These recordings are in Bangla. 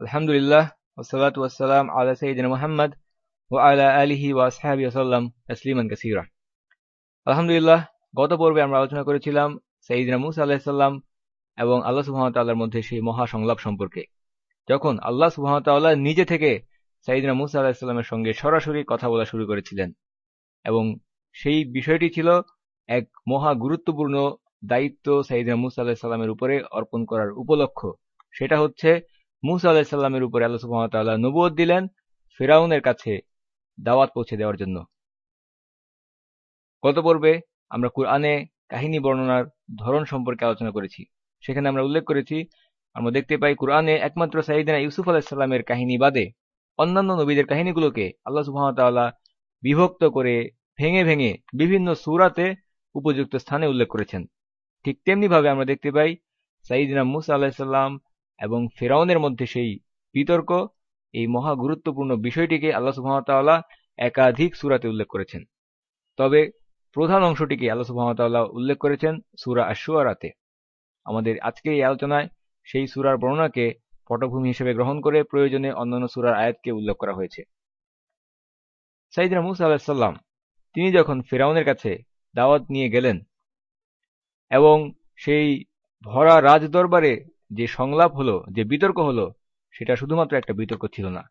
আলহামদুলিল্লাহ ওসালাত ওয়াসালাম আলা সঈদিন মোহাম্মদ ও আলা আলিহি ওয়াসহাবি ওসাল্লাম তসলিমান কাসিরা আলহামদুলিল্লাহ গত পর্বে আমরা আলোচনা করেছিলাম সঈদিনা মুসা আলাহিসাল্লাম এবং আল্লাহ সুহামতাল্লাহর মধ্যে সেই মহা সম্পর্কে। যখন আল্লাহ সুহামতাল্লাহ নিজে থেকে সাইদিনা মুসা আলাহিসাল্লামের সঙ্গে সরাসরি কথা বলা শুরু করেছিলেন এবং সেই বিষয়টি ছিল এক মহা গুরুত্বপূর্ণ দায়িত্ব সাইদিনা মুসা আলাহিসাল্লামের উপরে অর্পণ করার উপলক্ষ। সেটা হচ্ছে মুসা আলাহিসাল্লামের উপরে আল্লাহ সুহামতাল্লাহ নবুয় দিলেন ফেরাউনের কাছে দাওয়াত পৌঁছে দেওয়ার জন্য। গত পর্বে আমরা কুরআনে কাহিনী বর্ণনার ধরন সম্পর্কে আলোচনা করেছি। সেখানে আমরা উল্লেখ করেছি, আমরা দেখতে পাই কুরআনে একমাত্র সাইদিনা ইউসুফ আলাহিসাল্লামের কাহিনী বাদে অন্যান্য নবীদের কাহিনীগুলোকে আল্লাহ সুহামতাল্লাহ বিভক্ত করে ভেঙে ভেঙে বিভিন্ন সুরাতে উপযুক্ত স্থানে উল্লেখ করেছেন। ঠিক তেমনি ভাবে আমরা দেখতে পাই সাইদিনা মুসা আলাহিসাল্লাম এবং ফেরাউনের মধ্যে সেই বিতর্ক, এই মহা গুরুত্বপূর্ণ বিষয়টিকে আল্লাহ সুহামতাল্লাহ একাধিক সুরাতে উল্লেখ করেছেন। তবে প্রধান অংশটিকে আল্লাহ সুহামতাল্লাহ উল্লেখ করেছেন সুরা আশুয়ারাতে আমাদের আজকের এই আলোচনায় সেই সুরার বর্ণনাকে পটভূমি হিসেবে গ্রহণ করে প্রয়োজনে অন্যান্য সুরার আয়াতকে উল্লেখ করা হয়েছে। সাইদিনা মুসা আলাহিসাল্লাম তিনি যখন ফেরাউনের কাছে দাওয়াত নিয়ে গেলেন এবং সেই ভরা রাজদরবারে যে সংলাপ হলো, যে বিতর্ক হলো, সেটা শুধুমাত্র একটা বিতর্ক ছিল না।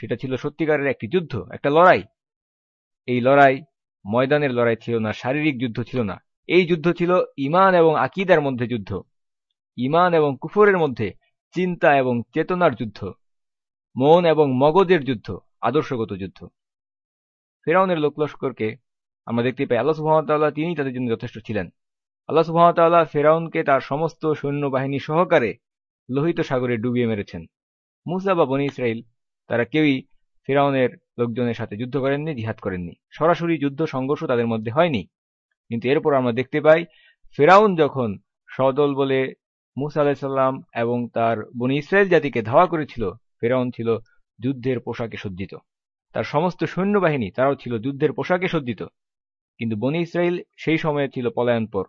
সেটা ছিল সত্যিকারের একটি যুদ্ধ, একটা লড়াই। এই লড়াই ময়দানের লড়াই ছিল না, শারীরিক যুদ্ধ ছিল না। এই যুদ্ধ ছিল ইমান এবং আকিদার মধ্যে যুদ্ধ। ইমান এবং কুফরের মধ্যে চিন্তা এবং চেতনার যুদ্ধ। মন এবং মগজের যুদ্ধ, আদর্শগত যুদ্ধ। ফেরাউনের লোকলস্করকে আমরা দেখতে পাই, আল্লাহ সুহামতাল্লাহ তিনি তাদের জন্য যথেষ্ট ছিলেন। আল্লাহ সুহামতাল্লাহ ফেরাউনকে তার সমস্ত সৈন্যবাহিনী সহকারে লোহিত সাগরে ডুবিয়ে মেরেছেন। মুসা বা বনি ইসরাইল তারা কেউই ফেরাউনের লোকজনের সাথে যুদ্ধ করেননি, জিহাদ করেননি। সরাসরি যুদ্ধ, সংঘর্ষ তাদের মধ্যে হয়নি। কিন্তু এরপর আমরা দেখতে পাই, ফেরাউন যখন সদল বলে মুসা আলাহিসাল্লাম এবং তার বনি ইসরায়েল জাতিকে ধাওয়া করেছিল, ফেরাউন ছিল যুদ্ধের পোশাকে সজ্জিত। তার সমস্ত সৈন্যবাহিনী, তারাও ছিল যুদ্ধের পোশাকে সজ্জিত। কিন্তু বনি ইসরায়েল সেই সময়ে ছিল পলায়নপর।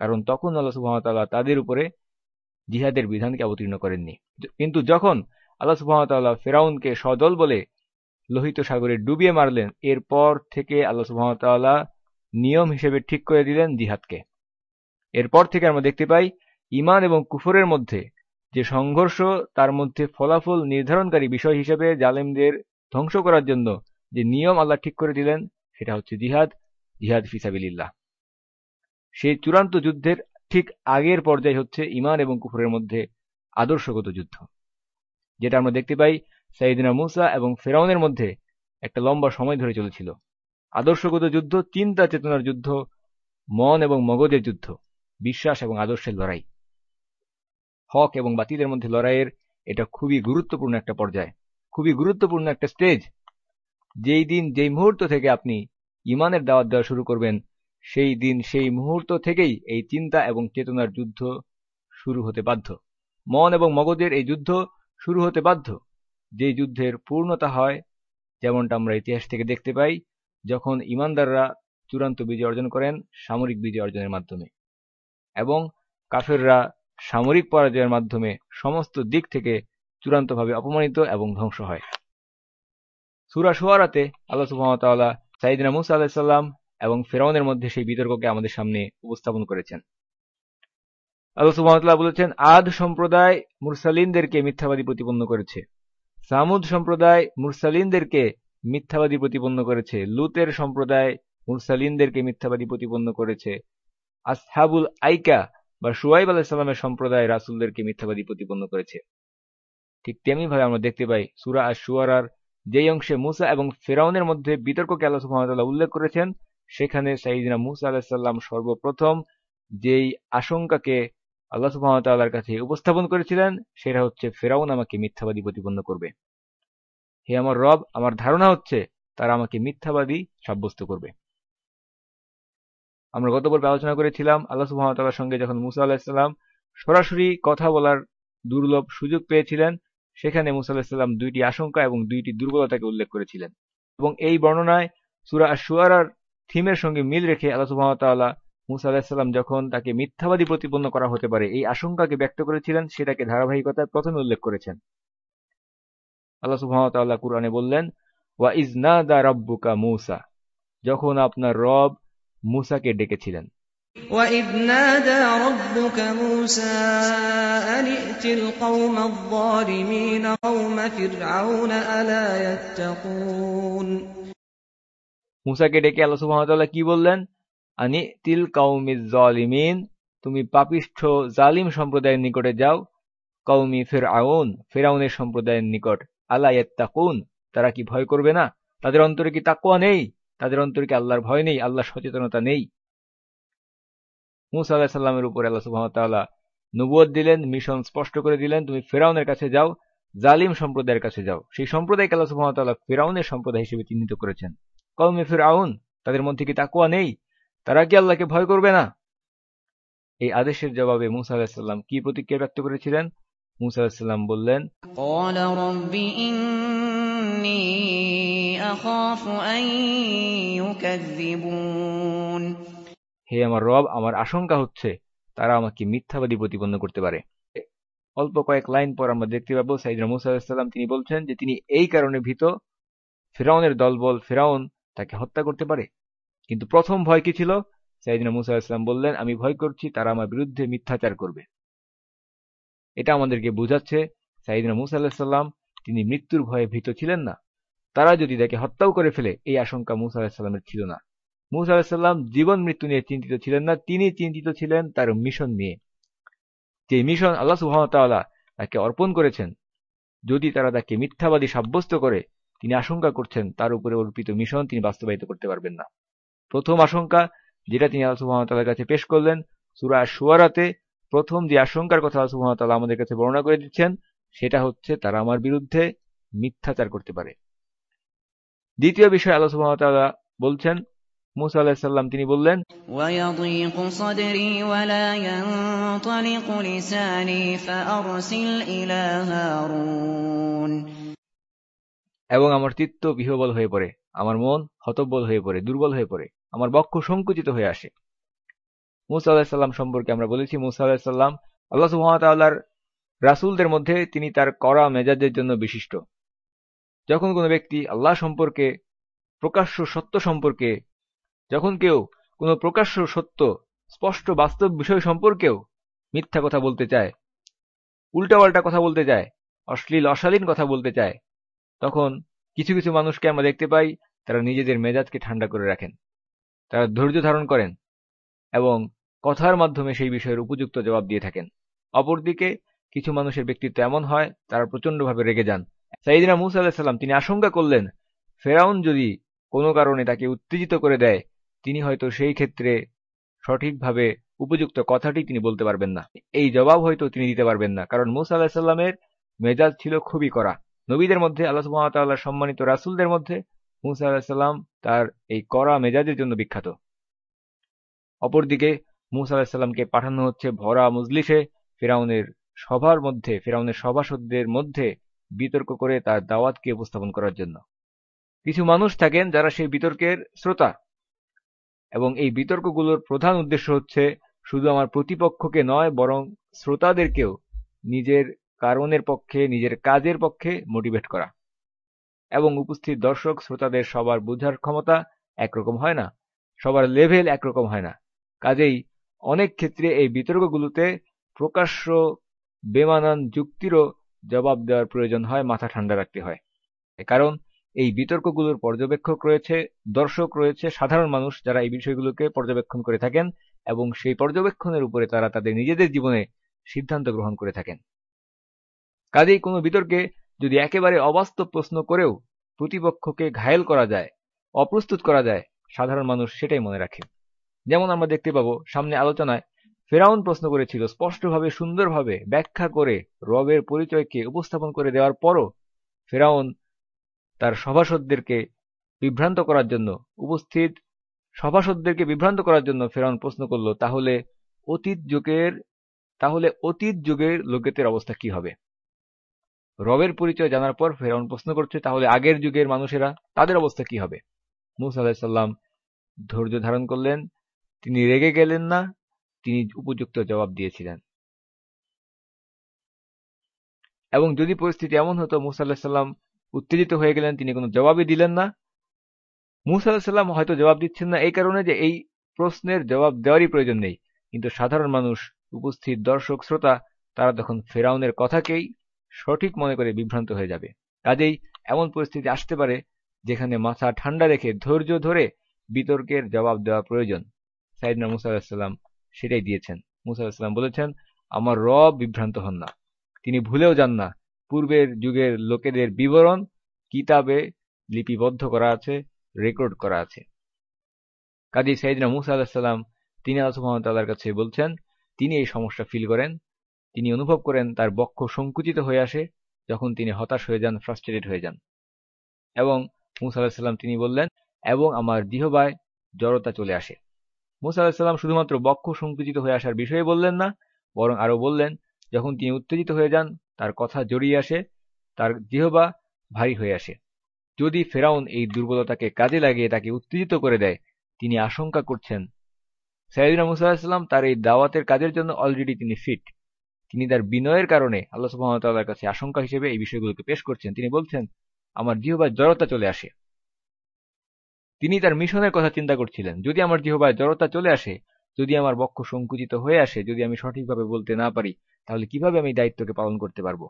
কারণ তখন আল্লাহ সুহামতাল্লাহ তাদের উপরে জিহাদের বিধানকে অবতীর্ণ করেননি। কিন্তু যখন আল্লাহ সুহামতাল্লাহ ফেরাউনকে সদল বলে লোহিত সাগরে ডুবিয়ে মারলেন, এরপর থেকে আল্লাহ সুহামতাল্লাহ নিয়ম হিসেবে ঠিক করে দিলেন জিহাদকে। এরপর থেকে আমরা দেখতে পাই ইমান এবং কুফরের মধ্যে যে সংঘর্ষ, তার মধ্যে ফলাফল নির্ধারণকারী বিষয় হিসেবে জালেমদের ধ্বংস করার জন্য যে নিয়ম আল্লাহ ঠিক করে দিলেন, সেটা হচ্ছে জিহাদ জিহাদ ফিসাবিল্লাহ সেই চূড়ান্ত যুদ্ধের ঠিক আগের পর্যায়ে হচ্ছে ইমান এবং কুফরের মধ্যে আদর্শগত যুদ্ধ, যেটা আমরা দেখতে পাই সাইদিনা মুসা এবং ফেরাউনের মধ্যে একটা লম্বা সময় ধরে চলেছিল। আদর্শগত যুদ্ধ, চিন্তা চেতনার যুদ্ধ, মন এবং মগজের যুদ্ধ, বিশ্বাস এবং আদর্শের লড়াই। হক এবং বাতিদের মধ্যে লড়াইয়ের এটা খুবই গুরুত্বপূর্ণ একটা পর্যায়, খুবই গুরুত্বপূর্ণ একটা স্টেজ। যেই দিন, যেই মুহূর্ত থেকে আপনি ইমানের দাওয়াত দেওয়া শুরু করবেন সেই দিন, সেই মুহূর্ত থেকেই এই চিন্তা এবং চেতনার যুদ্ধ শুরু হতে বাধ্য। মন এবং মগজের এই যুদ্ধ শুরু হতে বাধ্য। যে যুদ্ধের পূর্ণতা হয়, যেমনটা আমরা ইতিহাস থেকে দেখতে পাই, যখন ইমানদাররা চূড়ান্ত বিজয় অর্জন করেন সামরিক বিজয় অর্জনের মাধ্যমে। এবং কাফেররা সামরিক পরাজয়ের মাধ্যমে সমস্ত দিক থেকে চূড়ান্তভাবে অপমানিত এবং ধ্বংস হয়। সুরা সোয়ারাতে আল্লাহ সুহামতাল্লাহ সাইদিনা মুসা আলাহিসাল্লাম এবং ফেরাউনের মধ্যে সেই বিতর্ককে আমাদের সামনে উপস্থাপন করেছেন। আল্লাহ সুহামতাল্লাহ বলেছেন, আদ সম্প্রদায় মুরসালিনদেরকে মিথ্যাবাদী প্রতিপন্ন করেছে। সামুদ সম্প্রদায় মুরসালিনদেরকে মিথ্যাবাদী প্রতিপন্ন করেছে। লুতের সম্প্রদায় মুরসালিনদেরকে মিথ্যাবাদী প্রতিপন্ন করেছে। আসহাবুল আইকা বা সুয়াইব আলাহিসাল্লামের সম্প্রদায় রাসুলদেরকে মিথ্যাবাদী প্রতিপন্ন করেছে। ঠিক তেমনি ভাবে আমরা দেখতে পাই, সুরা আর সুয়ারার যেই অংশে মুসা এবং ফেরাউনের মধ্যে বিতর্ককে আল্লাহ সুহামতাল্লাহ উল্লেখ করেছেন সেখানে সাইদিনা মুসা আলাহিসাল্লাম সর্বপ্রথম যেই আশঙ্কাকে আল্লাহ সুহামতাল্লাহর কাছে উপস্থাপন করেছিলেন, সেটা হচ্ছে ফেরাউন আমাকে মিথ্যাবাদী প্রতিপন্ন করবে। হে আমার রব, আমার ধারণা হচ্ছে তারা আমাকে মিথ্যাবাদী সাব্যস্ত করবে। আমরা গত পর্বে আলোচনা করেছিলাম, আল্লাহ সুহামতাল্লাহর সঙ্গে যখন মুসা আলাহিসাল্লাম সরাসরি কথা বলার দুর্লভ সুযোগ পেয়েছিলেন, সেখানে মুসা আলাহিসাল্লাম দুইটি আশঙ্কা এবং দুইটি দুর্বলতাকে উল্লেখ করেছিলেন। এবং এই বর্ণনায় সুরা সুয়ারার থিমের সঙ্গে মিল রেখে আল্লাহ সুহামতাল্লাহ মুসা আলাহিসাল্লাম যখন তাকে মিথ্যাবাদী প্রতিপন্ন করা হতে পারে এই আশঙ্কাকে ব্যক্ত করেছিলেন সেটাকে ধারাবাহিকতায় প্রথমে উল্লেখ করেছেন আল্লাহ সুহামতাল্লাহ কুরআনে বললেন ওয়া ইজনাদা রব্বুকা মুসা যখন আপনার রব মুসাকে ডেকেছিলেন وَإِذْ نَادَى رَبُّكَ مُوسَىٰ أَنِ ائْتِ الْقَوْمَ الظَّالِمِينَ قَوْمَ فِرْعَوْنَ أَلَا يَتَّقُونَ মুসাকে ডেকে আল্লাহ সুবহানাহু কি বললেন? আনি তিল কাউমিজ জালিমিন তুমি পাপিষ্ঠ জালিম সম্প্রদায়ের নিকটে যাও। কৌমি ফেরাউন ফেরাউনের সম্প্রদায়ের নিকট। আল্লাহ ইয়াত্তাকুন, তারা কি ভয় করবে না? তাদের অন্তরে কি তাকুয়া নেই? তাদের অন্তরে কি আল্লাহর ভয় নেই? আল্লাহর সচেতনতা নেই? মুসা আল্লাহ সাল্লামের উপর আল্লাহ সুহামতাল্লাহ নবুয়ত দিলেন, মিশন স্পষ্ট করে দিলেন, তুমি ফেরাউনের কাছে যাও, জালিম সম্প্রদায়ের কাছে যাও। সেই সম্প্রদায়কে আল্লাহ সুহামতাল্লাহ ফেরাউনের সম্প্রদায় হিসেবে চিহ্নিত করেছেন। কৌমে ফির আউন তাদের মধ্যে কি তাকুয়া নেই? তারা কি আল্লাহকে ভয় করবে না? এই আদেশের জবাবে মুসা আলাহিসাল্লাম কি প্রতিক্রিয়া ব্যক্ত করেছিলেন? মুসা আলাহিসাল্লাম বললেন হে আমার রব আমার আশঙ্কা হচ্ছে তারা আমাকে মিথ্যাবাদী প্রতিপন্ন করতে পারে। অল্প কয়েক লাইন পর আমরা দেখতে পাবো সাইদরা মুসা আলাহিসাল্লাম তিনি বলছেন যে তিনি এই কারণে ভীত। ফেরাউনের দলবল ফেরাউন তাকে হত্যা করতে পারে। কিন্তু প্রথম ভয় কি ছিল? সাইদিনা মুসা ইসলাম বললেন, আমি ভয় করছি, তারা আমার বিরুদ্ধে মিথ্যাচার করবে। এটা আমাদেরকে বোঝাচ্ছে সাইদিনা মুসা আল্লাহাম তিনি মৃত্যুর ভয়ে ভীত ছিলেন না। তারা যদি তাকে হত্যাও করে ফেলে, এই আশঙ্কা মুসা আলাহিসাল্লামের ছিল না। মুসা আলাহিসাল্লাম জীবন মৃত্যু নিয়ে চিন্তিত ছিলেন না, তিনি চিন্তিত ছিলেন তার মিশন নিয়ে। যে মিশন আল্লাহ সুহামতাল্লাহ তাকে অর্পণ করেছেন, যদি তারা তাকে মিথ্যাবাদী সাব্যস্ত করে তিনি আশঙ্কা করছেন তার উপরে অর্পিত মিশন তিনি বাস্তবায়িত করতে পারবেন না। প্রথম আশঙ্কা যেটা তিনি আল্লাহ সুহামতাল্লাহর কাছে পেশ করলেন, সুরা সুয়ারাতে প্রথম যে আশঙ্কার কথা আল্লাহ সুহামতাল্লাহ আমাদের কাছে বর্ণনা করে দিচ্ছেন, সেটা হচ্ছে তারা আমার বিরুদ্ধে মিথ্যাচার করতে পারে। দ্বিতীয় বিষয় আল্লাহ সুহামতাল্লাহ বলছেন, মুসা তিনি বললেন এবং আমার চিত্ত বিহবল হয়ে পড়ে, আমার মন হতব্বল হয়ে পড়ে, দুর্বল হয়ে পড়ে, আমার বক্ষ সংকুচিত হয়ে আসে। মুসা আলাহিসাল্লাম সম্পর্কে আমরা বলেছি, মুসা আলাহিসাল্লাম আল্লাহ সুহামতাল্লাহর রাসুলদের মধ্যে তিনি তার কড়া মেজাজের জন্য বিশিষ্ট। যখন কোনো ব্যক্তি আল্লাহ সম্পর্কে, প্রকাশ্য সত্য সম্পর্কে, যখন কেউ কোনো প্রকাশ্য সত্য, স্পষ্ট বাস্তব বিষয় সম্পর্কেও মিথ্যা কথা বলতে চায়, উল্টাপাল্টা কথা বলতে চায়, অশ্লীল, অশালীন কথা বলতে চায় তখন কিছু কিছু মানুষকে আমরা দেখতে পাই, তারা নিজেদের মেজাজকে ঠান্ডা করে রাখেন। তারা ধৈর্য ধারণ করেন এবং কথার মাধ্যমে সেই বিষয়ের উপযুক্ত জবাব দিয়ে থাকেন। অপরদিকে কিছু মানুষের ব্যক্তিত্ব এমন হয়, তারা প্রচণ্ডভাবে রেগে যান। সাইদিনা মুসা আলাহিসাল্লাম তিনি আশঙ্কা করলেন, ফেরাউন যদি কোনো কারণে তাকে উত্তেজিত করে দেয়, তিনি হয়তো সেই ক্ষেত্রে সঠিকভাবে উপযুক্ত কথাটি তিনি বলতে পারবেন না। এই জবাব হয়তো তিনি দিতে পারবেন না, কারণ মুসা আলাহিসাল্লামের মেজাজ ছিল খুবই কড়া। নবীদের মধ্যে, আল্লাহ সুহামতাল্লাহ সম্মানিত রাসুলদের মধ্যে মুসা আলাহিসাল্লাম তার এই কড়া মেজাজের জন্য বিখ্যাত। অপরদিকে মুসা আলাহিসাল্লামকে পাঠানো হচ্ছে ভরা মজলিসে ফেরাউনের সভার মধ্যে, ফেরাউনের সভাসদদের মধ্যে বিতর্ক করে তার দাওয়াতকে উপস্থাপন করার জন্য। কিছু মানুষ থাকেন যারা সেই বিতর্কের শ্রোতা এবং এই বিতর্কগুলোর প্রধান উদ্দেশ্য হচ্ছে শুধু আমার প্রতিপক্ষকে নয়, বরং শ্রোতাদেরকেও নিজের কারণের পক্ষে, নিজের কাজের পক্ষে মোটিভেট করা। এবং উপস্থিত দর্শক, শ্রোতাদের সবার বোঝার ক্ষমতা একরকম হয় না, সবার লেভেল একরকম হয় না। কাজেই অনেক ক্ষেত্রে এই বিতর্কগুলোতে প্রকাশ্য বেমানান যুক্তিরও জবাব দেওয়ার প্রয়োজন হয়, মাথা ঠান্ডা রাখতে হয়। কারণ এই বিতর্কগুলোর পর্যবেক্ষক রয়েছে, দর্শক রয়েছে, সাধারণ মানুষ যারা এই বিষয়গুলোকে পর্যবেক্ষণ করে থাকেন এবং সেই পর্যবেক্ষণের উপরে তারা তাদের নিজেদের জীবনে সিদ্ধান্ত গ্রহণ করে থাকেন। কাজেই কোনো বিতর্কে যদি একেবারে অবাস্তব প্রশ্ন করেও প্রতিপক্ষকে ঘায়েল করা যায়, অপ্রস্তুত করা যায়, সাধারণ মানুষ সেটাই মনে রাখে। যেমন আমরা দেখতে পাবো, সামনে আলোচনায় ফেরাউন প্রশ্ন করেছিল, স্পষ্টভাবে, সুন্দরভাবে ব্যাখ্যা করে রবের পরিচয়কে উপস্থাপন করে দেওয়ার পরও ফেরাউন তার সভাসদদেরকে বিভ্রান্ত করার জন্য উপস্থিত, সভাসদদেরকে বিভ্রান্ত করার জন্য ফেরাউন প্রশ্ন করল, তাহলে অতীত যুগের, তাহলে অতীত যুগের লোকেদের অবস্থা কি হবে? রবের পরিচয় জানার পর ফেরাউন প্রশ্ন করছে, তাহলে আগের যুগের মানুষেরা তাদের অবস্থা কি হবে? মুসা আলাহিসাল্লাম ধৈর্য ধারণ করলেন। তিনি রেগে গেলেন না, তিনি উপযুক্ত জবাব দিয়েছিলেন। এবং যদি পরিস্থিতি এমন হতো, মুসা আল্লাহ উত্তেজিত হয়ে গেলেন, তিনি কোনো জবাবই দিলেন না। মুসা আলাহিসাল্লাম হয়তো জবাব দিচ্ছেন না এই কারণে যে এই প্রশ্নের জবাব দেওয়ারই প্রয়োজন নেই। কিন্তু সাধারণ মানুষ, উপস্থিত দর্শক, শ্রোতা, তারা তখন ফেরাউনের কথাকেই সঠিক মনে করে বিভ্রান্ত হয়ে যাবে। কাজেই এমন পরিস্থিতি আসতে পারে যেখানে মাথা ঠান্ডা রেখে ধৈর্য ধরে বিতর্কের জবাব দেওয়া প্রয়োজন। সাইদনা মুসা আলাহিসাল্লাম সেটাই দিয়েছেন। মুসা আলাহিসাল্লাম বলেছেন, আমার রব বিভ্রান্ত হন না। তিনি ভুলেও যান না। পূর্বের যুগের লোকেদের বিবরণ, কিতাবে লিপিবদ্ধ করা আছে, রেকর্ড করা আছে। কাজী সাইদিনা মুসা আলাহিসাল্লাম তিনি আল্লাহ কাছে বলছেন, তিনি এই সমস্যা ফিল করেন। তিনি অনুভব করেন তার বক্ষ সংকুচিত হয়ে আসে যখন তিনি হতাশ হয়ে যান ফ্রাস্ট্রেটেড হয়ে যান। এবং মুসা তিনি বললেন, এবং আমার জিহবায় জড়তা চলে আসে। মুসা আলাহিসাল্লাম শুধুমাত্র বক্ষ সংকুচিত হয়ে আসার বিষয়ে বললেন না, বরং আরও বললেন, যখন তিনি উত্তেজিত হয়ে যান, তার কথা জড়িয়ে আসে, তার জিহবা ভারী হয়ে আসে। যদি ফেরাউন এই দুর্বলতাকে কাজে লাগিয়ে তাকে উত্তেজিত করে দেয়, তিনি আশঙ্কা করছেন। সাইদিনা মুসা আলাহিসাল্লাম তার এই দাওয়াতের কাজের জন্য অলরেডি তিনি ফিট তিনি তার বিনয়ের কারণে আল্লাহ সুহামতাল্লাহর কাছে আশঙ্কা হিসেবে এই বিষয়গুলোকে পেশ করছেন। তিনি বলছেন, আমার জিহবায় জড়তা চলে আসে। তিনি তার মিশনের কথা চিন্তা করছিলেন। যদি আমার জিহবায় জড়তা চলে আসে, যদি আমার বক্ষ সংকুচিত হয়ে আসে, যদি আমি সঠিকভাবে বলতে না পারি, তাহলে কীভাবে আমি দায়িত্বকে পালন করতে পারব?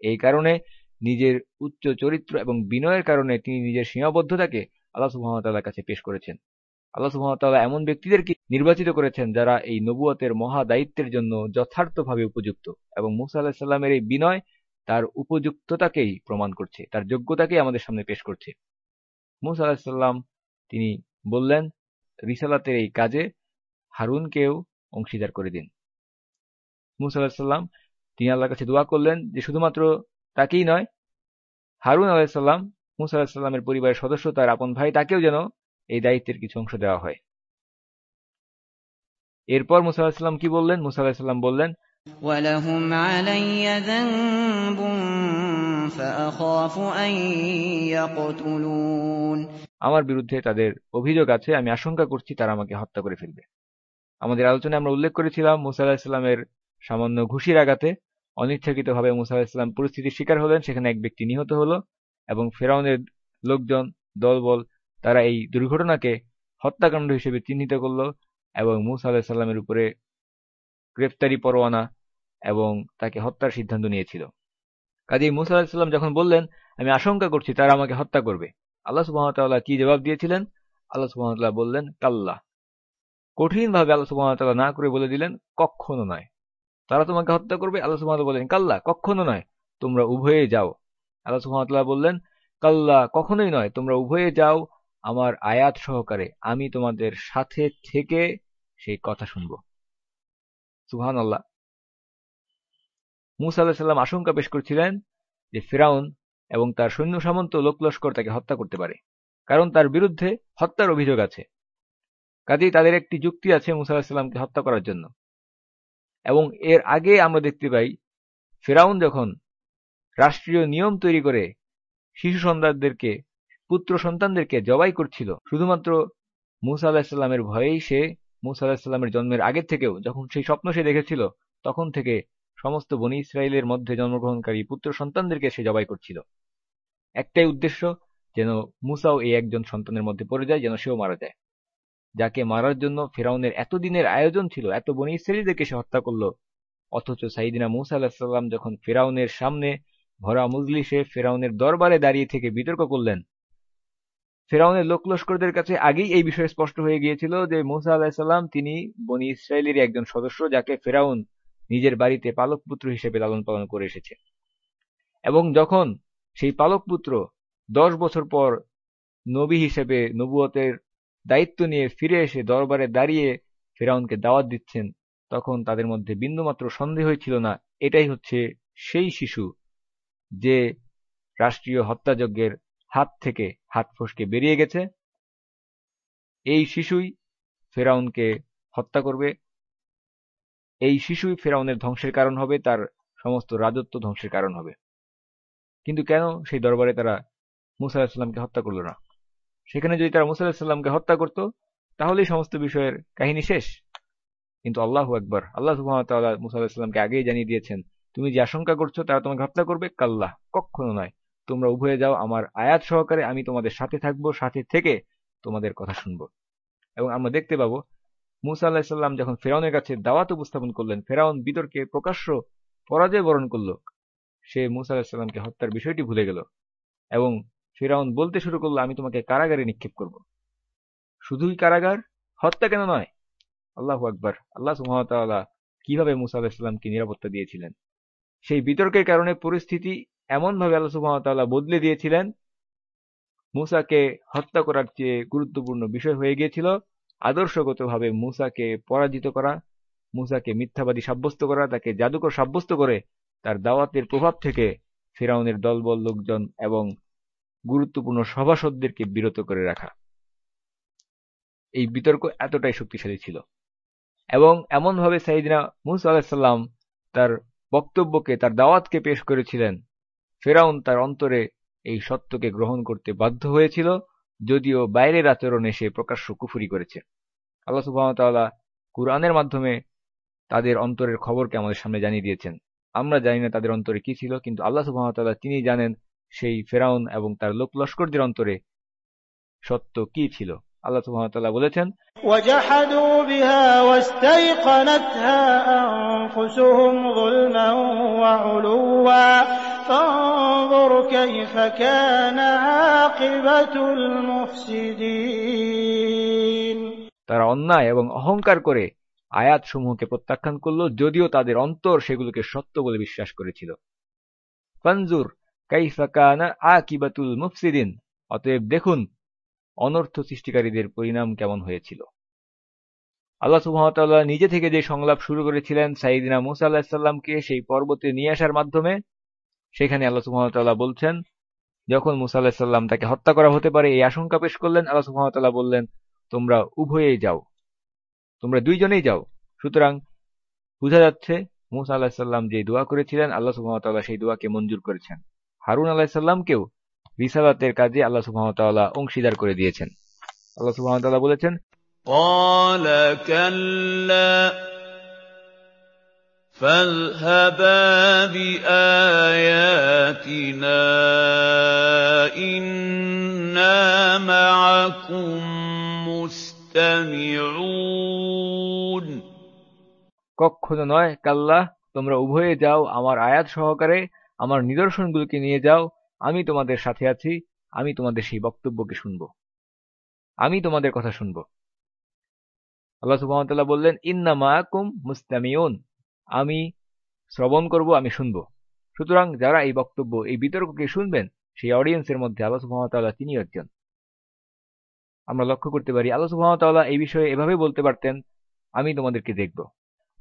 এই কারণে নিজের উচ্চ চরিত্র এবং বিনয়ের কারণে তিনি নিজের সীমাবদ্ধতাকে আল্লাহ সুহামতাল্লাহর কাছে পেশ করেছেন। আল্লাহ সুহামতাল্লাহ এমন ব্যক্তিদেরকে নির্বাচিত করেছেন যারা এই নবুয়তের মহা দায়িত্বের জন্য যথার্থভাবে উপযুক্ত এবং মুসা আলাহিসাল্লামের এই বিনয় তার উপযুক্ততাকেই প্রমাণ করছে, তার যোগ্যতাকেই আমাদের সামনে পেশ করছে। মুসা আলাহিসাল্লাম তিনি বললেন, রিসালাতের এই কাজে হারুনকেও অংশীদার করে দিন। মুসা আলাহিসাল্লাম তিনি আল্লাহর কাছে দোয়া করলেন যে শুধুমাত্র তাকেই নয়, হারুন আলাহিসাল্লাম মুসা আলাহিসাল্লামের পরিবারের সদস্য, তার আপন ভাই, তাকেও যেন এই দায়িত্বের কিছু অংশ দেওয়া হয় এরপর মুসা আলাহিসাল্লাম কি বললেন মুসা আলাহিসাল্লাম বললেন وَلَهُمْ عَلَيَّ ذَنبٌ فَأَخَافُ أَن يَقْتُلُونِ আমার বিরুদ্ধে তাদের অভিযোগ আছে আমি আশঙ্কা করছি তারা আমাকে হত্যা করে ফেলবে আমাদের আলোচনায় আমরা উল্লেখ করেছিলাম মুসা আলাহিসাল্লামের সামান্য ঘুষির আঘাতে অনিচ্ছাকৃতভাবে মুসা আলাহিসাল্লাম পরিস্থিতির শিকার হলেন সেখানে এক ব্যক্তি নিহত হলো এবং ফেরাউনের লোকজন দলবল তারা এই দুর্ঘটনাকে হত্যাকাণ্ড হিসেবে চিহ্নিত করল এবং মুসা আলাহিসাল্লামের উপরে গ্রেফতারি পরোয়ানা এবং তাকে হত্যার সিদ্ধান্ত নিয়েছিল। কাজী মুসা আলাহিসাল্লাম যখন বললেন, আমি আশঙ্কা করছি তারা আমাকে হত্যা করবে। আল্লাহ সুবাহতাল্লাহ কি জবাব দিয়েছিলেন? আল্লাহ সুবাহতাল্লাহ বললেন, কাল্লা। কঠিনভাবে আল্লাহ সুবাহতাল্লাহ না করে বলে দিলেন কখনো নয়। তারা তোমাকে হত্যা করবে? আল্লাহ সুবাহতাল্লাহ বললেন, কাল্লা কখনো নয়। তোমরা উভয়ে যাও। আল্লাহ সুবাহতাল্লাহ বললেন, কাল্লা, কখনোই নয়। তোমরা উভয়ে যাও আমার আয়াত সহকারে আমি তোমাদের সাথে থেকে সেই কথা শুনব। সুহান আল্লাহ মুসা আল্লাহ আশঙ্কা পেশ করছিলেন যে ফিরাউন এবং তার সৈন্য সামন্ত লোকলস্কর তাকে হত্যা করতে পারে, কারণ তার বিরুদ্ধে হত্যার অভিযোগ আছে। কাজেই তাদের একটি যুক্তি আছে মুসা আলাহিসাল্লামকে হত্যা করার জন্য। এবং এর আগে আমরা দেখতে পাই, ফেরাউন যখন রাষ্ট্রীয় নিয়ম তৈরি করে শিশু সন্তানদেরকে পুত্র সন্তানদেরকে জবাই করছিল। শুধুমাত্র মুসা আলাহিসাল্লামের ভয়েই সে মুসা আলাহিসাল্লামের জন্মের আগের থেকেও যখন সেই স্বপ্ন সে দেখেছিল, তখন থেকে সমস্ত বনি ইসরায়েলের মধ্যে জন্মগ্রহণকারী পুত্র সন্তানদেরকে সে জবাই করছিল। একটাই উদ্দেশ্য, যেন মুসাও এই একজন সন্তানের মধ্যে পড়ে যায়, যেন সেও মারা যায়। যাকে মারার জন্য ফেরাউনের এতদিনের আয়োজন ছিল, এত বনি ইসরায়েলিদেরকে সে হত্যা করল, অথচ সাইদিনা মুসা আলাহিসাল্লাম যখন ফেরাউনের সামনে ভরা মুজলিসে ফেরাউনের দরবারে দাঁড়িয়ে থেকে বিতর্ক করলেন ফেরাউনের লোকলস্করদের কাছে আগেই এই বিষয়ে স্পষ্ট হয়ে গিয়েছিল যে মুসা আলাহিসাল্লাম তিনি বনি ইসরায়েলের একজন সদস্য যাকে ফেরাউন নিজের বাড়িতে পালক পুত্র হিসেবে লালন পালন করে এসেছে। এবং যখন সেই পালক পুত্র দশ বছর পর নবী হিসেবে নবুয়তের দায়িত্ব নিয়ে ফিরে এসে দরবারে দাঁড়িয়ে ফেরাউনকে দাওয়াত দিচ্ছেন, তখন তাদের মধ্যে বিন্দুমাত্র সন্দেহই ছিল না, এটাই হচ্ছে সেই শিশু যে রাষ্ট্রীয় হত্যাযজ্ঞের হাত থেকে হাত ফসকে বেরিয়ে গেছে। এই শিশুই ফেরাউনকে হত্যা করবে। এই শিশুই ফেরাউনের ধ্বংসের কারণ হবে, তার সমস্ত রাজত্ব ধ্বংসের কারণ হবে। কিন্তু কেন সেই দরবারে তারা মুসা হত্যা করল না? সেখানে যদি তারা মুসা আলাহিসাল্লামকে হত্যা করত, তাহলেই সমস্ত বিষয়ের কাহিনী শেষ। কিন্তু আল্লাহ একবার আল্লাহ সুহামতাল্লাহ মুসা আলাহিসাল্লামকে আগেই জানিয়ে দিয়েছেন, তুমি যে আশঙ্কা করছ তারা তোমাকে হত্যা করবে? কাল্লাহ কখনো নয়। তোমরা উভয়ে যাও, আমার আয়াত সহকারে আমি তোমাদের সাথে থাকব, সাথে থেকে তোমাদের কথা শুনব। এবং আমরা দেখতে পাবো, মুসা আল্লাহিসাল্লাম যখন ফেরাউনের কাছে দাওয়াত উপস্থাপন করলেন, ফেরাউন বিতর্কে প্রকাশ্য পরাজয় বরণ করল। সে মুসা আলাহিসাল্লামকে হত্যার বিষয়টি ভুলে গেল এবং ফেরাউন বলতে শুরু করল, আমি তোমাকে কারাগারে নিক্ষেপ করব। শুধুই কারাগার? হত্যা কেন নয়? আল্লাহ আকবর। আল্লাহ সুহামতাল্লাহ কীভাবে মুসা আলাহিসাল্লামকে নিরাপত্তা দিয়েছিলেন? সেই বিতর্কের কারণে পরিস্থিতি এমনভাবে আল্লাহ সুহামতাল্লাহ বদলে দিয়েছিলেন। মুসাকে হত্যা করার চেয়ে গুরুত্বপূর্ণ বিষয় হয়ে গিয়েছিল, আদর্শগতভাবে মুসাকে পরাজিত করা, মুসাকে মিথ্যাবাদী সাব্যস্ত করা, তাকে জাদুকর সাব্যস্ত করে তার দাওয়াতের প্রভাব থেকে ফেরাউনের দলবল, লোকজন এবং গুরুত্বপূর্ণ সভাসদদেরকে বিরত করে রাখা। এই বিতর্ক এতটাই শক্তিশালী ছিল। এবং এমনভাবে সাইদিনা মুসা আলাহিসাল্লাম তার বক্তব্যকে, তার দাওয়াতকে পেশ করেছিলেন। ফেরাউন তার অন্তরে এই সত্যকে গ্রহণ করতে বাধ্য হয়েছিল, যদিও বাইরের আচরণে সে প্রকাশ্য কুফুরি করেছে। আল্লাহ সুবাহতাল্লাহ কুরআনের মাধ্যমে তাদের অন্তরের খবরকে আমাদের সামনে জানিয়ে দিয়েছেন। আমরা জানি না তাদের অন্তরে কি ছিল, কিন্তু আল্লাহ সুবাহতাল্লাহ তিনি জানেন সেই ফেরাউন এবং তার লোক লস্করদের অন্তরে সত্য কি ছিল। আল্লাহ সুবাহতাল্লাহ বলেছেন وجحدوا بها واستيقنتها أنفسهم ظلما وعلوا فانظر كيف كان عاقبة المفسدين তারা অন্যায় এবং অহংকার করে আয়াত সমূহকে প্রত্যাখ্যান করল যদিও তাদের অন্তর সেগুলোকে সত্য বলে বিশ্বাস করেছিল ফানজুর কাইফাকানা আকিবাতুল মুফসিদিন অতএব দেখুন অনর্থ সৃষ্টিকারীদের পরিণাম কেমন হয়েছিল আল্লাহ সুহামতাল্লাহ নিজে থেকে যে সংলাপ শুরু করেছিলেন সাইদিনা মুসা আল্লাহিসাল্লামকে সেই পর্বতে নিয়ে আসার মাধ্যমে সেখানে আল্লাহ সুহামতাল্লাহ বলছেন যখন মুসা আল্লাহিসাল্লাম তাকে হত্যা করা হতে পারে এই আশঙ্কা পেশ করলেন আল্লাহ সুহামতাল্লাহ বললেন তোমরা উভয়েই যাও তোমরা দুইজনেই যাও সুতরাং বোঝা যাচ্ছে মুসা আল্লাহিসাল্লাম যে দোয়া করেছিলেন আল্লাহ সুহামতাল্লাহ সেই দোয়াকে মঞ্জুর করেছেন হারুন আলাহিসাল্লামকেও রিসালাতের কাজে আল্লাহ সুহামতাল্লাহ অংশীদার করে দিয়েছেন আল্লাহ সুহামতাল্লাহ বলেছেন قال كلا فاذهبا بآياتنا إنا معكم مستمعون কখনো নয় কাল্লা তোমরা উভয়ে যাও আমার আয়াত সহকারে আমার নিদর্শনগুলোকে নিয়ে যাও আমি তোমাদের সাথে আছি আমি তোমাদের সেই বক্তব্যকে শুনব আমি তোমাদের কথা শুনব আল্লাহ সুবাহতাল্লাহ বললেন ইন্না মাকুম মুস্তামিউন আমি শ্রবণ করব, আমি শুনব। সুতরাং যারা এই বক্তব্য, এই বিতর্ককে শুনবেন, সেই অডিয়েন্সের মধ্যে আল্লাহ সুবাহতাল্লাহ তিনি একজন। আমরা লক্ষ্য করতে পারি, আল্লাহ সুবাহতাল্লাহ এই বিষয়ে এভাবে বলতে পারতেন, আমি তোমাদেরকে দেখব।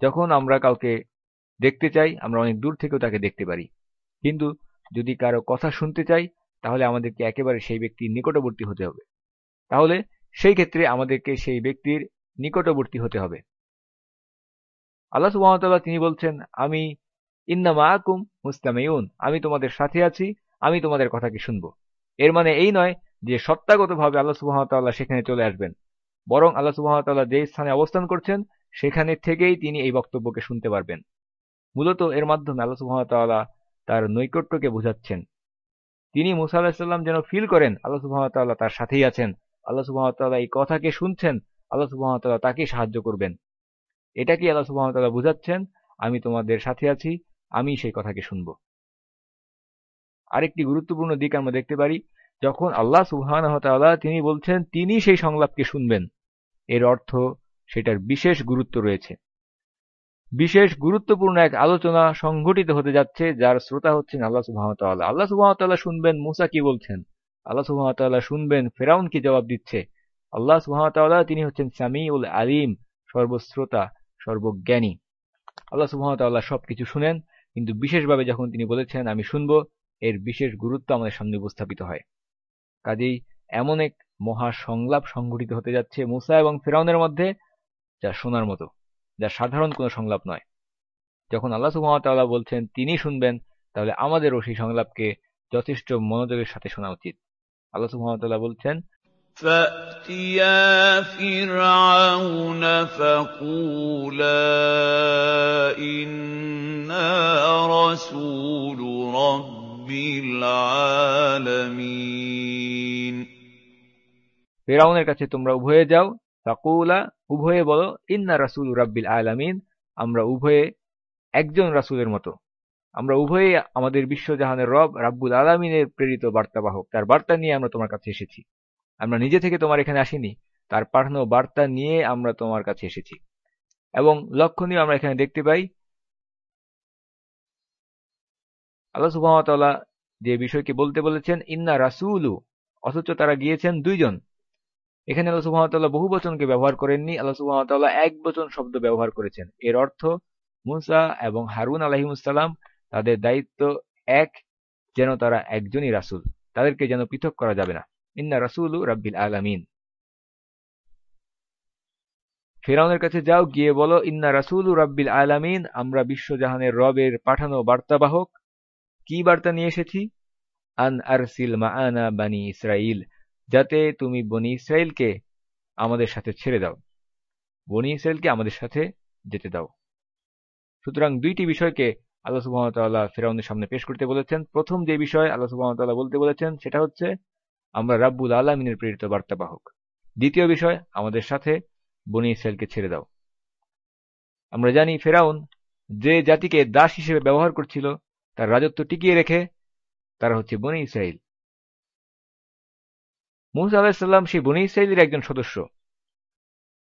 যখন আমরা কাউকে দেখতে চাই, আমরা অনেক দূর থেকেও তাকে দেখতে পারি। কিন্তু যদি কারও কথা শুনতে চাই, তাহলে আমাদেরকে একেবারে সেই ব্যক্তির নিকটবর্তী হতে হবে। তাহলে সেই ক্ষেত্রে আমাদেরকে সেই ব্যক্তির নিকটবর্তী হতে হবে। আল্লাহ সুবাহতাল্লাহ তিনি বলছেন, আমি ইন্না মাহকুম মুস্তামেউন। আমি তোমাদের সাথে আছি, আমি তোমাদের কথা কি শুনব। এর মানে এই নয় যে সত্তাগতভাবে আল্লাহ সুবাহতাল্লাহ সেখানে চলে আসবেন। বরং আল্লাহ সুবাহতাল্লাহ যে স্থানে অবস্থান করছেন, সেখানে থেকেই তিনি এই বক্তব্যকে শুনতে পারবেন। মূলত এর মাধ্যমে আল্লাহ সুবাহতাল্লাহ তার নৈকট্যকে বোঝাচ্ছেন। তিনি মুসা আলাহিসাল্লাম যেন ফিল করেন, আল্লাহ সুবাহতাল্লাহ তার সাথেই আছেন। আল্লাহ সুবাহতাল্লাহ এই কথাকে শুনছেন, আল্লাহ সুবাহতাল্লাহ তাকে সাহায্য করবেন। এটা কি আল্লাহ সুবাহতাল্লাহ বুঝাচ্ছেন? আমি তোমাদের সাথে আছি, আমি সেই কথাকে শুনব। আরেকটি গুরুত্বপূর্ণ দিক আমরা দেখতে পারি, যখন আল্লাহ সুবাহ তিনি বলছেন, তিনি সেই সংলাপকে শুনবেন। এর অর্থ সেটার বিশেষ গুরুত্ব রয়েছে। বিশেষ গুরুত্বপূর্ণ এক আলোচনা সংঘটিত হতে যাচ্ছে, যার শ্রোতা হচ্ছেন আল্লাহ সুবাহতাল্লাহ আল্লাহ সুবাহতাল্লাহ শুনবেন, মুসা কি বলছেন? আল্লাহ সুবাহতাল্লাহ শুনবেন, ফেরাউন কি জবাব দিচ্ছে? আল্লাহ সুহামতাল্লাহ তিনি হচ্ছেন সামি উল আলিম, সর্বশ্রোতা। সর্বজ্ঞানী। আল্লাহ সুহামতাল্লাহ সবকিছু শুনেন, কিন্তু বিশেষভাবে যখন তিনি বলেছেন, আমি শুনব এর বিশেষ গুরুত্ব আমাদের সামনে উপস্থাপিত হয়। কাজেই এমন এক মহা সংলাপ সংঘটিত হতে যাচ্ছে মুসা এবং ফেরাউনের মধ্যে, যা শোনার মতো, যা সাধারণ কোনো সংলাপ নয়। যখন আল্লাহ সুহামতাল্লাহ বলছেন, তিনি শুনবেন তাহলে আমাদেরও সেই সংলাপকে যথেষ্ট মনোযোগের সাথে শোনা উচিত। আল্লাহ সুহামতাল্লাহ বলছেন فَأْتِيَا فِرْعَوْنَ فَقُولَا إِنَّا رَسُولُ رَبِّ العالمين ফেরাউনের কাছে তোমরা উভয়ে যাও ফাকুলা উভয়ে বলো ইন্না রাসূল রাব্বিল আলামিন আমরা উভয়ে একজন রাসূলের মতো আমরা উভয়ে আমাদের বিশ্বজাহানের রব রাব্বুল আলামিনের প্রেরিত বার্তাবাহক তার বার্তা নিয়ে আমরা তোমার কাছে এসেছি আমরা নিজে থেকে তোমার এখানে আসিনি, তার পাঠানো বার্তা নিয়ে আমরা তোমার কাছে এসেছি। এবং লক্ষণীয় আমরা এখানে দেখতে পাই, আল্লাহ সুবাহতাল্লাহ যে বিষয়কে বলতে বলেছেন, ইন্না রাসুলু অথচ তারা গিয়েছেন দুইজন। এখানে আল্লাহ সুবাহতাল্লাহ বহু বচনকে ব্যবহার করেননি, আল্লাহ সুবাহতাল্লাহ এক বচন শব্দ ব্যবহার করেছেন। এর অর্থ, মুসা এবং হারুন আলহিমুসাল্লাম তাদের দায়িত্ব এক, যেন তারা একজনই রাসুল, তাদেরকে যেন পৃথক করা যাবে না। ইন্না রাসুলু রাব্বিল আলামিন ফেরাউনের কাছে যাও, গিয়ে বলো, ইন্না রাসুলু রাব্বিল আলামিন আমরা বিশ্বজাহানের রবের পাঠানো বার্তাবাহক। কি বার্তা নিয়ে এসেছি? আন আরসিল মাআনা বানি ইসরাইল যাতে তুমি বনি ইসরায়েলকে আমাদের সাথে ছেড়ে দাও। বনি ইসরায়েলকে আমাদের সাথে যেতে দাও। সুতরাং দুইটি বিষয়কে আল্লাহ সুবাহতাল্লাহ ফেরাউনের সামনে পেশ করতে বলেছেন। প্রথম যে বিষয় আল্লাহ সুবাহতাল্লাহ বলতে বলেছেন, সেটা হচ্ছে আমরা রাব্বুল আলমিনের প্রেরিত বার্তাবাহক। দ্বিতীয় বিষয়, আমাদের সাথে বনি ইসরায়েলকে ছেড়ে দাও। আমরা জানি ফেরাউন যে জাতিকে দাস হিসেবে ব্যবহার করছিল, তার রাজত্ব টিকিয়ে রেখে তারা হচ্ছে বনি ইসরায়েল মুসা আলাহিসাল্লাম সেই বনি ইসরায়েলের একজন সদস্য।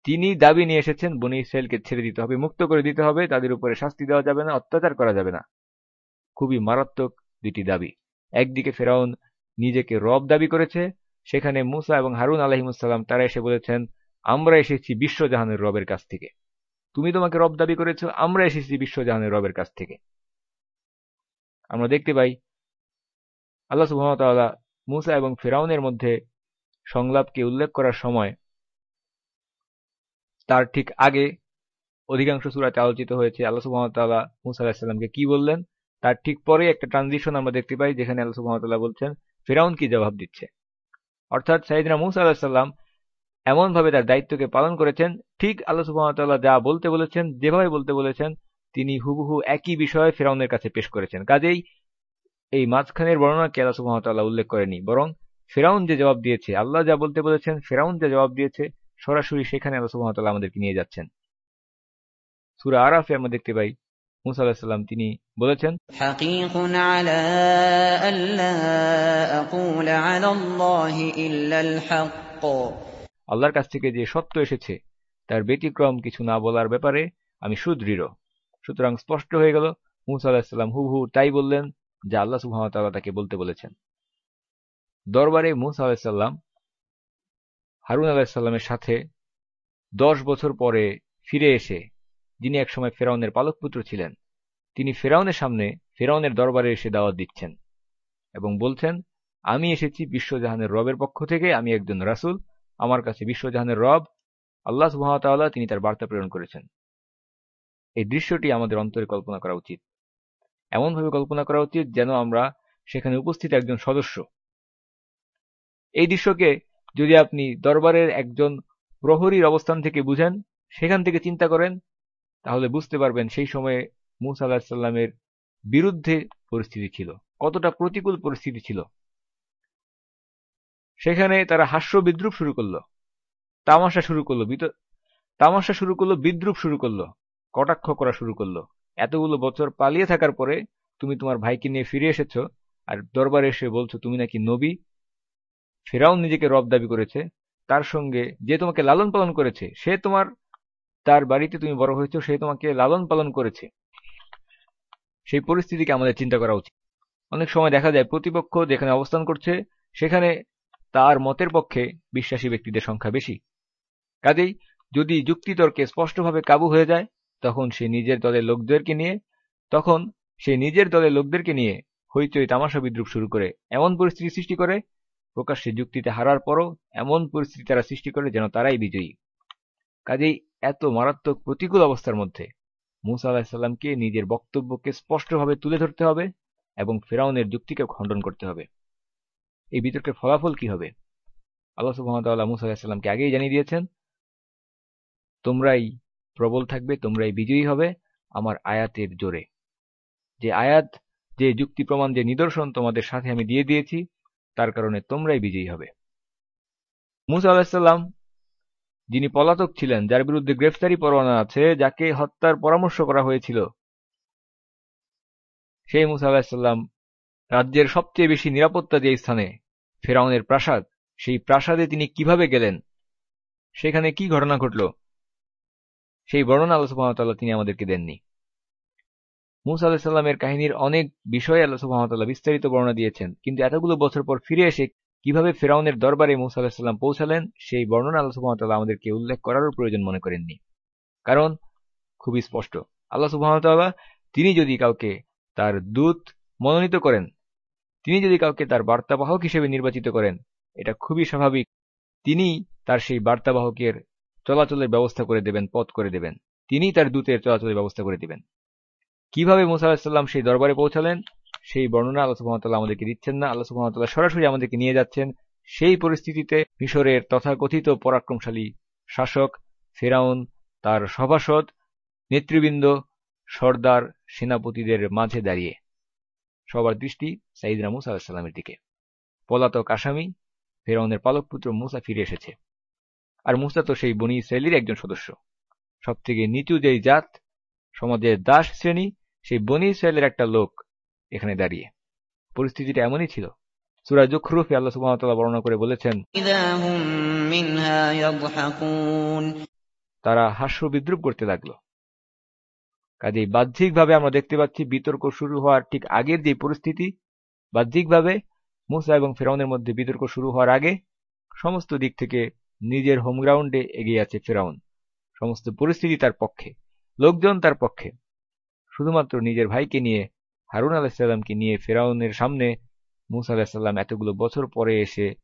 তিনি দাবি নিয়ে এসেছেন, বনি ইসরায়েলকে ছেড়ে দিতে হবে, মুক্ত করে দিতে হবে, তাদের উপরে শাস্তি দেওয়া যাবে না, অত্যাচার করা যাবে না। খুবই মারাত্মক দুটি দাবি। একদিকে ফেরাউন নিজেকে রব দাবি করেছে। সেখানে মুসা এবং হারুন আলহিমুসাল্লাম তারা এসে বলেছেন, আমরা এসেছি বিশ্বজাহানের রবের কাছ থেকে। তুমি তোমাকে রব দাবি করেছ, আমরা এসেছি বিশ্বজাহানের রবের কাছ থেকে। আমরা দেখতে পাই, আল্লাহ সুহামতাল্লাহ মুসা এবং ফেরাউনের মধ্যে সংলাপকে উল্লেখ করার সময় তার ঠিক আগে অধিকাংশ সুরাতে আলোচিত হয়েছে। আল্লাহ সুহামতাল্লাহ মুসা আলাহিসাল্লামকে কি বললেন? তার ঠিক পরে একটা ট্রানজিশন আমরা দেখতে পাই, যেখানে আল্লাহ সুহামতাল্লাহ বলছেন ফেরাউন কি জবাব দিচ্ছে। অর্থাৎ সাইদিনা মুসা আলাহিসাল্লাম এমনভাবে তার দায়িত্বকে পালন করেছেন, ঠিক আল্লাহ সুহামতাল্লাহ যা বলতে বলেছেন, যেভাবে বলতে বলেছেন, তিনি হুবহু একই বিষয়ে ফেরাউনের কাছে পেশ করেছেন। কাজেই এই মাঝখানের বর্ণনাকে আল্লাহ সুহামতাল্লাহ উল্লেখ করেনি বরং ফেরাউন যে জবাব দিয়েছে, আল্লাহ যা বলতে বলেছেন, ফেরাউন যে জবাব দিয়েছে, সরাসরি সেখানে আল্লাহ সুহামতাল্লাহ আমাদেরকে নিয়ে যাচ্ছেন। সুরা আরাফে আমরা দেখতে পাই মুসা আলাহিসাল্লাম তিনি বলেছেন আল্লাহর কাছ থেকে যে সত্য এসেছে তার ব্যতিক্রম কিছু না বলার ব্যাপারে আমি সুদৃঢ়। সুতরাং স্পষ্ট হয়ে গেল মুসা আলাহিসাল্লাম হুবহু তাই বললেন যা আল্লাহ সুহামতাল্লাহ তাকে বলতে বলেছেন। দরবারে মুসা আলাহিসাল্লাম হারুন আলাহিসাল্লামের সাথে দশ বছর পরে ফিরে এসে যিনি একসময় ফেরাউনের পালকপুত্র ছিলেন, তিনি ফেরাউনের সামনে ফেরাউনের দরবারে এসে দাওয়াত দিচ্ছেন এবং বলছেন, আমি এসেছি বিশ্বজাহানের রবের পক্ষ থেকে, আমি একজন রাসুল, আমার কাছে বিশ্বজাহানের রব, আল্লাহ সুহামতাল্লাহ তিনি তার বার্তা প্রেরণ করেছেন। এই দৃশ্যটি আমাদের অন্তরে কল্পনা করা উচিত। এমনভাবে কল্পনা করা উচিত যেন আমরা সেখানে উপস্থিত একজন সদস্য। এই দৃশ্যকে যদি আপনি দরবারের একজন প্রহরীর অবস্থান থেকে বুঝেন, সেখান থেকে চিন্তা করেন তাহলে বুঝতে পারবেন সেই সময়ে মুসা আলাহিসাল্লামের বিরুদ্ধে পরিস্থিতি ছিল, কতটা প্রতিকূল পরিস্থিতি ছিল। সেখানে তারা হাস্য বিদ্রুপ শুরু করল, তামাশা শুরু করল তামাশা শুরু করল, বিদ্রুপ শুরু করল, কটাক্ষ করা শুরু করল। এতগুলো বছর পালিয়ে থাকার পরে তুমি তোমার ভাইকে নিয়ে ফিরে এসেছ আর দরবারে এসে বলছো, তুমি নাকি নবী? ফেরাউন নিজেকে রব দাবি করেছে, তার সঙ্গে যে তোমাকে লালন পালন করেছে, সে তোমার তার বাড়িতে তুমি বড় হয়েছ, সে তোমাকে লালন পালন করেছে। সেই পরিস্থিতিকে আমাদের চিন্তা করা উচিত। অনেক সময় দেখা যায় প্রতিপক্ষ যেখানে অবস্থান করছে, সেখানে তার মতের পক্ষে বিশ্বাসী ব্যক্তিদের সংখ্যা বেশি। কাজেই যদি যুক্তিতর্কে স্পষ্টভাবে কাবু হয়ে যায়, তখন সে নিজের দলের লোকদেরকে নিয়ে, তখন সে নিজের দলের লোকদেরকে নিয়ে হইচই তামাশা বিদ্রুপ শুরু করে, এমন পরিস্থিতি সৃষ্টি করে, প্রকাশ্যে যুক্তিতে হারার পরও এমন পরিস্থিতি তারা সৃষ্টি করে যেন তারাই বিজয়ী। কাজেই এত মারাত্মক প্রতিকূল অবস্থার মধ্যে মুসা আলাহিসাল্লামকে নিজের বক্তব্যকে স্পষ্টভাবে তুলে ধরতে হবে এবং ফেরাউনের যুক্তিকে খণ্ডন করতে হবে। এই বিতর্কের ফলাফল কি হবে? আল্লাহ সুহামতাল্লাহ মুসা আলাহিসাল্লামকে আগেই জানিয়ে দিয়েছেন, তোমরাই প্রবল থাকবে, তোমরাই বিজয়ী হবে আমার আয়াতের জোরে। যে আয়াত, যে যুক্তি প্রমাণ, যে নিদর্শন তোমাদের সাথে আমি দিয়ে দিয়েছি, তার কারণে তোমরাই বিজয়ী হবে। মুসা আলাহিসাল্লাম যিনি পলাতক ছিলেন, যার বিরুদ্ধে গ্রেফতারি পরোয়ানা আছে, যাকে হত্যার পরামর্শ করা হয়েছিল। সেই মুসা আলাহিসাল্লাম রাজ্যের সবচেয়ে বেশি নিরাপত্তা যে স্থানে, ফেরাউনের প্রাসাদ, সেই প্রাসাদে তিনি কীভাবে গেলেন? সেখানে কি ঘটনা ঘটল? সেই বর্ণনা সুহামতাল্লাহ তিনি আমাদেরকে দেননি। মুসা আলাহিসাল্লামের কাহিনীর অনেক বিষয়ে সুহামতাল্লাহ বিস্তারিত বর্ণনা দিয়েছেন, কিন্তু এতগুলো বছর পর ফিরে এসে কীভাবে ফেরাউনের দরবারে মুসা আলাহিসাল্লাম পৌঁছালেন, সেই বর্ণনা আল্লাহ সুহামতাল্লাহ আমাদেরকে উল্লেখ করারও প্রয়োজন মনে করেননি। কারণ খুবই স্পষ্ট। আল্লাহ সুহামতাল্লাহ তিনি যদি কাউকে তার দূত মনোনীত করেন, তিনি যদি কাউকে তার বার্তাবাহক হিসেবে নির্বাচিত করেন, এটা খুবই স্বাভাবিক। তিনি তার সেই বার্তাবাহকের চলাচলের ব্যবস্থা করে দেবেন, পথ করে দেবেন। তিনি তার দূতের চলাচলের ব্যবস্থা করে দেবেন। কীভাবে মুসা আলাহিসাল্লাম সেই দরবারে পৌঁছালেন? সেই বর্ণনা আল্লাহ সুহামতাল্লাহ আমাদেরকে দিচ্ছেন না। আল্লাহ সুহামতাল্লাহ সরাসরি আমাদেরকে নিয়ে যাচ্ছেন সেই পরিস্থিতিতে মিশরের তথাকথিত পরাক্রমশালী শাসক ফেরাউন, তার সভাসদ, নেতৃবৃন্দ, সর্দার, সেনাপতিদের মাঝে দাঁড়িয়ে। সবার দৃষ্টি সাইদিনা মুসা আলাহিসাল্লামের দিকে। পলাতক আসামি ফেরাউনের পালকপুত্র মুসা ফিরে এসেছে। আর মুসা তো সেই বনি ইসরায়েলির একজন সদস্য। সব থেকে নিচু যেই জাত, সমাজের দাস শ্রেণি সেই বনি ইসরায়েলের একটা লোক। এখানে দাঁড়িয়ে। পরিস্থিতিটা এমনই ছিল। সুরা জুখরুফে আল্লাহ সুবাহতাল্লাহ বর্ণনা করে বলেছেন তারা হাস্য বিদ্রুপ করতে লাগল। কাজেই বাহ্যিকভাবে আমরা দেখতে পাচ্ছি বিতর্ক শুরু হওয়ার ঠিক আগের যে পরিস্থিতি বাহ্যিকভাবে মুসা এবং ফেরাউনের মধ্যে বিতর্ক শুরু হওয়ার আগে সমস্ত দিক থেকে নিজের হোম গ্রাউন্ডে এগিয়ে আছে ফেরাউন। সমস্ত পরিস্থিতি তার পক্ষে লোকজন তার পক্ষে। শুধুমাত্র নিজের ভাইকে নিয়ে হারুন আলাহিসাল্লামকে নিয়ে ফেরাউনের সামনে মুসা আলাহিসাল্লাম এতগুলো বছর পরে এসে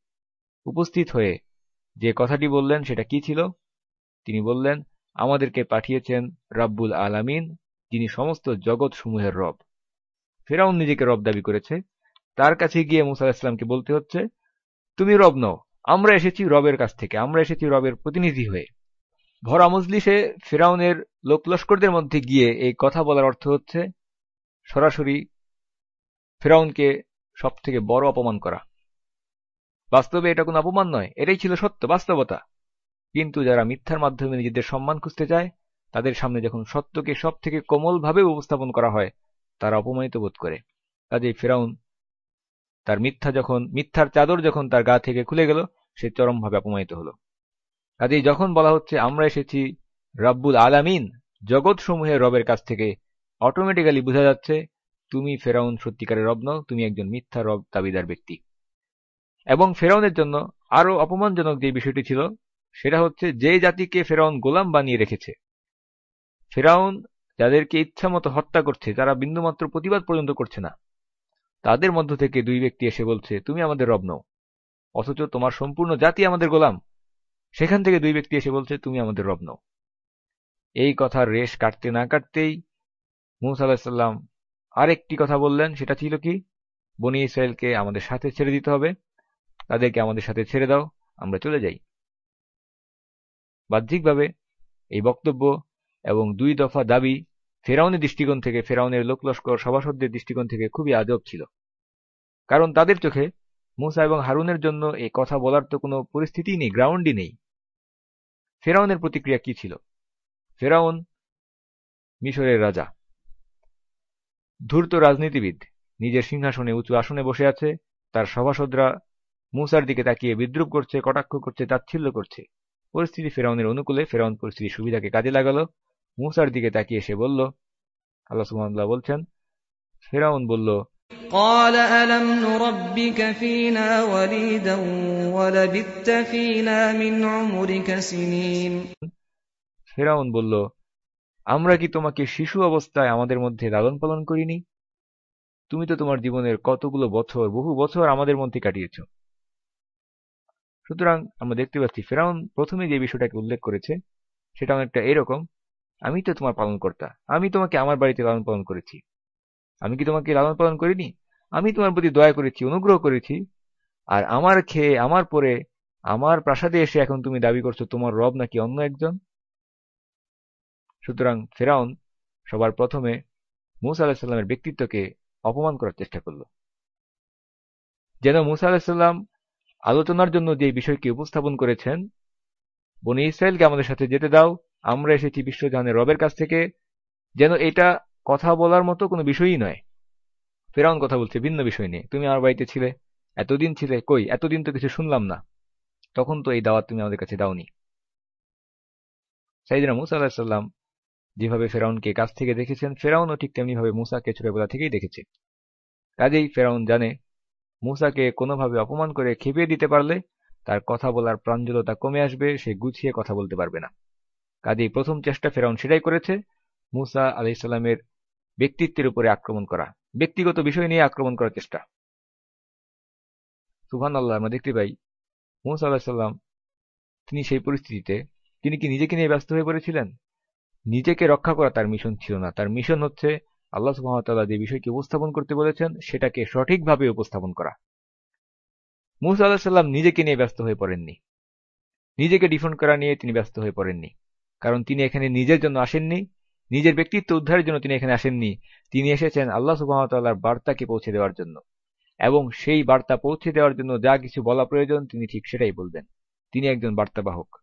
উপস্থিত হয়ে যে কথাটি বললেন, সেটা কি ছিল? তিনি বললেন, আমাদেরকে পাঠিয়েছেন রাব্বুল আলামিন, যিনি সমস্ত জগৎ সমূহের রব। ফেরাউন নিজেকে রব দাবি করেছে। তার কাছে গিয়ে মুসা আলাহিসাল্লামকে বলতে হচ্ছে, তুমি রব নও, আমরা এসেছি রবের কাছ থেকে, আমরা এসেছি রবের প্রতিনিধি হয়ে। ভরা মজলিসে ফেরাউনের লোকলস্করদের মধ্যে গিয়ে এই কথা বলার অর্থ হচ্ছে সরাসরি ফেরাউনকে সব থেকে বড় অপমান করা। বাস্তবে এটা কোনো অপমান নয়, এটাই ছিল সত্য, বাস্তবতা। কিন্তু যারা মিথ্যার মাধ্যমে নিজেদের সম্মান খুঁজতে চায়, তাদের সামনে যখন সত্যকে সব থেকে কোমলভাবে উপস্থাপন করা হয়, তারা অপমানিত বোধ করে। কাজেই ফেরাউন তার মিথ্যা যখন, মিথ্যার চাদর যখন তার গা থেকে খুলে গেল, সে চরমভাবে অপমানিত হলো। কাজেই যখন বলা হচ্ছে, আমরা এসেছি রাব্বুল আলামিন জগৎ সমূহের রবের কাছ থেকে অটোমেটিক্যালি বোঝা যাচ্ছে তুমি ফেরাউন সত্যিকারের রব নও, তুমি একজন মিথ্যা রব, দাবিদার ব্যক্তি। এবং ফেরাউনের জন্য আরও অপমানজনক যে বিষয়টি ছিল, সেটা হচ্ছে যে জাতিকে ফেরাউন গোলাম বানিয়ে রেখেছে, ফেরাউন যাদেরকে ইচ্ছা মতো হত্যা করছে, তারা বিন্দুমাত্র প্রতিবাদ পর্যন্ত করছে না। তাদের মধ্য থেকে দুই ব্যক্তি এসে বলছে, তুমি আমাদের রব নও, অথচ তোমার সম্পূর্ণ জাতি আমাদের গোলাম। সেখান থেকে দুই ব্যক্তি এসে বলছে, তুমি আমাদের রব নও। এই কথার রেশ কাটতে না কাটতেই মুসা আলাহিসাল্লাম আরেকটি কথা বললেন, সেটা ছিল কি? বনি ইসরায়েলকে আমাদের সাথে ছেড়ে দিতে হবে। তাদেরকে আমাদের সাথে ছেড়ে দাও, আমরা চলে যাই। বাহ্যিকভাবে এই বক্তব্য এবং দুই দফা দাবি ফেরাউনের দৃষ্টিকোণ থেকে, ফেরাউনের লোকলস্কর সভাসদদের দৃষ্টিকোণ থেকে খুবই আজব ছিল। কারণ তাদের চোখে মুসা এবং হারুনের জন্য এই কথা বলার তো কোনো পরিস্থিতি নেই, গ্রাউন্ডই নেই। ফেরাউনের প্রতিক্রিয়া কি ছিল? ফেরাউন মিশরের রাজা। ধূর্ত রাজনীতিবিদ নিজের সিংহাসনে উঁচু আসনে বসে আছে তার সভাসদরা মুসার দিকে তাকিয়ে বিদ্রুপ করছে কটাক্ষ করছে তাচ্ছিল্য করছে পরিস্থিতি ফেরাউনের অনুকূলে ফেরাউন পরিস্থিতির সুবিধাকে কাজে লাগালো মুসার দিকে তাকিয়ে সে বলল আল্লাহ সুহামদুল্লাহ বলছেন ফেরাউন বলল قال ألم نربك فينا وليدا ولبثت فينا من عمرك سنين ফেরাউন বলল আমরা কি তোমাকে শিশু অবস্থায় আমাদের মধ্যে লালন পালন করিনি? তুমি তো তোমার জীবনের কতগুলো বছর, বহু বছর আমাদের মধ্যে কাটিয়েছ। সুতরাং আমরা দেখতে পাচ্ছি, ফেরাউন প্রথমে যে বিষয়টাকে উল্লেখ করেছে, সেটা অনেকটা এরকম, আমি তো তোমার পালন কর্তা আমি তোমাকে আমার বাড়িতে লালন পালন করেছি। আমি কি তোমাকে লালন পালন করিনি? আমি তোমার প্রতি দয়া করেছি, অনুগ্রহ করেছি, আর আমার খেয়ে, আমার পরে, আমার প্রাসাদে এসে এখন তুমি দাবি করছ, তোমার রব নাকি অন্য একজন? সুতরাং ফেরাউন সবার প্রথমে মুসা আলাহিসাল্লামের ব্যক্তিত্বকে অপমান করার চেষ্টা করল। যেন মুসা আলাহিসাল্লাম আলোচনার জন্য যে বিষয়কে উপস্থাপন করেছেন, বনি ইসরায়েলকে আমাদের সাথে যেতে দাও, আমরা এসেছি বিশ্বজাহানের রবের কাছ থেকে, যেন এটা কথা বলার মতো কোনো বিষয়ই নয়। ফেরাউন কথা বলছে ভিন্ন বিষয় নিয়ে। তুমি আমার বাড়িতে ছিলে, এতদিন ছিলে, কই, এতদিন তো কিছু শুনলাম না। তখন তো এই দাওয়াত তুমি আমাদের কাছে দাওনি। সাইদিনা মুসা আলাহিসাল্লাম যেভাবে ফেরাউনকে কাছ থেকে দেখেছেন, ফেরাউনও ঠিক তেমনিভাবে মুসাকে ছোটবেলা থেকেই দেখেছে। কাজেই ফেরাউন জানে, মুসাকে কোনোভাবে অপমান করে খেপিয়ে দিতে পারলে তার কথা বলার প্রাঞ্জলতা কমে আসবে, সে গুছিয়ে কথা বলতে পারবে না। কাজেই প্রথম চেষ্টা ফেরাউন সেটাই করেছে, মুসা আলাইসাল্লামের ব্যক্তিত্বের উপরে আক্রমণ করা, ব্যক্তিগত বিষয় নিয়ে আক্রমণ করার চেষ্টা। সুহান আল্লাহ আমরা দেখতে পাই, মুসা আলাহিসাল্লাম তিনি সেই পরিস্থিতিতে, তিনি কি নিজেকে নিয়ে ব্যস্ত হয়ে পড়েছিলেন? নিজেকে রক্ষা করা তার মিশন ছিল না। তার মিশন হচ্ছে আল্লাহ সুহামতাল্লাহ যে বিষয়কে উপস্থাপন করতে বলেছেন, সেটাকে সঠিকভাবে উপস্থাপন করা। মুসা আল্লাহ সাল্লাম নিজেকে নিয়ে ব্যস্ত হয়ে পড়েননি। নিজেকে ডিফেন্ড করা নিয়ে তিনি ব্যস্ত হয়ে পড়েননি। কারণ তিনি এখানে নিজের জন্য আসেননি, নিজের ব্যক্তিত্ব উদ্ধারের জন্য তিনি এখানে আসেননি। তিনি এসেছেন আল্লাহ সুবাহতাল্লাহর বার্তাকে পৌঁছে দেওয়ার জন্য। এবং সেই বার্তা পৌঁছে দেওয়ার জন্য যা কিছু বলা প্রয়োজন, তিনি ঠিক সেটাই বলবেন। তিনি একজন বার্তাবাহক।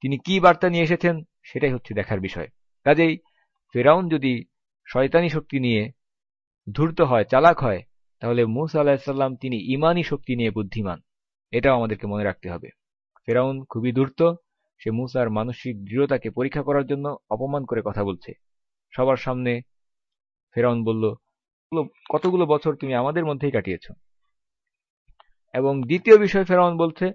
তিনি কি বার্তা নিয়ে এসেছেন? সেটাই হচ্ছে দেখার বিষয়। কাজেই ফেরাউন যদি শয়তানি শক্তি নিয়ে ধূর্ত হয়, চালাক হয়, তাহলে মুসা আলাহিসাল্লাম তিনি ইমানি শক্তি নিয়ে বুদ্ধিমান। এটাও আমাদেরকে মনে রাখতে হবে। ফেরাউন খুবই ধূর্ত, সে মুসার মানসিক দৃঢ়তাকে পরীক্ষা করার জন্য অপমান করে কথা বলছে। সবার সামনে ফেরাউন বলল, কতগুলো বছর তুমি আমাদের মধ্যেই কাটিয়েছ? এবং দ্বিতীয় বিষয় ফেরাউন বলছে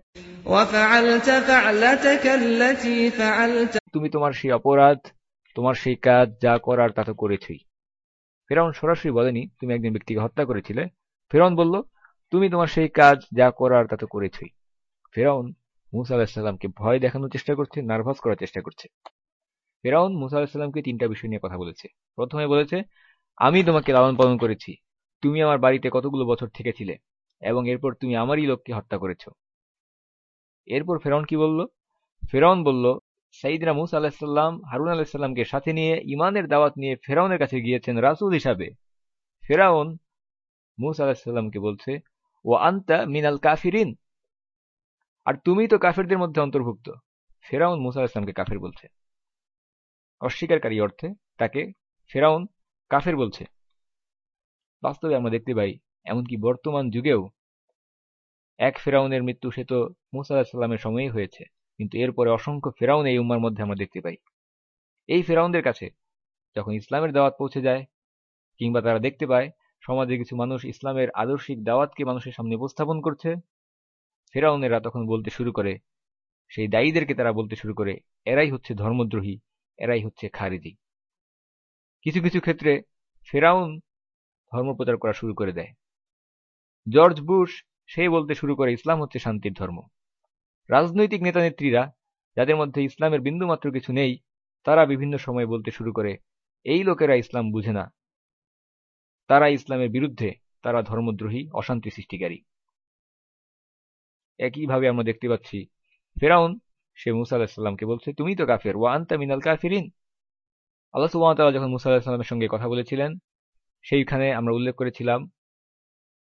তুমি তোমার সেই অপরাধ, তোমার সেই কাজ যা করার তা তো করেছই। ফেরাউন সরাসরি বলেনি, তুমি একজন ব্যক্তিকে হত্যা করেছিলে। ফেরাউন বলল, তুমি তোমার সেই কাজ যা করার তা তো করেছই। ফেরাউন মুসা আলাহিসাল্লামকে ভয় দেখানোর চেষ্টা করছে, নার্ভাস করার চেষ্টা করছে। ফেরাউন মুসা আলাহিসাল্লামকে তিনটা বিষয় নিয়ে কথা বলেছে। প্রথমে বলেছে, আমি তোমাকে লালন পালন করেছি। তুমি আমার বাড়িতে কতগুলো বছর থেকেছিলে এবং এরপর তুমি আমারই লোককে হত্যা করেছ। এরপর ফেরাউন কি বলল? ফেরাউন বলল সাইদিনা মুসা আলাহিসাল্লাম হারুন আলাহিসাল্লামকে সাথে নিয়ে ইমানের দাওয়াত নিয়ে ফেরাউনের কাছে গিয়েছেন রাসুল হিসাবে। ফেরাউন মুসা আলাহিসাল্লামকে বলছে ও আন্তা মিনাল কাফিরিন। আর তুমি তো কাফেরদের মধ্যে অন্তর্ভুক্ত। ফেরাউন মুসা আলাহিসামকে কাফের বলছে। অস্বীকারী অর্থে তাকে ফেরাউন কাফের বলছে। বাস্তবে আমরা দেখতে পাই, এমনকি বর্তমান যুগেও এক ফেরাউনের মৃত্যু সে তো মুসা আলাহিসাল্লামের সময়ই হয়েছে। কিন্তু এরপরে অসংখ্য ফেরাউন এই উম্মার মধ্যে আমরা দেখতে পাই। এই ফেরাউনদের কাছে যখন ইসলামের দাওয়াত পৌঁছে যায় কিংবা তারা দেখতে পায় সমাজে কিছু মানুষ ইসলামের আদর্শিক দাওয়াতকে মানুষের সামনে উপস্থাপন করছে, ফেরাউনেরা তখন বলতে শুরু করে, সেই দায়ীদেরকে তারা বলতে শুরু করে, এরাই হচ্ছে ধর্মদ্রোহী, এরাই হচ্ছে খারিজি। কিছু কিছু ক্ষেত্রে ফেরাউন ধর্ম প্রচার করা শুরু করে দেয়। জর্জ বুশ সে বলতে শুরু করে, ইসলাম হচ্ছে শান্তির ধর্ম। রাজনৈতিক নেতা নেত্রীরা যাদের মধ্যে ইসলামের বিন্দুমাত্র কিছু নেই, তারা বিভিন্ন সময় বলতে শুরু করে, এই লোকেরা ইসলাম বুঝে না। তারা ইসলামের বিরুদ্ধে, তারা ধর্মদ্রোহী, অশান্তি সৃষ্টিকারী। একইভাবে আমরা দেখতে পাচ্ছি, ফেরাউন, সে মুসা আলাহিসাল্লামকে বলছে, তুমি তো কাফের, ওয়া আন্তা মিনাল কাফিরিন। আল্লাহ সুবাহতাল্লাহ যখন মুসা আলাহিসাল্লামের সঙ্গে কথা বলেছিলেন, সেইখানে আমরা উল্লেখ করেছিলাম,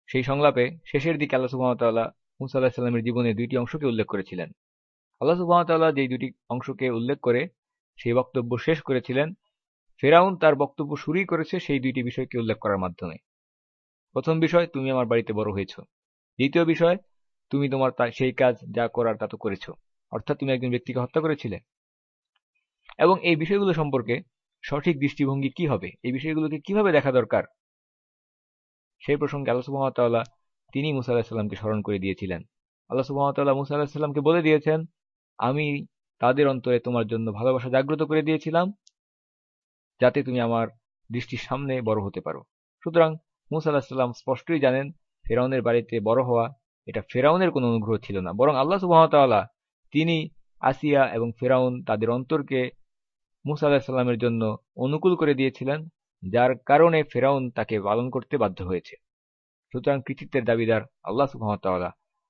সেই সংলাপে শেষের দিকে আল্লাহ সুবাহতাল্লাহ মুসা আলাহিসাল্লামের জীবনে দুইটি অংশকে উল্লেখ করেছিলেন। আল্লাহ সুবাহতাল্লাহ যেই দুটি অংশকে উল্লেখ করে সেই বক্তব্য শেষ করেছিলেন। ফেরাউন তার বক্তব্য শুরুই করেছে সেই দুইটি বিষয়কে উল্লেখ করার মাধ্যমে। প্রথম বিষয়, তুমি আমার বাড়িতে বড় হয়েছ। দ্বিতীয় বিষয়, তুমি তোমার সেই কাজ যা করার তা তো করেছ। অর্থাৎ তুমি একজন ব্যক্তিকে হত্যা করেছিলে। এবং এই বিষয়গুলো সম্পর্কে সঠিক দৃষ্টিভঙ্গি কি হবে? এই বিষয়গুলোকে কীভাবে দেখা দরকার? সেই প্রসঙ্গে আল্লাহ সুবাহতাল্লাহ তিনি মুসা আলাহিসাল্লামকে স্মরণ করে দিয়েছিলেন। আল্লাহ সুবাহতাল্লাহ মুসা আলাহিসাল্লামকে বলে দিয়েছেন, আমি তাদের অন্তরে তোমার জন্য ভালোবাসা জাগ্রত করে দিয়েছিলাম, যাতে তুমি আমার দৃষ্টির সামনে বড় হতে পারো। সুতরাং মুসা আলাহিসাল্লাম স্পষ্টই জানেন, ফেরাউনের বাড়িতে বড় হওয়া এটা ফেরাউনের কোনো অনুগ্রহ ছিল না। বরং আল্লাহ সুবাহতাল্লাহ তিনি আসিয়া এবং ফেরাউন তাদের অন্তরকে মুসা আলাহিসাল্লামের জন্য অনুকূল করে দিয়েছিলেন, যার কারণে ফেরাউন তাকে পালন করতে বাধ্য হয়েছে। সুতরাং কৃতিত্বের দাবিদার আল্লাহ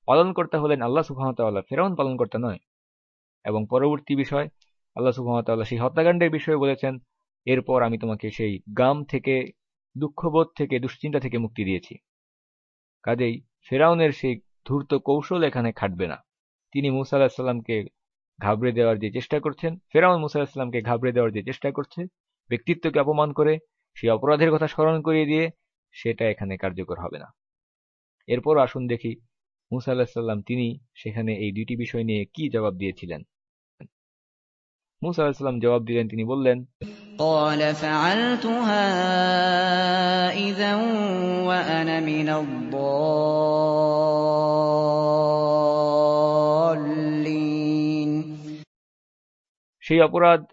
পালন করতে হলেন আল্লাহ সুবাহতাল্লাহ ফেরাউন পালন করতে নয়। এবং পরবর্তী বিষয়, আল্লাহ সুবাহতাল্লাহ সেই হত্যাকাণ্ডের বিষয়ে বলেছেন, এরপর আমি তোমাকে সেই গাম থেকে, দুঃখবোধ থেকে, দুশ্চিন্তা থেকে মুক্তি দিয়েছি। কাজেই ফেরাউনের সেই ধূর্ত কৌশল এখানে খাটবে না। তিনি মুসা আলাহিসাল্লামকে ঘাবড়ে দেওয়ার যে চেষ্টা করছেন, ফেরাউন মুসা আলাহিসাল্লামকে ঘাবড়ে দেওয়ার যে চেষ্টা করছে, ব্যক্তিত্বকে অপমান করে, সেই অপরাধের কথা স্মরণ করিয়ে দিয়ে সেটা এখানে কার্যকর হবে না। এরপর আসুন দেখি মুসা আলাহিসাল্লাম তিনি সেখানে এই দুটি বিষয় নিয়ে কি জবাব দিয়েছিলেন? মুসা আলাহিসাল্লাম জবাব দিলেন তিনি বললেন সেই অপরাধ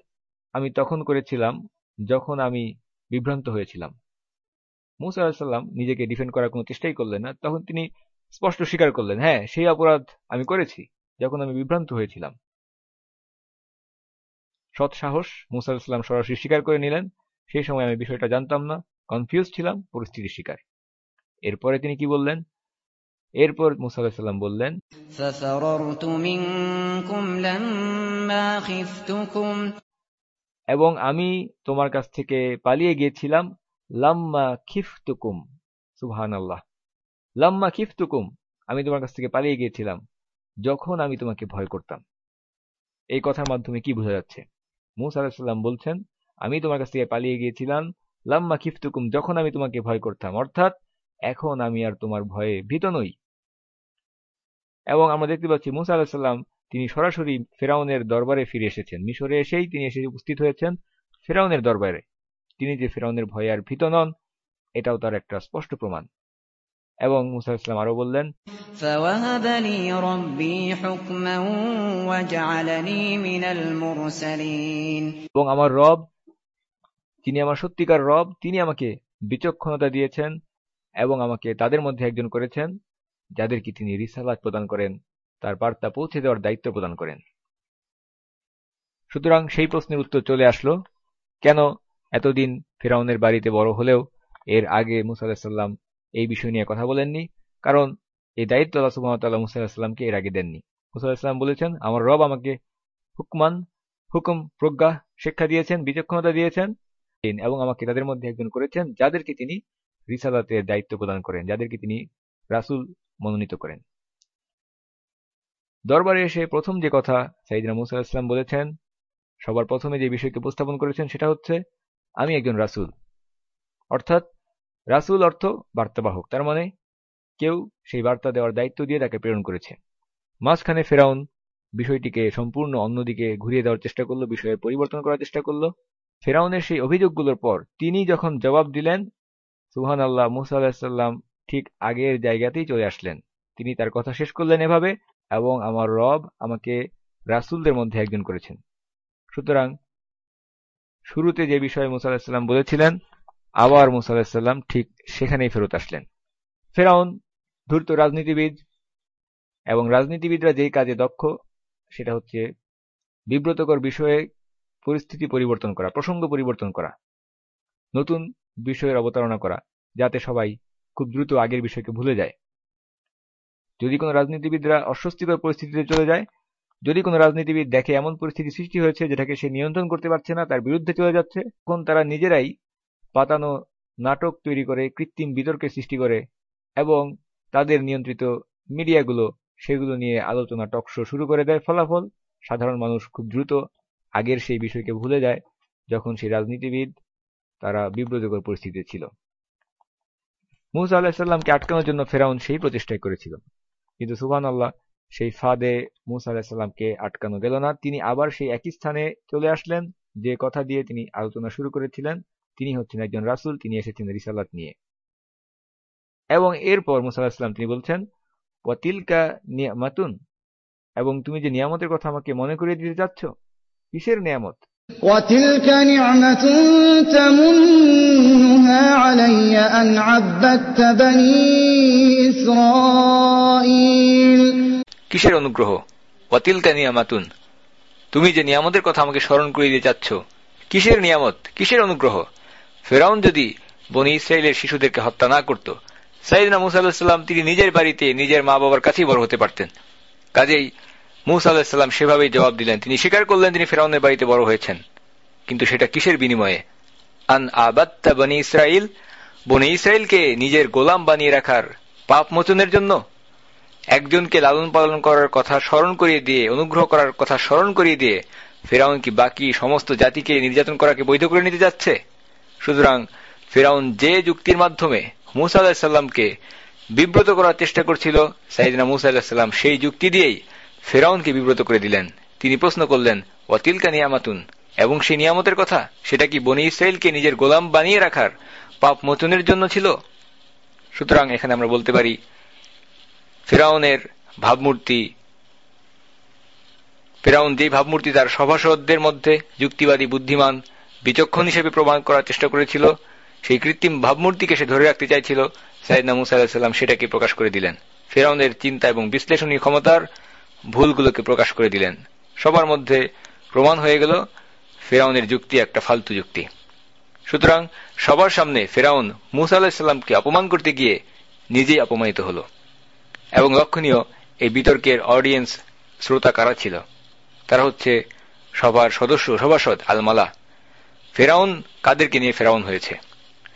আমি তখন করেছিলাম যখন আমি বিভ্রান্ত হয়েছিলাম। মুসা আলাহিসাল্লাম নিজেকে ডিফেন্ড করার কোনো চেষ্টাই করলেন না। তখন তিনি স্পষ্ট স্বীকার করলেন হ্যাঁ সেই অপরাধ আমি করেছি যখন আমি বিভ্রান্ত হয়েছিলাম। সৎ সাহস মুসা আলাহিসাল্লাম সরাসরি স্বীকার করে নিলেন। সেই সময় আমি বিষয়টা জানতাম না কনফিউজ ছিলাম পরিস্থিতির শিকার। এরপরে তিনি কি বললেন? এরপর মুসা আলাহিসাল্লাম বললেন এবং আমি তোমার কাছ থেকে পালিয়ে গিয়েছিলাম লাম্মা খিফতুকুম সুবহান আল্লাহ লাম্মা খিফতুকুম আমি তোমার কাছ থেকে পালিয়ে গিয়েছিলাম, যখন আমি তোমাকে ভয় করতাম। এই কথার মাধ্যমে কি বোঝা যাচ্ছে? মুসা আলাহিসাল্লাম বলছেন, আমি তোমার কাছ থেকে পালিয়ে গিয়েছিলাম, লাম্মা খিফতুকুম যখন আমি তোমাকে ভয় করতাম। অর্থাৎ, এখন আমি আর তোমার ভয়ে ভীত নই। এবং আমরা দেখতে পাচ্ছি মুসা আলাহিসাল্লাম তিনি সরাসরি ফেরাউনের দরবারে ফিরে এসেছেন। মিশরে এসেই তিনি এসে উপস্থিত হয়েছেন ফেরাউনের দরবারে। তিনি যে ফেরাউনের ভয়ে আর ভীত নন এটাও তার একটা স্পষ্ট প্রমাণ। এবং মুসা ইসলাম আরও বললেন এবং আমার রব তিনি আমার সত্যিকার রব তিনি আমাকে বিচক্ষণতা দিয়েছেন এবং আমাকে তাদের মধ্যে একজন করেছেন যাদেরকে তিনি রিসালাত প্রদান করেন তার বার্তা পৌঁছে দেওয়ার দায়িত্ব প্রদান করেন। সুতরাং সেই প্রশ্নের উত্তর চলে আসলো কেন এতদিন ফেরাউনের বাড়িতে বড় হলেও এর আগে মুসা আলাহিসাল্লাম এই বিষয় নিয়ে কথা বলেননি, কারণ এই দায়িত্ব আল্লাহ সুবাহতাল্লাহ মুসা আলাহিসাল্লামকে এর আগে দেননি। মুসা আলাহিসাল্লাম বলেছেন, আমার রব আমাকে হুকমান, হুকুম, প্রজ্ঞা, শিক্ষা দিয়েছেন, বিচক্ষণতা দিয়েছেন এবং আমাকে তাদের মধ্যে একজন করেছেন যাদেরকে তিনি রিসালাতের দায়িত্ব প্রদান করেন, যাদেরকে তিনি রাসুল মনোনীত করেন। দরবারে এসে প্রথম যে কথা সাইদিনা মুসা ইসলাম বলেছেন, সবার প্রথমে যে বিষয়কে উপস্থাপন করেছেন সেটা হচ্ছে আমি একজন রাসুল। অর্থাৎ রাসুল অর্থ বার্তাবাহক। তার মানে কেউ সেই বার্তা দেওয়ার দায়িত্ব দিয়ে তাকে প্রেরণ করেছে। মাঝখানে ফেরাউন বিষয়টিকে সম্পূর্ণ অন্যদিকে ঘুরিয়ে দেওয়ার চেষ্টা করল বিষয়ের পরিবর্তন করার চেষ্টা করল। ফেরাউনের সেই অভিযোগগুলোর পর তিনি যখন জবাব দিলেন সুহান আল্লাহ মুসা আলাহিসাল্লাম ঠিক আগের জায়গাতেই চলে আসলেন। তিনি তার কথা শেষ করলেন এভাবে এবং আমার রব আমাকে রাসুলদের মধ্যে একজন করেছেন। সুতরাং শুরুতে যে বিষয়ে মুসা আলাহিসাল্লাম বলেছিলেন, আবার মুসা আলাহিসাল্লাম ঠিক সেখানেই ফেরত আসলেন। ফেরাউন ধূর্ত রাজনীতিবিদ এবং রাজনীতিবিদরা যেই কাজে দক্ষ, সেটা হচ্ছে বিব্রতকর বিষয়ে পরিস্থিতি পরিবর্তন করা, প্রসঙ্গ পরিবর্তন করা, নতুন বিষয়ের অবতারণা করা, যাতে সবাই খুব দ্রুত আগের বিষয়কে ভুলে যায়। যদি কোনো রাজনীতিবিদরা অস্বস্তিকর পরিস্থিতিতে চলে যায় যদি কোনো রাজনীতিবিদ দেখে এমন পরিস্থিতি সৃষ্টি হয়েছে যেটাকে সে নিয়ন্ত্রণ করতে পারছে না, তার বিরুদ্ধে চলে যাচ্ছে, তখন তারা নিজেরাই পাতানো নাটক তৈরি করে, কৃত্রিম বিতর্কের সৃষ্টি করে এবং তাদের নিয়ন্ত্রিত মিডিয়াগুলো সেগুলো নিয়ে আলোচনা টকশো শুরু করে দেয় ফলাফল। সাধারণ মানুষ খুব দ্রুত আগের সেই বিষয়কে ভুলে যায় যখন সেই রাজনীতিবিদ তারা বিব্রতকর পরিস্থিতিতে ছিল। মুসা আলাহিসাল্লামকে আটকানোর জন্য ফেরাউন সেই প্রচেষ্টাই করেছিল। কিন্তু সুবান আল্লাহ সেই ফাঁদে মুসা আলাহিসাল্লামকে আটকানো গেল না তিনি আবার সেই একই স্থানে চলে আসলেন যে কথা দিয়ে তিনি আলোচনা শুরু করেছিলেন তিনি হচ্ছেন একজন রাসুল তিনি এসেছেন রিসালাত নিয়ে এবং এরপর মুসা আলাহিসাল্লাম তিনি বলছেন ওয়াতিলকা নিয়ামাতুন এবং তুমি যে নিয়ামতের কথা আমাকে মনে করিয়ে দিতে চাচ্ছ কিসের নিয়ামত وتلك نعمة تمنها علي أن عبدت بني إسرائيل কিসের অনুগ্রহ? ওয়াতিলকা নিয়ামাতুন। তুমি যে নিয়ামতের কথা আমাকে স্মরণ করিয়ে দিতে চাচ্ছ কিসের নিয়ামত? কিসের অনুগ্রহ? ফেরাউন যদি বনি ইসরায়েলের শিশুদেরকে হত্যা না করত সাইদিনা মুসা আল্লাহাম তিনি নিজের বাড়িতে নিজের মা বাবার কাছেই বড় হতে পারতেন। কাজেই মুসা আল্লাহাম সেভাবেই জবাব দিলেন। তিনি স্বীকার করলেন তিনি ফেরাউনের বাড়িতে বড় হয়েছেন। কিন্তু সেটা কিসের বিনিময়ে? আন আবাত্তা বনি ইসরায়েল বনে ইসরায়েলকে নিজের গোলাম বানিয়ে রাখার পাপ মোচনের জন্য? একজনকে লালন পালন করার কথা স্মরণ করিয়ে দিয়ে, অনুগ্রহ করার কথা স্মরণ করিয়ে দিয়ে ফেরাউন কি বাকি সমস্ত জাতিকে নির্যাতন করাকে বৈধ করে নিতে যাচ্ছে? সুতরাং ফেরাউন যে যুক্তির মাধ্যমে মুসা আলাহিসাল্লামকে বিব্রত করার চেষ্টা করছিল সাইদিনা মুসা আলাহিসাল্লাম সেই যুক্তি দিয়েই ফেরাউনকে বিব্রত করে দিলেন। তিনি প্রশ্ন করলেন অতিলকা নিয়ামাতুন? এবং সেই নিয়ামতের কথা, সেটা কি বনি ইসরায়েলকে নিজের গোলাম বানিয়ে রাখার পাপ মোচনের জন্য ছিল? সুতরাং এখানে আমরা বলতে পারি ফেরাউনের ভাবমূর্তি, ফেরাউন যে ভাবমূর্তি তার সভাসদদের মধ্যে যুক্তিবাদী, বুদ্ধিমান, বিচক্ষণ হিসেবে প্রমাণ করার চেষ্টা করেছিল, সেই কৃত্রিম ভাবমূর্তিকে সে ধরে রাখতে চাইছিল সাইদনা মুসা সেটাকে প্রকাশ করে দিলেন। ফেরাউনের চিন্তা এবং বিশ্লেষণী ক্ষমতার ভুলগুলোকে প্রকাশ করে দিলেন। সবার মধ্যে প্রমাণ হয়ে গেল, ফেরাউনের যুক্তি একটা ফালতু যুক্তি। সুতরাং সবার সামনে ফেরাউন মুসা আলাহিসাল্লামকে অপমান করতে গিয়ে নিজেই অপমানিত হল। এবং লক্ষণীয় এই বিতর্কের অডিয়েন্স শ্রোতা কারা ছিল? তারা হচ্ছে সবার সদস্য, সভাসদ আলমালা। ফেরাউন কাদেরকে নিয়ে ফেরাউন হয়েছে?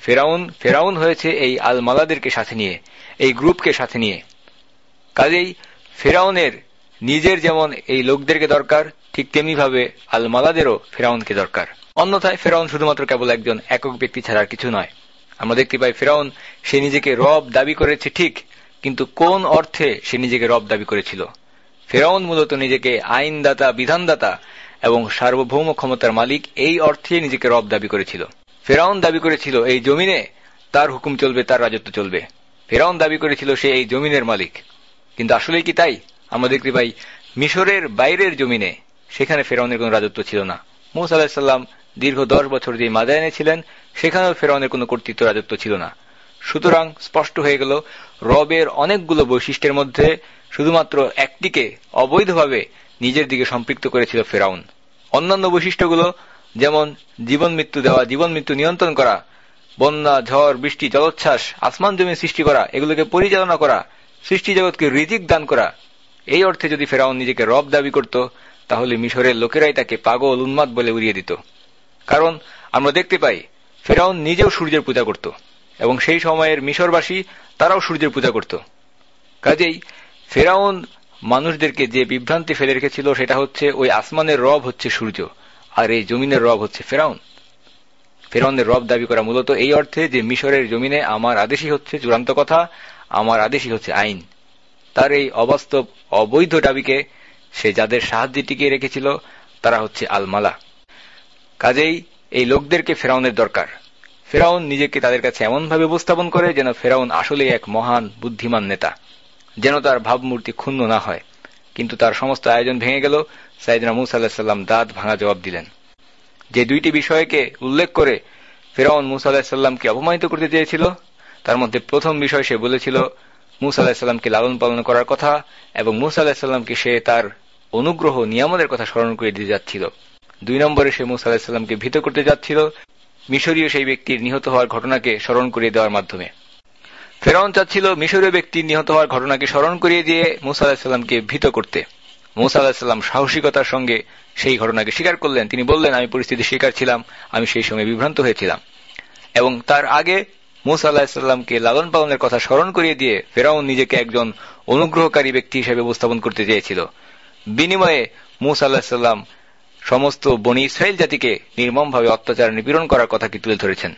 ফেরাউন ফেরাউন হয়েছে এই আলমালাদেরকে সাথে নিয়ে, এই গ্রুপকে সাথে নিয়ে। কাজেই ফেরাউনের নিজের যেমন এই লোকদেরকে দরকার, ঠিক তেমনিভাবে আলমালাদেরও ফেরাউনকে দরকার। অন্যথায় ফেরাউন শুধুমাত্র কেবল একজন একক ব্যক্তি ছাড়া কিছু নয়। আমরা দেখতে পাই ফেরাউন সে নিজেকে রব দাবি করেছে ঠিক কিন্তু কোন অর্থে সে নিজেকে রব দাবি করেছিল? ফেরাউন মূলত নিজেকে আইনদাতা, বিধানদাতা এবং সার্বভৌম ক্ষমতার মালিক এই অর্থে নিজেকে রব দাবি করেছিল। ফেরাউন দাবি করেছিল, এই জমিনে তার হুকুম চলবে, তার রাজত্ব চলবে। ফেরাউন দাবি করেছিল, সে এই জমিনের মালিক। কিন্তু আসলে কি তাই? আমরা দেখতে পাই মিশরের বাইরের জমিনে সেখানে ফেরাউনের কোন রাজত্ব ছিল না। মুসা আলাহিসাল্লাম দীর্ঘ দশ বছর যে মাদায়নে ছিলেন, সেখানেও ফেরাউনের কোন কর্তৃত্ব রাজত্ব ছিল না। সুতরাং স্পষ্ট হয়ে গেল রবের অনেকগুলো বৈশিষ্ট্যের মধ্যে শুধুমাত্র একটিকে অবৈধভাবে নিজের দিকে সম্পৃক্ত করেছিল ফেরাউন। অন্যান্য বৈশিষ্ট্যগুলো যেমন জীবন মৃত্যু দেওয়া, জীবন মৃত্যু নিয়ন্ত্রণ করা, বন্যা, ঝড়, বৃষ্টি, জলোচ্ছ্বাস, আসমান জমি সৃষ্টি করা, এগুলোকে পরিচালনা করা, সৃষ্টি জগৎকে রিজিক দান করা। এই অর্থে যদি ফেরাউন নিজেকে রব দাবি করত, তাহলে মিশরের লোকেরাই তাকে পাগল, উন্মাদ বলে উড়িয়ে দিত। কারণ আমরা দেখতে পাই, ফেরাউন নিজেও সূর্যের পূজা করত এবং সেই সময়ের মিশরবাসী তারাও সূর্যের পূজা করত। কাজেই ফেরাউন মানুষদেরকে যে বিভ্রান্তি ফেলে রেখেছিল, সেটা হচ্ছে ওই আসমানের রব হচ্ছে সূর্য, আর এই জমিনের রব হচ্ছে ফেরাউন। ফেরাউনের রব দাবি করা মূলত এই অর্থে যে মিশরের জমিনে আমার আদেশই হচ্ছে চূড়ান্ত কথা, আমার আদেশই হচ্ছে আইন। তার এই অবাস্তব, অবৈধ দাবিকে সে যাদের সাহায্যে টিকিয়ে রেখেছিল, তারা হচ্ছে আলমালা। কাজেই এই লোকদেরকে ফেরাউনের দরকার। ফেরাউন নিজেকে তাদের কাছে এমনভাবে উপস্থাপন করে যেন ফেরাউন আসলে এক মহান বুদ্ধিমান নেতা, যেন তার ভাবমূর্তি ক্ষুণ্ণ না হয়। কিন্তু তার সমস্ত আয়োজন ভেঙে গেল, সাইদিনা মুসা আল্লাহিসাল্লাম দাঁত ভাঙা জবাব দিলেন। যে দুইটি বিষয়কে উল্লেখ করে ফেরাউন মুসা আল্লাহিসাল্লামকে অপমানিত করতে চেয়েছিল, তার মধ্যে প্রথম বিষয় সে বলেছিল, মুসা আলাহিসাল্লামকে লালন পালন করার কথা এবং মুসা আলাহিসাল্লামকে সে তার অনুগ্রহ নিয়ামতের কথা স্মরণ করে দিতে যাচ্ছিল। দুই নম্বরে সে মুসা আলাহিসাল্লামকে ভীত করতে যাচ্ছিল মিশরীয় সেই ব্যক্তির নিহত হওয়ার ঘটনাকে স্মরণ করিয়ে দেওয়ার মাধ্যমে। ফেরাউন চাচ্ছিল মিশরীয় ব্যক্তির নিহত হওয়ার ঘটনাকে স্মরণ করিয়ে দিয়ে মুসা আলাহিসাল্লামকে ভীত করতে। মুসা আলাহিসাল্লাম সাহসিকতার সঙ্গে সেই ঘটনাকে স্বীকার করলেন। তিনি বললেন, আমি পরিস্থিতি শিকার ছিলাম, আমি সেই সময় বিভ্রান্ত হয়েছিলাম। এবং তার আগে মুসা আল্লাহিসাল্লামকে লালন পালনের কথা স্মরণ করিয়ে দিয়ে ফেরাউন নিজেকে একজন অনুগ্রহকারী ব্যক্তি হিসেবে উপস্থাপন করতে চেয়েছিল। বিনিময়ে মুসা আল্লাহিসাল্লাম সমস্ত বনি ইসরায়েল জাতিকে নির্মমভাবে অত্যাচার নিপীড়ন করার কথাকে তুলে ধরেছেন?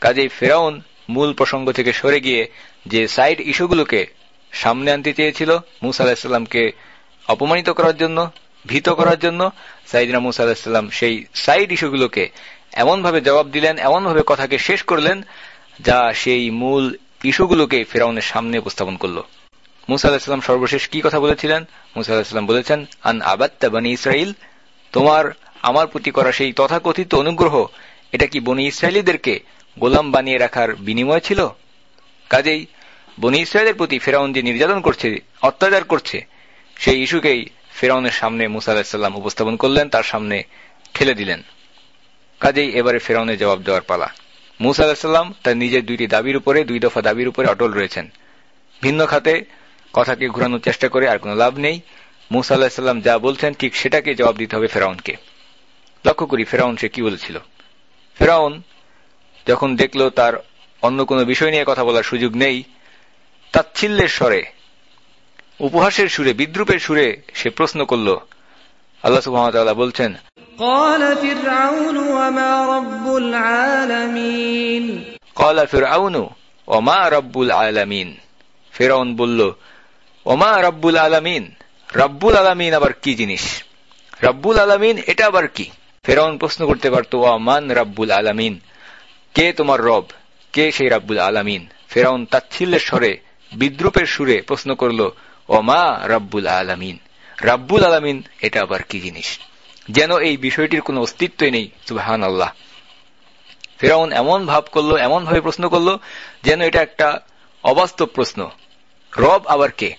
কাজেই ফেরাউন মূল প্রসঙ্গ থেকে সরে গিয়ে যে সাইড ইস্যুগুলোকে সামনে আনতে চেয়েছিল মুসা আলাহিসাল্লামকে অপমানিত করার জন্য, ভীত করার জন্য, সাইদিনা মুসা আলাহিসাল্লাম সেই সাইড ইস্যুগুলোকে এমনভাবে জবাব দিলেন, এমনভাবে কথাকে শেষ করলেন, যা সেই মূল ইস্যুগুলোকে ফেরাউনের সামনে উপস্থাপন করল। মুসা আলাহিসাল্লাম সর্বশেষ কি কথা বলেছিলেন? মুসা আলাহিসাল্লাম বলেছেন, আন আবাত্তা বানি ইসরাইল তোমার, আমার প্রতি করা সেই তথাকথিত অনুগ্রহ, এটা কি বনি ইসরায়েলিদেরকে গোলাম বানিয়ে রাখার বিনিময় ছিল? কাজেই বনি ইসরায়েলের প্রতি ফেরাউন যে নির্যাতন করছে, অত্যাচার করছে, সেই ইস্যুকেই ফেরাউনের সামনে মুসা আলাহিসাল্লাম উপস্থাপন করলেন, তার সামনে ঠেলে দিলেন। কাজেই এবারে ফেরাউনের জবাব দেওয়ার পালা। মুসা আলাহিসাল্লাম তার নিজের দুইটি দাবির উপরে, দুই দফা দাবির উপরে অটল রয়েছেন। ভিন্ন খাতে কথাকে ঘুরানোর চেষ্টা করে আর কোনো লাভ নেই। মুসা আল্লাহিসাল্লাম যা বলছেন ঠিক সেটাকে জবাব দিতে হবে ফেরাউনকে। লক্ষ্য করি ফেরাউন সে কি বলেছিল। ফেরাউন যখন দেখল তার অন্য কোনো বিষয় নিয়ে কথা বলার সুযোগ নেই তাচ্ছিল্যের স্বরে উপহাসের সুরে বিদ্রুপের সুরে সে প্রশ্ন করল আল্লাহ সুহামতাল্লাহ বলছেন ওমা রব্বুল আলামিন। ফেরাউন বলল ওমা রব্বুল আলামিন? রব্বুল আলামিন আবার কি জিনিস? রব্বুল আলামিন, এটা আবার কি? ফেরাউন প্রশ্ন করতে পারত মান রব্বুল আলামিন? কে তোমার রব? কে সেই রব্বুল আলামিন? ফেরাউন তাচ্ছিল্যের স্বরে, বিদ্রুপের সুরে প্রশ্ন করল ওমা রব্বুল আলামিন? রাব্বুল আলামিন, এটা আবার কি জিনিস? যেন এই বিষয়টির কোনো অস্তিত্বই নেই সুবাহান আল্লাহ ফেরাউন এমন ভাব করল, এমন ভাবে প্রশ্ন করল, যেন এটা একটা অবাস্তব প্রশ্ন। রব আবার কে?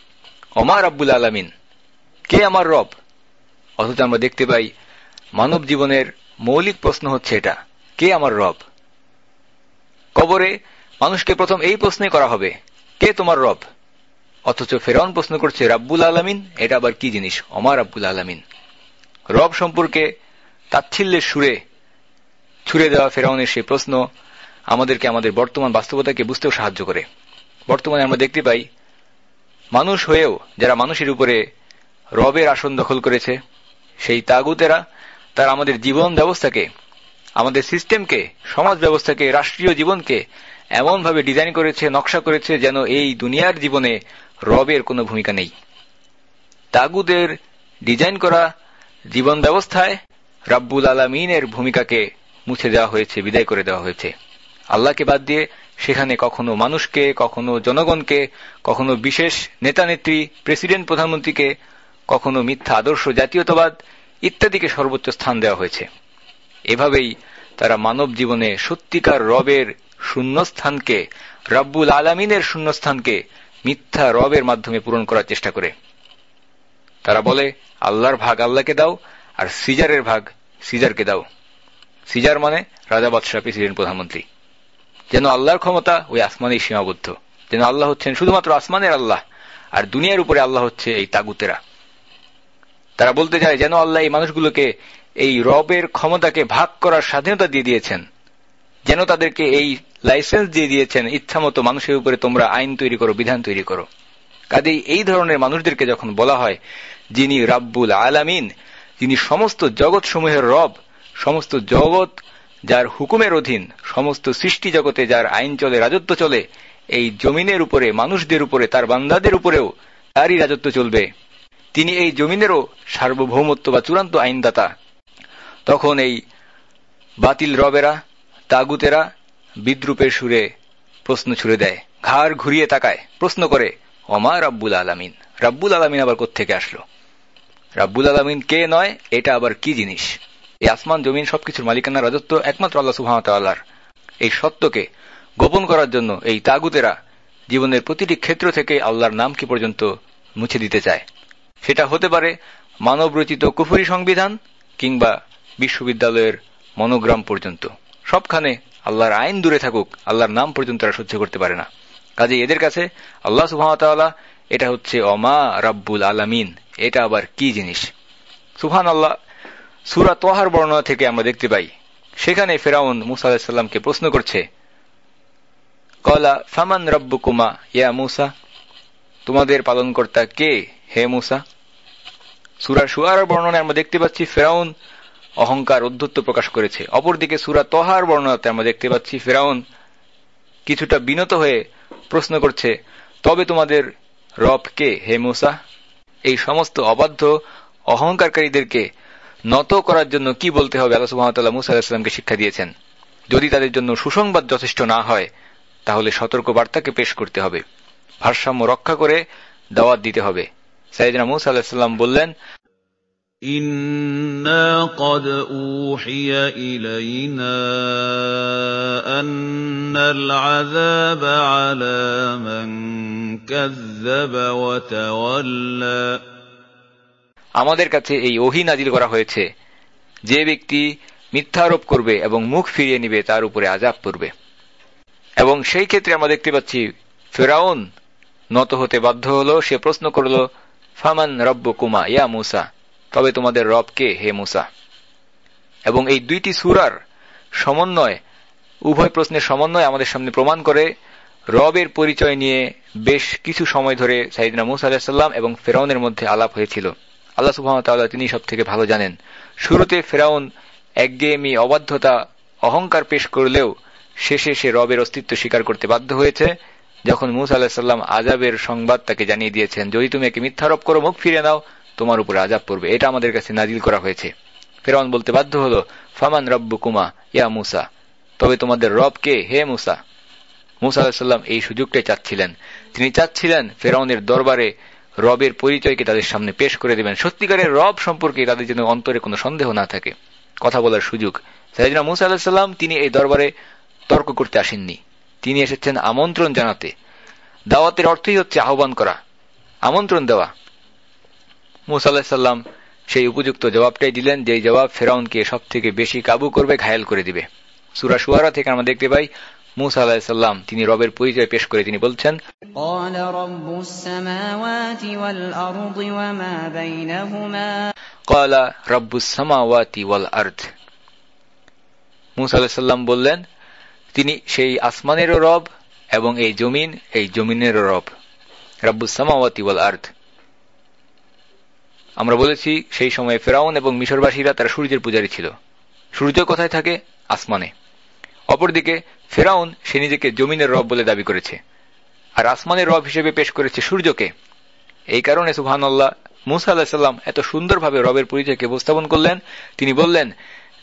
অমা রাব্বুল আলামিন? কে আমার রব? অথচ আমরা দেখতে পাই মানব জীবনের মৌলিক প্রশ্ন হচ্ছে এটা, কে আমার রব? কবরে মানুষকে প্রথম এই প্রশ্নে করা হবে, কে তোমার রব? অথচ ফেরাউন প্রশ্ন করছে, রাব্বুল আলামিন? এটা আবার কি জিনিস? অমা রাব্বুল আলামিন। রব সম্পর্কে তাচ্ছিল্যের সুরে ছুড়ে দেওয়া ফেরাউনের সেই প্রশ্ন আমাদেরকে আমাদের বর্তমান বাস্তবতাকে বুঝতেও সাহায্য করে। বর্তমানে আমরা দেখতে পাই, মানুষ হয়েও, যারা মানুষের উপরে রবের আসন দখল করেছে। সেই তাগুতেরা তারা আমাদের জীবন ব্যবস্থাকে, আমাদের সিস্টেমকে, সমাজ ব্যবস্থাকে, রাষ্ট্রীয় জীবনকে এমনভাবে ডিজাইন করেছে, নকশা করেছে যেন এই দুনিয়ার জীবনে রবের কোনো ভূমিকা নেই। তাগুদের ডিজাইন করা জীবন ব্যবস্থায় রাব্বুল আলমিনের ভূমিকাকে মুছে দেওয়া হয়েছে, বিদায় করে দেওয়া হয়েছে। আল্লাহকে বাদ দিয়ে সেখানে কখনো মানুষকে, কখনো জনগণকে, কখনো বিশেষ নেতানেত্রী, প্রেসিডেন্ট, প্রধানমন্ত্রীকে কখনো মিথ্যা, আদর্শ, জাতীয়তাবাদ ইত্যাদিকে সর্বোচ্চ স্থান দেওয়া হয়েছে। এভাবেই তারা মানব জীবনে সত্যিকার রবের শূন্যস্থানকে, রব্বুল আলমিনের শূন্যস্থানকে মিথ্যা রবের মাধ্যমে পূরণ করার চেষ্টা করে। তারা বলে, আল্লাহর ভাগ আল্লাহকে দাও, আর সিজারের ভাগ সিজারকে দাও। সিজার মানে রাজা বাদশাহ, প্রেসিডেন্ট, প্রধানমন্ত্রী। যেন আল্লাহর ক্ষমতা ওই আসমানেই সীমাবদ্ধ। যেন আল্লাহ হচ্ছেন শুধুমাত্র আসমানের আল্লাহ, আর দুনিয়ার উপরে আল্লাহ হচ্ছে এই তাগুতেরা। তারা বলতে চায়, যেন আল্লাহ এই মানুষগুলোকে এই রবের ক্ষমতাকে ভাগ করার স্বাধীনতা দিয়ে দিয়েছেন। যেন তাদেরকে এই লাইসেন্স দিয়ে দিয়েছেন ইচ্ছামতো মানুষের উপরে তোমরা আইন তৈরি করো, বিধান তৈরি করো। কাজেই এই ধরনের মানুষদেরকে যখন বলা হয়, যিনি রাব্বুল আলামিন, যিনি সমস্ত জগৎ সমূহের রব, সমস্ত জগৎ যার হুকুমের অধীন, সমস্ত সৃষ্টি জগতে যার আইন চলে, রাজত্ব চলে, এই জমিনের উপরে, মানুষদের উপরে, তার বান্দাদের উপরেও তারই রাজত্ব চলবে। তিনি এই জমিনেরও সার্বভৌমত্ব বা চূড়ান্ত আইনদাতা। তখন এই বাতিল রবেরা, তাগুতেরা বিদ্রুপের সুরে প্রশ্ন ছুড়ে দেয়, ঘাড় ঘুরিয়ে তাকায়, প্রশ্ন করে, অমা রাব্বুল আলামিন? রাব্বুল আলামিন আবার কোত্থেকে আসলো? রাব্বুল আলামিন কে নয়, এটা আবার কি জিনিস? এই আসমান, জমিন, সবকিছুর মালিকানা, রাজত্ব, একমাত্র আল্লাহ সুহামতাল্লাহর এই সত্যকে গোপন করার জন্য এই তাগুতেরা জীবনের প্রতিটি ক্ষেত্র থেকে আল্লাহর নামকে পর্যন্ত মুছে দিতে চায়? সেটা হতে পারে মানব রচিত কুফুরি সংবিধান কিংবা বিশ্ববিদ্যালয়ের মনোগ্রাম পর্যন্ত। সবখানে আল্লাহর আইন দূরে থাকুক, আল্লাহর নাম পর্যন্ত তারা সহ্য করতে পারে না। কাজে এদের কাছে আল্লাহ সুহামতাল্লাহ এটা হচ্ছে অমা রাব্বুল আলামিন, এটা আবার কি জিনিস? সুহান আল্লাহ সুরা তোহার বর্ণনা থেকে আমরা দেখতে পাই, সেখানে ফেরাউন মুসা আলাহিসাল্লামকে প্রশ্ন করছে, কলা ফামান রব্বুকুমা ইয়া মুসা? তোমাদের পালনকর্তা কে? হে মুসা, সুরা সুয়ার বর্ণনায় আমরা দেখতে পাচ্ছি, ফেরাউন অহংকার অধ্যত্ব প্রকাশ করেছে। অপরদিকে সুরা তহার বর্ণনাতে আমরা দেখতে পাচ্ছি, ফেরাউন কিছুটা বিনত হয়ে প্রশ্ন করছে, তবে তোমাদের রব কে? হে মুসা, এই সমস্ত অবাধ্য অহংকারকারীদেরকে নত করার জন্য কি বলতে হবে? আল্লাহ সুহামতাল্লাহ মুসা আলাহিসামকে শিক্ষা দিয়েছেন। যদি তাদের জন্য সুসংবাদ যথেষ্ট না হয়, তাহলে সতর্ক বার্তাকে পেশ করতে হবে। ভারসাম্য রক্ষা করে দাওয়াত দিতে হবে। সাইদিনা মুসা আলাহিসাল্লাম বললেন إنا قد أوحي إلينا أن العذاب على من كذب وتولى আমাদের কাছে এই ওহি নাজিল করা হয়েছে যে ব্যক্তি মিথ্যারোপ করবে এবং মুখ ফিরিয়ে নিবে তার উপরে আজাব পড়বে এবং সেই ক্ষেত্রে আমরা দেখতে পাচ্ছি ফেরাউন নত হতে বাধ্য হল সে প্রশ্ন করল ফামান রব্ব কুমা ইয়া মুসা, তবে তোমাদের রব কে, হে মুসা? এবং এই দুইটি সুরার সমন্বয়, উভয় প্রশ্নের সমন্বয় আমাদের সামনে প্রমাণ করে রবের পরিচয় নিয়ে বেশ কিছু সময় ধরে সাইদিনা মুসা আলাহিসাল্লাম এবং ফেরাউনের মধ্যে আলাপ হয়েছিল। আল্লাহ সুহামতাল্লাহ তিনি সব থেকে ভালো জানেন। শুরুতে ফেরাউন একগেয়েমি অবাধ্যতা, অহংকার পেশ করলেও শেষে সে রবের অস্তিত্ব স্বীকার করতে বাধ্য হয়েছে। যখন মুসা আলাহিসাল্লাম আজাবের সংবাদ তাকে জানিয়ে দিয়েছেন, যদি তুমি একে মিথ্যারোপ করো, মুখ ফিরে নাও, তোমার উপরে আজাব পড়বে। এটা আমাদের কাছে নাজিল করা হয়েছে। ফেরাউন বলতে বাধ্য হল, ফামান রব্বু কুমা ইয়া মুসা, তবে তোমাদের রব কে? হে মুসা। মুসা আলাহিসাল্লাম এই সুযোগটাই চাচ্ছিলেন। তিনি চাচ্ছিলেন ফেরাউনের দরবারে রবের পরিচয়কে তাদের সামনে পেশ করে দেবেন। সত্যিকারের রব সম্পর্কে তাদের যেন অন্তরে কোনো সন্দেহ না থাকে। কথা বলার সুযোগ। সাইদিনা মুসা আলাহিসাল্লাম তিনি এই দরবারে তর্ক করতে আসেননি। তিনি এসেছেন আমন্ত্রণ জানাতে। দাওয়াতের অর্থই হচ্ছে আহ্বান করা। আমন্ত্রণ দেওয়া। মুসা আলাহিসাল্লাম সেই উপযুক্ত জবাবটাই দিলেন যে জবাব ফেরাউনকে সব থেকে বেশি কাবু করবে ঘায়াল করে দিবে। সুরা সুয়ারা থেকে আমরা দেখতে পাই মুসা আলাহিসাল্লাম তিনি রবের পরিচয় পেশ করে তিনি বলছেন কলা রব্বুসামাওয়াতি ওয়াল আর্থ মুসা আলাহিসাল্লাম বললেন তিনি সেই আসমানেরও রব এবং এই জমিন এই জমিনেরও রব। রব্বুসামাওয়াতি ওয়াল আর্থ আমরা বলেছি, সেই সময় ফেরাউন এবং মিশরবাসীরা তারা সূর্যের পূজারী ছিল। সূর্য কোথায় থাকে? আসমানে। অপরদিকে, ফেরাউন সে নিজেকে জমিনের রব বলে দাবি করেছে। আর আসমানের রব হিসেবে পেশ করেছে সূর্যকে। এই কারণে সুহানাল্লাহ মুসা আল্লাহাম এত সুন্দরভাবে রবের পরিচয়কে উপস্থাপন করলেন। তিনি বললেন,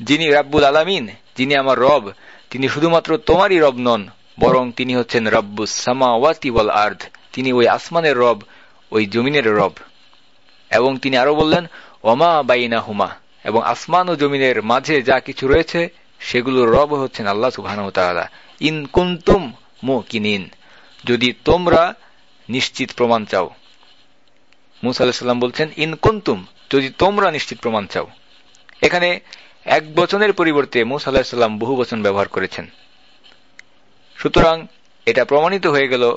যিনি রাব্বুল আলামিন যিনি আমার রব। তিনি শুধুমাত্র তোমারই রব নন, বরং তিনি হচ্ছেন রব্বুস সামাওয়াতি ওয়াল আর্ধ তিনি ওই আসমানের রব, ওই জমিনের রব। এবং তিনি আরও বললেন, ওমা বাইনা হুমা এবং আসমান ও জমিনের মাঝে যা কিছু রয়েছে, সেগুলোর রব হচ্ছেন আল্লাহ সুবাহ ইন কুন্তুম মো কিনিন যদি তোমরা নিশ্চিত প্রমাণ চাও। মুসা আলাহিসাল্লাম বলছেন, ইন কুন্তুম, যদি তোমরা নিশ্চিত প্রমাণ চাও। এখানে এক বচনের পরিবর্তে মুসা আলাহিসাল্লাম বহু বচন ব্যবহার করেছেন। সুতরাং এটা প্রমাণিত হয়ে গেল,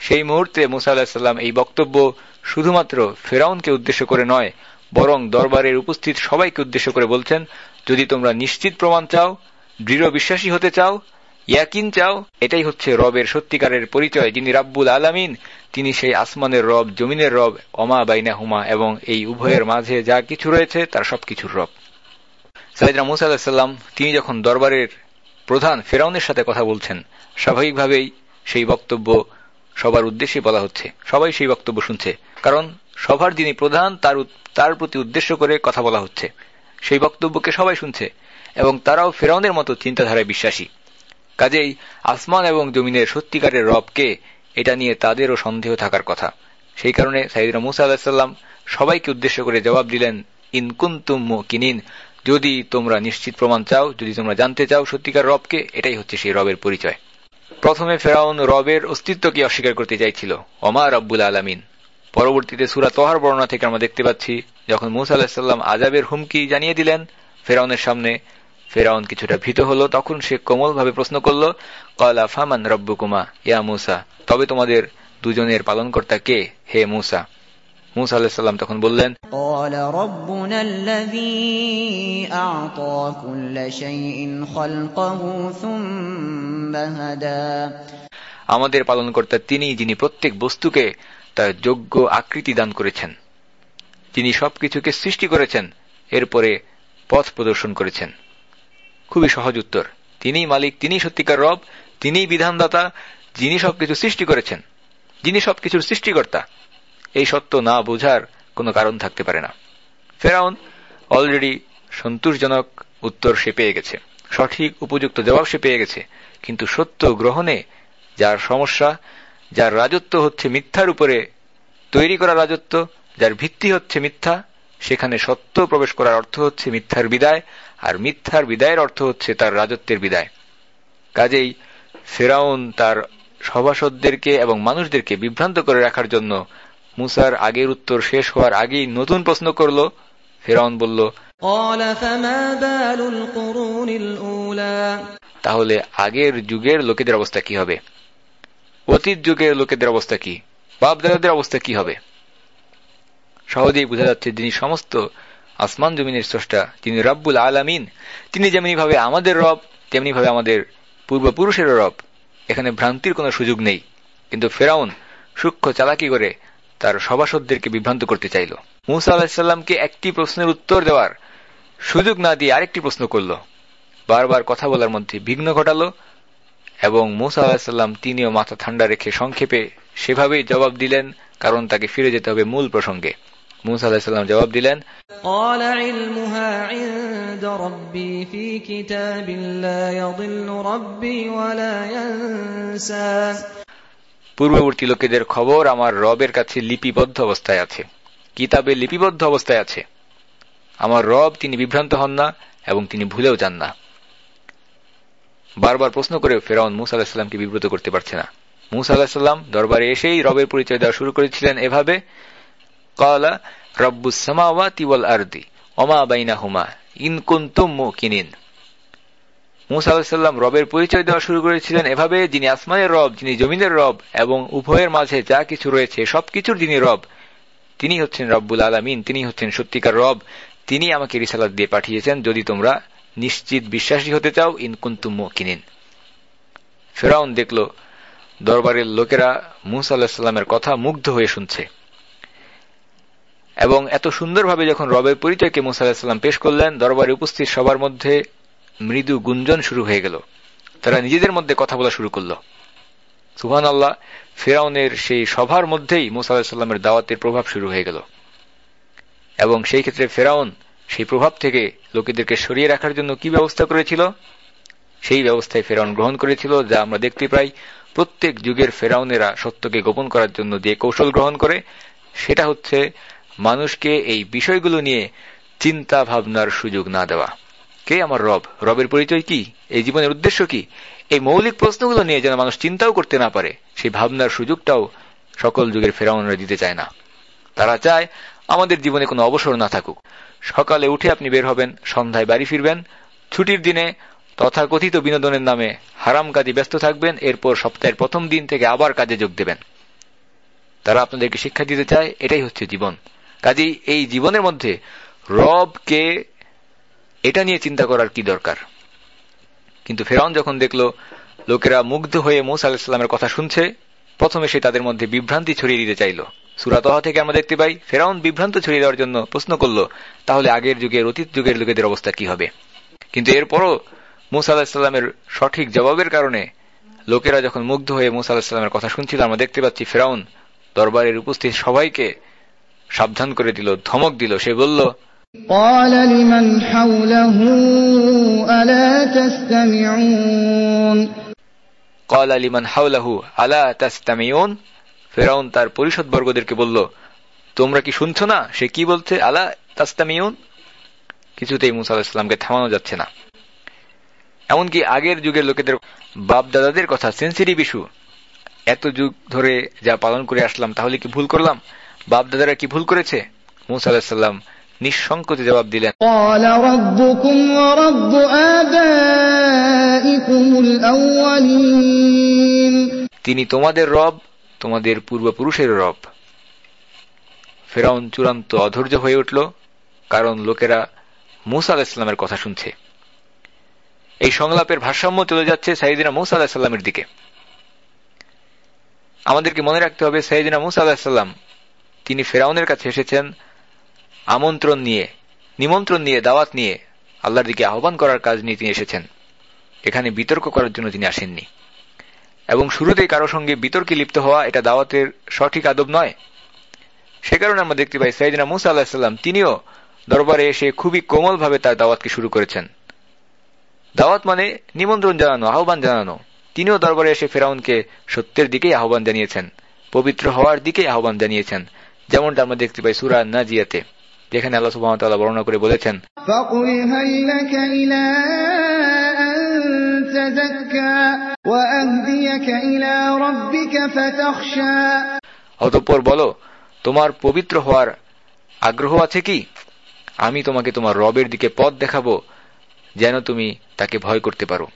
সেই মুহূর্তে মুসা আলাহিসাল্লাম এই বক্তব্য শুধুমাত্র ফেরাউনকে উদ্দেশ্য করে নয়, বরং দরবারের উপস্থিত সবাইকে উদ্দেশ্য করে বলছেন, যদি তোমরা নিশ্চিত প্রমাণ চাও, দৃঢ় বিশ্বাসী হতে চাও, ইয়াকিন চাও, এটাই হচ্ছে রবের সত্যিকারের পরিচয়, যিনি রাব্বুল আলামিন, তিনি সেই আসমানের রব, জমিনের রব অমা বাইনা হুমা এবং এই উভয়ের মাঝে যা কিছু রয়েছে, তার সবকিছুর রব। সাইদরা মুসা আলাহিসাল্লাম তিনি যখন দরবারের প্রধান ফেরাউনের সাথে কথা বলছেন, স্বাভাবিকভাবেই সেই বক্তব্য সবার উদ্দেশ্যে বলা হচ্ছে। সবাই সেই বক্তব্য শুনছে। কারণ সভার যিনি প্রধান, তার তার প্রতি উদ্দেশ্য করে কথা বলা হচ্ছে। সেই বক্তব্যকে সবাই শুনছে এবং তারাও ফেরাউনের মতো চিন্তাধারায় বিশ্বাসী। কাজেই আসমান এবং জমিনের সত্যিকারের রবকে এটা নিয়ে তাদেরও সন্দেহ থাকার কথা। সেই কারণে সাইদরা মুসা আলাহিসাল্লাম সবাইকে উদ্দেশ্য করে জবাব দিলেন ইনকুন্তুম কিনিন যদি তোমরা নিশ্চিত প্রমাণ চাও, যদি তোমরা জানতে চাও সত্যিকার রবকে, এটাই হচ্ছে সেই রবের পরিচয়। প্রথমে ফেরাউন রবের অস্তিত্বকে অস্বীকার করতে চাইছিল। অমা রব্বুল আলমিন। পরবর্তীতে সুরা তোহার বর্ণনা থেকে আমরা দেখতে পাচ্ছি, যখন মুসা আলাহিসাল্লাম আজাবের হুমকি জানিয়ে দিলেন, ফেরাউনের সামনে ফেরাউন কিছুটা ভীত হলো, তখন সে কোমলভাবে প্রশ্ন করল কলা ফামান রব্বুকুমা, ইয়া মুসা? তবে তোমাদের দুজনের পালনকর্তা কে? হে মুসা। মুসা আলাহিসাল্লাম তখন বললেন আমাদের পালনকর্তা তিনি যিনি প্রত্যেক বস্তুকে তার যোগ্য আকৃতি দান করেছেন যিনি সবকিছুকে সৃষ্টি করেছেন এরপরে পথ প্রদর্শন করেছেন। খুবই সহজ উত্তর। তিনি মালিক তিনি সত্যিকার রব তিনি বিধানদাতা যিনি সবকিছু সৃষ্টি করেছেন যিনি সবকিছুর সৃষ্টিকর্তা। এই সত্য না বোঝার কোনো কারণ থাকতে পারে না। ফেরাউন অলরেডি সন্তোষজনক উত্তর সে পেয়ে গেছে। সঠিক উপযুক্ত জবাব সে পেয়ে গেছে। কিন্তু সত্য গ্রহণে যার সমস্যা, যার রাজত্ব হচ্ছে মিথ্যার উপরে তৈরি করা রাজত্ব, যার ভিত্তি হচ্ছে মিথ্যা, সেখানে সত্য প্রবেশ করার অর্থ হচ্ছে মিথ্যার বিদায়, আর মিথ্যার বিদায়ের অর্থ হচ্ছে তার রাজত্বের বিদায়। কাজেই ফেরাউন তার সভাসদদেরকে এবং মানুষদেরকে বিভ্রান্ত করে রাখার জন্য মুসার আগের উত্তর শেষ হওয়ার আগেই নতুন প্রশ্ন করল। ফেরাউন বলল তাহলে আগের যুগের লোকেদের অবস্থা কি হবে? অতীত যুগের লোকেদের অবস্থা কি? বাপদাদাদের অবস্থা কি হবে? সহজেই বোঝা যাচ্ছে যিনি সমস্ত আসমান জমিনের স্রষ্টা যিনি রব্বুল আলামিন তিনি যেমনি ভাবে আমাদের রব তেমনি ভাবে আমাদের পূর্বপুরুষের রব। এখানে ভ্রান্তির কোনো সুযোগ নেই। কিন্তু ফেরাউন সূক্ষ্ম চালাকি করে তার সভাসদদেরকে বিভ্রান্ত করতে চাইল। মুসা আলাহিসাল্লামকে একটি প্রশ্নের উত্তর দেওয়ার সুযোগ না দিয়ে আরেকটি প্রশ্ন করল। বারবার কথা বলার মধ্যে বিঘ্ন ঘটালো এবং মুসা আলাহিসাল্লাম তিনিও মাথা ঠান্ডা রেখে সংক্ষেপে সেভাবেই জবাব দিলেন, কারণ তাকে ফিরে যেতে হবে মূল প্রসঙ্গে। মুসা আলাহিসাল্লাম জবাব দিলেন পূর্ববর্তী লোকেদের খবর আমার রবের কাছে লিপিবদ্ধ অবস্থায় আছে। কিতাবে লিপিবদ্ধ অবস্থায় আছে। আমার রব, তিনি বিভ্রান্ত হন না এবং তিনি ভুলেও যান না। বারবার প্রশ্ন করে ফেরাউন মুসা আলাহিসাল্লামকে বিব্রত করতে পারছে না। মুসা আলাহিসাল্লাম দরবারে এসেই রবের পরিচয় দেওয়া শুরু করেছিলেন এভাবে, কলা রব্বুসামাওয়া তিওয়াল আরদি অমা বাইনা হুমা ইনকুন্তুম কিনিন মুসা আলাহিসাল্লাম রবের পরিচয় দেওয়া শুরু করেছিলেন এভাবে, যিনি আসমানের রব, যিনি জমিনের রব, এবং উভয়ের মাঝে যা কিছু রয়েছে, সবকিছুর যিনি রব, তিনি হচ্ছেন রব্বুল আলমিন, তিনি হচ্ছেন সত্যিকার রব, তিনি আমাকে রিসালাত দিয়ে পাঠিয়েছেন, যদি তোমরা নিশ্চিত বিশ্বাসী হতে চাও ইনকুন্তুম কিনিন ফেরাউন দেখল, দরবারের লোকেরা মুসা আল্লাহামের কথা মুগ্ধ হয়ে শুনছে। এবং এত সুন্দরভাবে যখন রবের পরিচয়কে মুসা আল্লাহাম পেশ করলেন, দরবারে উপস্থিত সবার মধ্যে মৃদু গুঞ্জন শুরু হয়ে গেল। তারা নিজেদের মধ্যে কথা বলা শুরু করল। সুহান আল্লাহ ফেরাউনের সেই সভার মধ্যেই মুসা আল্লাহামের দাওয়াতের প্রভাব শুরু হয়ে গেল। এবং সেই ক্ষেত্রে ফেরাউন সেই প্রভাব থেকে লোকেদেরকে সরিয়ে রাখার জন্য কি ব্যবস্থা করেছিল? সেই ব্যবস্থায় ফেরাউন গ্রহণ করেছিল, যা আমরা দেখতে পাই প্রত্যেক যুগের ফেরাউনেরা সত্যকে গোপন করার জন্য যে কৌশল গ্রহণ করে, সেটা হচ্ছে মানুষকে এই বিষয়গুলো নিয়ে চিন্তা ভাবনার সুযোগ না দেওয়া। কে আমার রব? রবের পরিচয় কি? এই জীবনের উদ্দেশ্য কি? এই মৌলিক প্রশ্নগুলো নিয়ে যেন মানুষ চিন্তাও করতে না পারে, সেই ভাবনার সুযোগটাও সকল যুগের ফেরাউনরা দিতে চায় না। তারা চায় আমাদের জীবনে কোনো অবসর না থাকুক। সকালে উঠে আপনি বের হবেন, সন্ধ্যায় বাড়ি ফিরবেন, ছুটির দিনে তথাকথিত বিনোদনের নামে হারাম কাজে ব্যস্ত থাকবেন, এরপর সপ্তাহের প্রথম দিন থেকে আবার কাজে যোগ দেবেন। তারা আপনাদেরকে শিক্ষা দিতে চায়, এটাই হচ্ছে জীবন। কাজেই এই জীবনের মধ্যে রবকে এটা নিয়ে চিন্তা করার কি দরকার? কিন্তু ফেরাউন যখন দেখল, লোকেরা মুগ্ধ হয়ে মুসা আলাহিসাল্লামের কথা শুনছে, প্রথমে সে তাদের মধ্যে বিভ্রান্তি ছড়িয়ে দিতে চাইল। সুরাতহা থেকে আমরা দেখতে পাই, ফেরাউন বিভ্রান্ত ছড়িয়ে দেওয়ার জন্য প্রশ্ন করল, তাহলে আগের যুগের অতীত যুগের লোকেদের অবস্থা কি হবে? কিন্তু এরপরও মুসা আলাহিসাল্লামের সঠিক জবাবের কারণে লোকেরা যখন মুগ্ধ হয়ে মুসা আলাহিসাল্লামের কথা শুনছিল, আমরা দেখতে পাচ্ছি ফেরাউন দরবারের উপস্থিত সবাইকে সাবধান করে দিল, ধমক দিল। সে বলল قال لمن حوله ألا تستمعون قال لمن حوله ألا تستمعون ফেরাউন তার পরিষদ বর্গদেরকে বলল তোমরা কি শুনছো না সে কি বলছে আলা তাস্তামিউন কিছুতেই মুসা আলাহিসাল্লামকে থামানো যাচ্ছে না এমনকি আগের যুগের লোকেদের বাপ দাদাদের কথা সেন্সিটিভ ইস্যু এত যুগ ধরে যা পালন করে আসলাম তাহলে কি ভুল করলাম বাপ দাদারা কি ভুল করেছে মুসা আলাহিসাল্লাম নিঃসংকোচে জবাব দিলেন। তিনি তোমাদের রব তোমাদের পূর্বপুরুষের রব। ফেরাউন চূড়ান্ত অধৈর্য হয়ে উঠল কারণ লোকেরা মুসা আলাহ ইসলামের কথা শুনছে। এই সংলাপের ভারসাম্য চলে যাচ্ছে সাইদিনা মুসা আলাহ সাল্লামের দিকে। আমাদেরকে মনে রাখতে হবে সাইদিনা মুসা আলাহ সাল্লাম তিনি ফেরাউনের কাছে এসেছেন আমন্ত্রণ নিয়ে, নিমন্ত্রণ নিয়ে, দাওয়াত নিয়ে আল্লাহর দিকে আহ্বান করার কাজ নিয়ে তিনি এসেছেন। এখানে বিতর্ক করার জন্য তিনি আসেননি। এবং শুরুতেই কারও সঙ্গে বিতর্কে লিপ্ত হওয়া এটা দাওয়াতের সঠিক আদব নয়। সে কারণে আমরা দেখতে পাই সাইদিনা মুসা আল্লাহিসাল্লাম তিনিও দরবারে এসে খুবই কোমলভাবে তার দাওয়াতকে শুরু করেছেন। দাওয়াত মানে নিমন্ত্রণ জানানো, আহ্বান জানানো। তিনিও দরবারে এসে ফেরাউনকে সত্যের দিকেই আহ্বান জানিয়েছেন, পবিত্র হওয়ার দিকেই আহ্বান জানিয়েছেন, যেমনটা আমরা দেখতে পাই সুরা নাজিয়াতে। যেখানে আল্লাহ সুবাহতাল্লাহ বর্ণনা করে বলেছেন فقل هل لك إلى أن تزكى وأهديك إلى ربك فتخشى অতঃপর বলো তোমার পবিত্র হওয়ার আগ্রহ আছে কি আমি তোমাকে তোমার রবের দিকে পথ দেখাবো যেন তুমি তাকে ভয় করতে পারো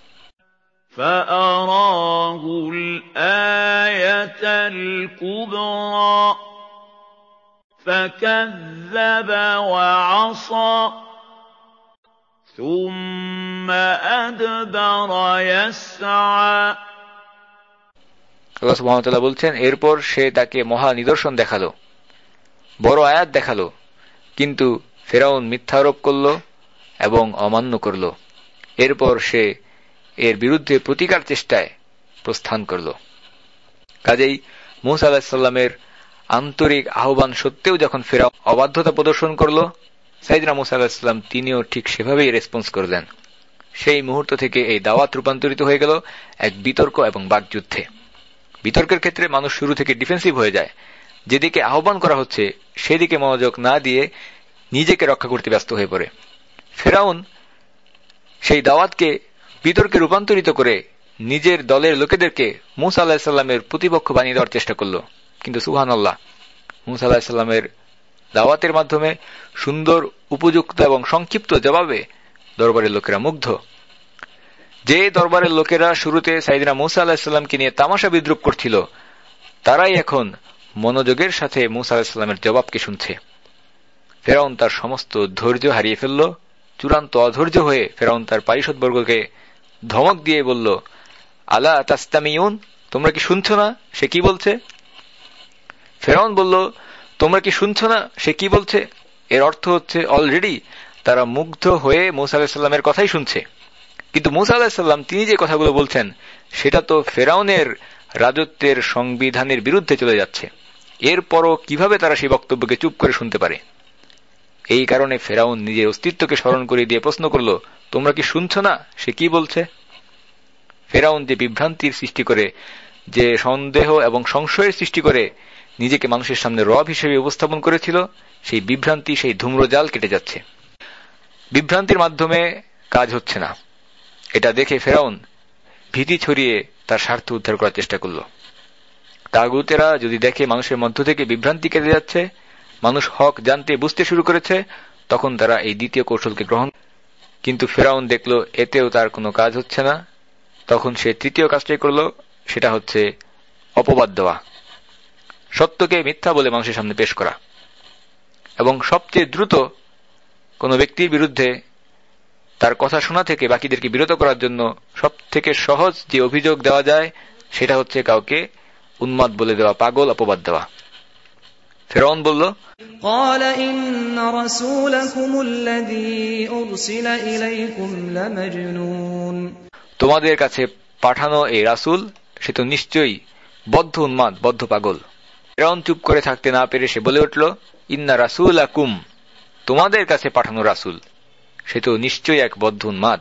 فأراه الآية الكبرى فكذب وعصى ثُمَّ أَدْبَرَ يَسْعَىٰ আল্লাহ সুবহানাহু বলছেন এরপর সে তাকে মহা নিদর্শন দেখালো বড় আয়াত দেখালো কিন্তু ফেরাউন মিথ্যারোপ করল এবং অমান্য করল এরপর সে এর বিরুদ্ধে প্রতিকার চেষ্টায় প্রস্থান করল কাজেই মুসা আলাহিসাল্লামের আন্তরিক আহ্বান সত্ত্বেও যখন ফেরাও অবাধ্যতা প্রদর্শন করল সাইদরা মুসা আলাহিসাল্লাম তিনিও ঠিক সেভাবেই রেসপন্স করলেন। সেই মুহূর্ত থেকে এই দাওয়াত রূপান্তরিত হয়ে গেল এক বিতর্ক এবং বাকযুদ্ধে। বিতর্কের ক্ষেত্রে মানুষ শুরু থেকে ডিফেন্সিভ হয়ে যায়। যেদিকে আহ্বান করা হচ্ছে, সেদিকে মনোযোগ না দিয়ে নিজেকে রক্ষা করতে ব্যস্ত হয়ে পড়ে। ফেরাউন সেই দাওয়াতকে বিতর্কে রূপান্তরিত করে নিজের দলের লোকেদেরকে মুসা আল্লাহিসাল্লামের প্রতিপক্ষ বানিয়ে দেওয়ার চেষ্টা করল। কিন্তু সুহান আল্লাহ মুসা আল্লাহিসাল্লামের দাওয়াতের মাধ্যমে সুন্দর, উপযুক্ত এবং সংক্ষিপ্ত জবাবে দরবারের লোকেরা মুগ্ধ। যে দরবারের লোকেরা শুরুতে সাইদিনা মুসা আলাহিসাল্লামকে নিয়ে তামাশা বিদ্রুপ করছিল, তারাই এখন মনোযোগের সাথে মুসা আলাহিসাল্লামের জবাবকে শুনছে। ফেরাউন তার সমস্ত ধৈর্য হারিয়ে ফেলল, চূড়ান্ত অধৈর্য হয়ে ফেরাউন তার পারিষদবর্গকে ধমক দিয়ে বলল, আলা তাস্তামিউন, তোমরা কি শুনছ না? সে কি বলছে? ফেরাউন বলল, তোমরা কি শুনছ না? সে কি বলছে? এর অর্থ হচ্ছে অলরেডি তারা মুগ্ধ হয়ে মুসা আলাহিসাল্লামের কথাই শুনছে। কিন্তু মুসা আলাহিসাল্লাম তিনি যে কথাগুলো বলছেন, সেটা তো ফেরাউনের রাজত্বের সংবিধানের বিরুদ্ধে চলে যাচ্ছে। এরপরও কীভাবে তারা সেই বক্তব্যকে চুপ করে শুনতে পারে? এই কারণে ফেরাউন নিজের অস্তিত্বকে স্মরণ করে দিয়ে প্রশ্ন করল, তোমরা কি শুনছ না? সে কি বলছে? ফেরাউন যে বিভ্রান্তির সৃষ্টি করে, যে সন্দেহ এবং সংশয়ের সৃষ্টি করে নিজেকে মানুষের সামনে রব হিসেবে উপস্থাপন করেছিল, সেই বিভ্রান্তি, সেই ধূম্রজাল কেটে যাচ্ছে। বিভ্রান্তির মাধ্যমে কাজ হচ্ছে না। এটা দেখে ফেরাউন ভীতি ছড়িয়ে তার স্বার্থ উদ্ধার করার চেষ্টা করল। তাগুতেরা যদি দেখে মানুষের মধ্য থেকে বিভ্রান্তি কেটে যাচ্ছে, মানুষ হক জানতে বুঝতে শুরু করেছে, তখন তারা এই দ্বিতীয় কৌশলকে গ্রহণ কিন্তু ফেরাউন দেখল, এতেও তার কোনো কাজ হচ্ছে না। তখন সে তৃতীয় কাজটাই করল, সেটা হচ্ছে অপবাদ দেওয়া। সত্যকে মিথ্যা বলে মানুষের সামনে পেশ করা। এবং সবচেয়ে দ্রুত কোনো ব্যক্তির বিরুদ্ধে তার কথা শোনা থেকে বাকিদেরকে বিরত করার জন্য সব থেকে সহজ যে অভিযোগ দেওয়া যায় সেটা হচ্ছে কাউকে উন্মাদ বলে দেওয়া পাগল অপবাদ দেওয়া। ফেরন বলল তোমাদের কাছে পাঠানো এই রাসুল সে তো নিশ্চয়ই বদ্ধ উন্মাদ বদ্ধ পাগল। ফেরন চুপ করে থাকতে না পেরে সে বলে উঠল, ইন্না রাসুল আকুম তোমাদের কাছে পাঠানো রাসুল। সে তো নিশ্চয়ই এক বদ্ধ উন্মাদ।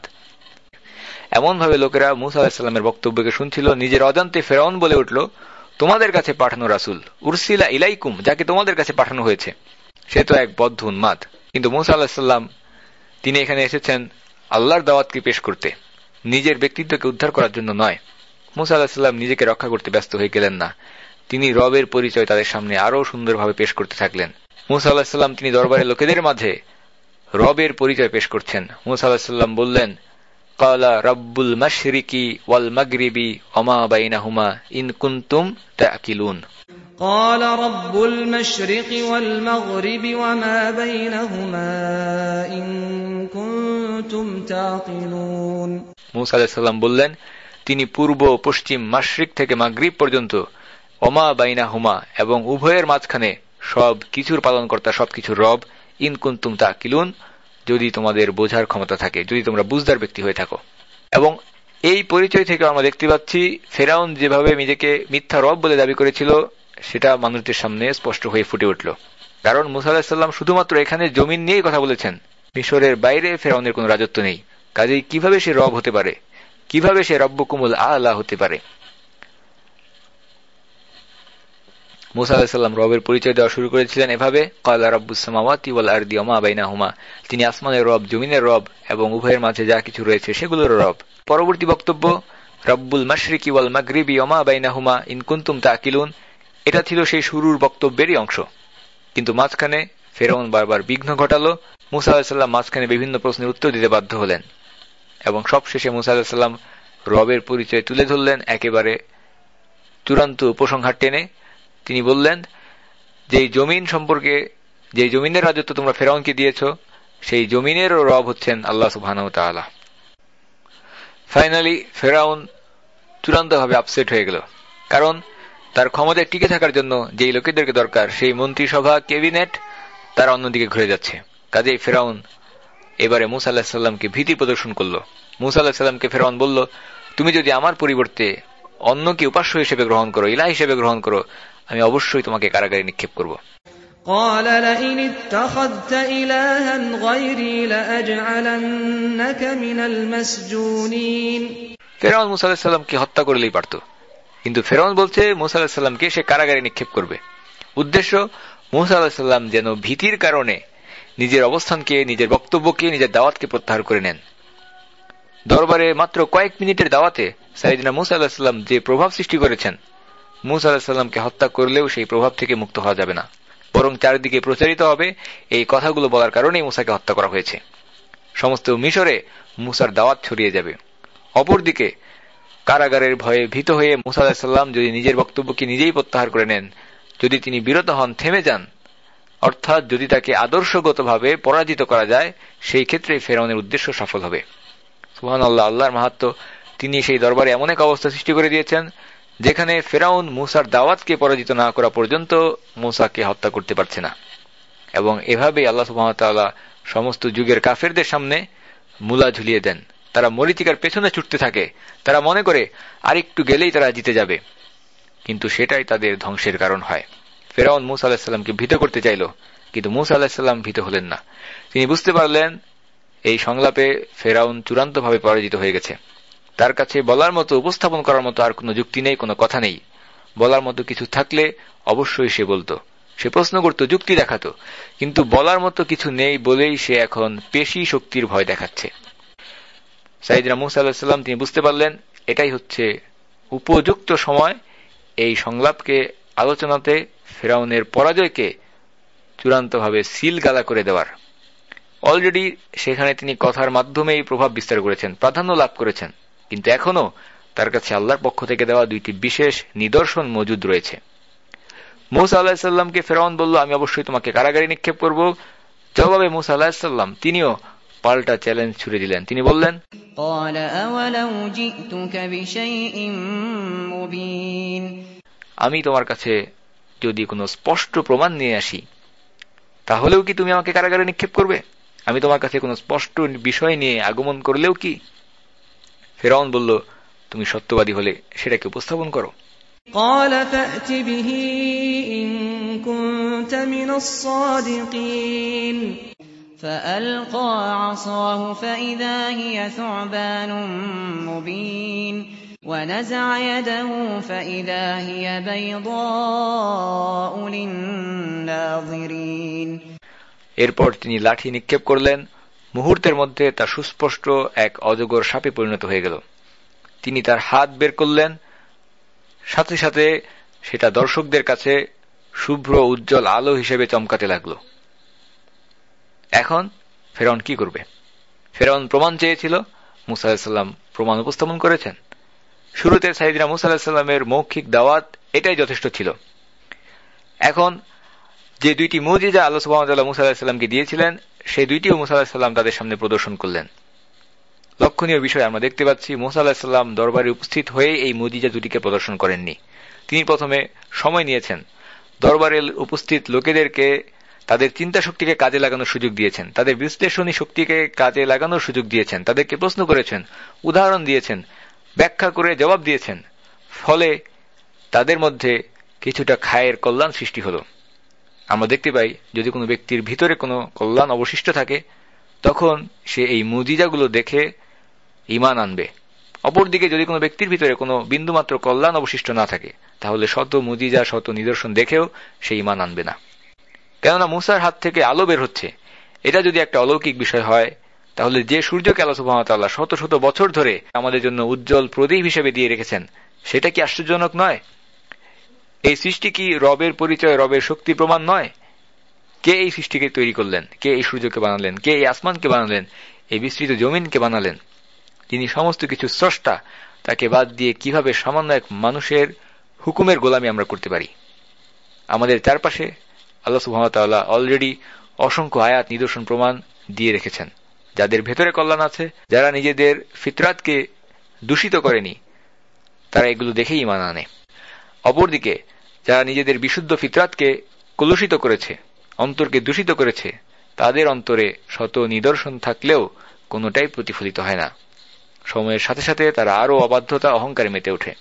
এমনভাবে লোকেরা মুসা আলাহিসাল্লামের বক্তব্যকে শুনছিল, নিজের অজান্তে ফেরাউন বলে উঠল, তোমাদের কাছে পাঠানো রাসুল। উরসিলা ইলাইকুম, যাকে তোমাদের কাছে পাঠানো হয়েছে। সে তো এক বদ্ধ উন্মাদ। কিন্তু মুসা আলাহিসাল্লাম তিনি এখানে এসেছেন আল্লাহর দাওয়াতকে পেশ করতে, নিজের ব্যক্তিত্বকে উদ্ধার করার জন্য নয়। মুসা আলাহিসাল্লাম নিজেকে রক্ষা করতে ব্যস্ত হয়ে গেলেন না। তিনি রবের পরিচয় তাদের সামনে আরও সুন্দরভাবে পেশ করতে থাকলেন মুসা আলাহিসাল্লাম তিনি দরবারের লোকেদের মাঝে রবের পরিচয় পেশ করছেন মুসা আলাহিসাল্লাম বললেন কালা রব্বুল মাশরিকি ওয়াল মাগরিবি অমা বাইনাহুমা ইন কুন্তুম তাকিলুন قال رب المشرق والمغرب وما بينهما إن كنتم تعقلون মুসা আলাহিসাল্লাম বললেন তিনি পূর্ব পশ্চিম মাশরিক থেকে মাগরিব পর্যন্ত অমা বাইনা হুমা, এবং উভয়ের মাঝখানে সব কিছুর পালনকর্তা, সবকিছুর রব, ইন কুন্তুম তা কিলুন যদি তোমাদের বোঝার ক্ষমতা থাকে, যদি তোমরা বুঝদার ব্যক্তি হয়ে থাকো। এবং এই পরিচয় থেকে আমরা দেখতে পাচ্ছি, ফেরাউন যেভাবে নিজেকে মিথ্যা রব বলে দাবি করেছিল, সেটা মানুষদের সামনে স্পষ্ট হয়ে ফুটে উঠল। কারণ মুসা আলাহিসাল্লাম শুধুমাত্র এখানে জমিন নিয়েই কথা বলেছেন। মিশরের বাইরে ফেরাউনের কোনো রাজত্ব নেই। কাজেই কীভাবে সে রব হতে পারে? কীভাবে সে রব্য কুমুল আল্লাহ হতে পারে? মুসা আলাহিসাল্লাম রবের পরিচয় দেওয়া শুরু করেছিলেন এভাবে কয়লা রব্বুসামাওয়াতি ওয়াল আরদি ওমা বাইনা হুমা তিনি আসমানের রব, জমিনের রব এবং উভয়ের মাঝে যা কিছু রয়েছে সেগুলোর রব। পরবর্তী বক্তব্য, রব্বুল মাশরিকি ওয়াল মাগরিবি ওমা বাইনা হুমা ইন কুন্তুম তাকিলুন। এটা ছিল সেই শুরুর বক্তব্যেরই অংশ। কিন্তু মাঝখানে ফেরাউন বারবার বিঘ্ন ঘটালো। মুসা আলাহিসাল্লাম মাঝখানে বিভিন্ন প্রশ্নের উত্তর দিতে বাধ্য হলেন এবং সবশেষে মুসা আলাহিসাল্লাম রবের পরিচয় তুলে ধরলেন একেবারে চূড়ান্ত উপসংহার টেনে। তিনি বললেন, যে জমিন সম্পর্কে, যে জমিনের রাজত্ব তোমরা ফেরাউনকে দিয়েছ, সেই জমিনেরও রব হচ্ছেন আল্লাহ সুবহানাহু ওয়া তাআলা। ফাইনালি ফেরাউন চূড়ান্তভাবে আপসেট হয়ে গেল। কারণ, তার ক্ষমতায় টিকে থাকার জন্য যেই লোকেদেরকে দরকার, সেই মন্ত্রিসভা, ক্যাবিনেট, তারা অন্যদিকে ঘুরে যাচ্ছে। কাজেই ফেরাউন এবারে মুসা আল্লাহিসাল্লামকে ভীতি প্রদর্শন করল। মুসা আল্লাহিসাল্লামকে ফেরাউন বলল, তুমি যদি আমার পরিবর্তে অন্যকে উপাস্য হিসেবে গ্রহণ করো ইলা হিসেবে গ্রহণ করো আমি অবশ্যই তোমাকে কারাগারে নিক্ষেপ করব قال لئن اتخذت إلها غيري لأجعلنك من المسجونين ফেরাউন মুসা আলাহিসাল্লামকে হত্যা করলেই পারত কিন্তু ফেরাউন বলছে মুসা আলাহিসাল্লামকে সে কারাগারে নিক্ষেপ করবে উদ্দেশ্য মুসা আলাহিসাল্লাম যেন ভীতির কারণে নিজের অবস্থানকে নিজের বক্তব্যকে নিজের দাওয়াতকে প্রত্যাহার করে নেন দরবারে মাত্র কয়েক মিনিটের দাওয়াতে সাইদিনা মুসা আলাহিসাল্লাম যে প্রভাব সৃষ্টি করেছেন মুসা আলাহিসাল্লামকে হত্যা করলেও সেই প্রভাব থেকে মুক্ত হওয়া যাবে না। বরং চারিদিকে প্রচারিত হবে এই কথাগুলো বলার কারণেই মুসাকে হত্যা করা হয়েছে। সমস্ত মিশরে মুসার দাওয়াত ছড়িয়ে যাবে। অপরদিকে, কারাগারের ভয়ে ভীত হয়ে মুসা আলাহিসাল্লাম যদি নিজের বক্তব্যকে নিজেই প্রত্যাহার করে নেন, যদি তিনি বিরত হন, থেমে যান, অর্থাৎ যদি তাকে আদর্শগতভাবে পরাজিত করা যায়, সেই ক্ষেত্রে ফেরাউনের উদ্দেশ্য সফল হবে। সুহান আল্লাহ আল্লাহর মাহাত্ম তিনি সেই দরবারে এমন এক অবস্থা সৃষ্টি করে দিয়েছেন যেখানে ফেরাউন মুসার দাওয়াতকে পরাজিত না করা পর্যন্ত মুসাকে হত্যা করতে পারছে না। এবং এভাবেই আল্লাহ সুহামতাল্লাহ সমস্ত যুগের কাফেরদের সামনে মুলা ঝুলিয়ে দেন। তারা মরিচিকার পেছনে ছুটতে থাকে। তারা মনে করে আর একটু গেলেই তারা জিতে যাবে। কিন্তু সেটাই তাদের ধ্বংসের কারণ হয়। ফেরাউন মুসা আলাহিসাল্লামকে ভীত করতে চাইল, কিন্তু মুসা আলাহিসাল্লাম ভীত হলেন না। তিনি বুঝতে পারলেন, এই সংলাপে ফেরাউন চূড়ান্তভাবে পরাজিত হয়ে গেছে। তার কাছে বলার মতো, উপস্থাপন করার মতো আর কোনো যুক্তি নেই, কোনো কথা নেই। বলার মতো কিছু থাকলে অবশ্যই সে বলতো। সে প্রশ্ন করত, যুক্তি দেখাতো। কিন্তু বলার মতো কিছু নেই বলেই সে এখন পেশি শক্তির ভয় দেখাচ্ছে। সাইদিনা মুসা তিনি বুঝতে পারলেন, এটাই হচ্ছে উপযুক্ত সময় এই সংলাপকে আলোচনাতে ফেরাউনের পরাজয়কে চূড়ান্তভাবে সিল গালা করে দেওয়ার। অলরেডি সেখানে তিনি কথার মাধ্যমেই প্রভাব বিস্তার করেছেন, প্রাধান্য লাভ করেছেন। কিন্তু এখনও তার কাছে আল্লাহর পক্ষ থেকে দেওয়া দুইটি বিশেষ নিদর্শন মজুদ রয়েছে। মুসা আল্লাহিসাল্লামকে ফেরাউন বলল আমি অবশ্যই তোমাকে কারাগারে নিক্ষেপ করব। জবাবে মুসা আল্লাহিসাল্লাম তিনিও পাল্টা চ্যালেঞ্জ ছুড়ে দিলেন। তিনি বললেন আমি তোমার কাছে যদি কোনো স্পষ্ট প্রমাণ নিয়ে আসি তাহলেও কি তুমি আমাকে কারাগারে নিক্ষেপ করবে? আমি তোমার কাছে কোনো স্পষ্ট বিষয় নিয়ে আগমন করলেও কি? ফেরাউন বলল তুমি সত্যবাদী হলে সেটাকে উপস্থাপন করো قال فأت به إن كنت من الصادقين فألقى عصاه فإذا هي ثعبان مبين ونزع يده فإذا هي بيضاء للناظرين এরপর তিনি লাঠি নিক্ষেপ করলেন মুহূর্তের মধ্যে তা সুস্পষ্ট এক অজগর সাপে পরিণত হয়ে গেল। তিনি তার হাত বের করলেন। সাথে সাথে সেটা দর্শকদের কাছে শুভ্র, উজ্জ্বল আলো হিসেবে চমকাতে লাগল। এখন ফেরন কি করবে? ফেরন প্রমাণ চেয়েছিল, মুসা প্রমাণ উপস্থাপন করেছেন। শুরুতে সাইদিনা মুসা মৌখিক দাওয়াত এটাই যথেষ্ট ছিল। এখন যে দুইটি মজিজা আল্লাহ সুবাহতাল্লাহ মুসা দিয়েছিলেন সেই দুইটিও মুসা আলাহিসাল্লাম তাদের সামনে প্রদর্শন করলেন। লক্ষণীয় বিষয় আমরা দেখতে পাচ্ছি, মুসা আলাহিসাল্লাম দরবারে উপস্থিত হয়ে এই মজিজা দুটিকে প্রদর্শন করেননি। তিনি প্রথমে সময় নিয়েছেন। দরবারে উপস্থিত লোকেদেরকে তাদের চিন্তা শক্তিকে কাজে লাগানোর সুযোগ দিয়েছেন। তাদের বিশ্লেষণী শক্তিকে কাজে লাগানোর সুযোগ দিয়েছেন। তাদেরকে প্রশ্ন করেছেন, উদাহরণ দিয়েছেন, ব্যাখ্যা করে জবাব দিয়েছেন। ফলে তাদের মধ্যে কিছুটা খায়ের কল্যাণ সৃষ্টি হল। আমরা দেখতে পাই, যদি কোনো ব্যক্তির ভিতরে কোনো কল্যাণ অবশিষ্ট থাকে, তখন সে এই মুজিজাগুলো দেখে ইমান আনবে। অপরদিকে যদি কোনো ব্যক্তির ভিতরে কোনো বিন্দুমাত্র কল্যাণ অবশিষ্ট না থাকে, তাহলে শত মুজিজা, শত নিদর্শন দেখেও সে ইমান আনবে না। কেননা মুসার হাত থেকে আলো বের হচ্ছে। এটা যদি একটা অলৌকিক বিষয় হয়, তাহলে যে সূর্যকে আল্লাহ সুবাহতাল্লাহ শত শত বছর ধরে আমাদের জন্য উজ্জ্বল প্রদীপ হিসেবে দিয়ে রেখেছেন, সেটা কি আশ্চর্যজনক নয়? এই সৃষ্টি কি রবের পরিচয়, রবের শক্তি প্রমাণ নয়? কে এই সৃষ্টিকে তৈরি করলেন? কে এই সূর্যকে বানালেন? কে এই আসমানকে বানালেন? এই বিস্তৃত জমিনকে বানালেন? তিনি সমস্ত কিছু স্রষ্টা, তাকে বাদ দিয়ে কীভাবে সামান্য এক মানুষের হুকুমের গোলামি আমরা করতে পারি? আমাদের চারপাশে আল্লাহ সুহামতাল্লাহ অলরেডি অসংখ্য আয়াত, নিদর্শন, প্রমাণ দিয়ে রেখেছেন। যাদের ভেতরে কল্যাণ আছে, যারা নিজেদের ফিতরাতকে দূষিত করেনি, তারা এগুলো দেখেই ইমান আনে। অপরদিকে, যারা নিজেদের বিশুদ্ধ ফিতরাতকে কলুষিত করেছে, অন্তরকে দূষিত করেছে, তাদের অন্তরে শত নিদর্শন থাকলেও কোনোটাই প্রতিফলিত হয় না। সময়ের সাথে সাথে তারা আরও অবাধ্যতা, অহংকারে মেতে ওঠে।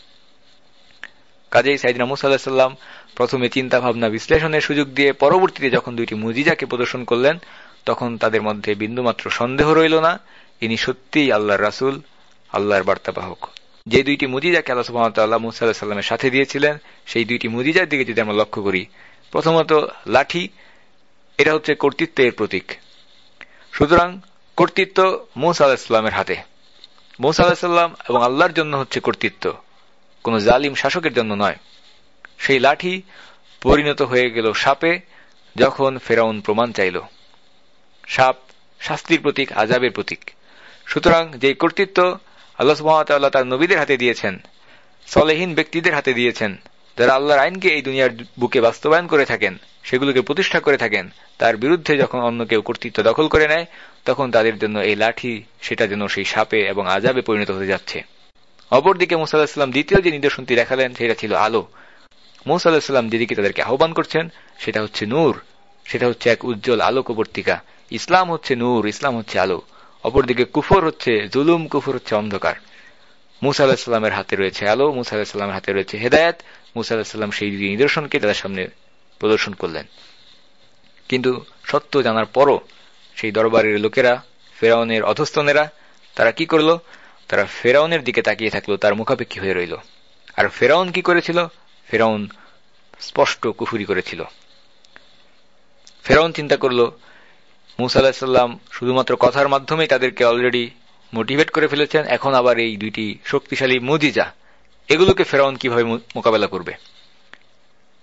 কাজেই সাইদিনা মুসাল্লাহাম প্রথমে চিন্তা ভাবনা বিশ্লেষণের সুযোগ দিয়ে পরবর্তীতে যখন দুইটি মুজিজাকে প্রদর্শন করলেন, তখন তাদের মধ্যে বিন্দুমাত্র সন্দেহ রইল না, ইনি সত্যিই আল্লাহর রাসুল, আল্লাহর বার্তাবাহক। যে দুইটি মুজিজাকে আল্লাহ সুহামতাল্লাহ মুসাল্লাহ সাল্লামের সাথে দিয়েছিলেন, সেই দুইটি মুজিজার দিকে যদি আমরা লক্ষ্য করি, প্রথমত লাঠি, এটা হচ্ছে কর্তৃত্বের প্রতীক। সুতরাং কর্তৃত্ব মৌসা আলাহিসাল্লামের হাতে। মৌসা আলাহিসাল্লাম এবং আল্লাহর জন্য হচ্ছে কর্তৃত্ব। কোন জালিম শাসকের জন্য নয়। সেই লাঠি পরিণত হয়ে গেল সাপে, যখন ফেরাউন প্রমাণ চাইল। সাপ শাস্তির প্রতীক আজাবের প্রতীক। সুতরাং যে কর্তৃত্ব আল্লাহ সুহামতাল্লাহ তার নবীদের হাতে দিয়েছেন, সলেহীন ব্যক্তিদের হাতে দিয়েছেন, যারা আল্লাহর আইনকে এই দুনিয়ার বুকে বাস্তবায়ন করে থাকেন, সেগুলোকে প্রতিষ্ঠা করে থাকেন, তার বিরুদ্ধে যখন অন্য কেউ কর্তৃত্ব দখল করে নেয়, তখন তাদের জন্য এই লাঠি সেটা যেন সেই সাপে এবং আজাবে পরিণত হতে যাচ্ছে। অপরদিকে মুসাল্লাহাম দ্বিতীয় যে নিদর্শনটি দেখালেন, সেটা ছিল আলো। মুসা আল্লাহাম যেদিকে তাদেরকে আহ্বান করছেন, সেটা হচ্ছে নূর, সেটা হচ্ছে এক উজ্জ্বল আলোকবর্তিকা। ইসলাম হচ্ছে নূর, ইসলাম হচ্ছে আলো। অপরদিকে কুফর হচ্ছে, জুলুম, কুফর হচ্ছে অন্ধকার। মুসা আল্লাহামের হাতে রয়েছে আলো, মুসা আল্লাহামের হাতে রয়েছে হেদায়ত, মুসা আল্লাহাম সেই নিদর্শনকে তাদের সামনে প্রদর্শন করলেন। কিন্তু সত্য জানার পরও সেই দরবারের লোকেরা, ফেরাউনের অধস্তনেরা, তারা কি করল? তারা ফেরাউনের দিকে তাকিয়ে থাকল, তার মুখাপেক্ষী হয়ে রইল। আর ফেরাউন কি করেছিল? ফেরাউন স্পষ্ট কুফুরি করেছিল। ফেরাউন চিন্তা করল মুসা আলাহিসাল্লাম শুধুমাত্র কথার মাধ্যমেই তাদেরকে অলরেডি মোটিভেট করে ফেলেছেন, এখন আবার এই দুইটি শক্তিশালী মুজিজা, এগুলোকে ফেরাউন কীভাবে মোকাবেলা করবে?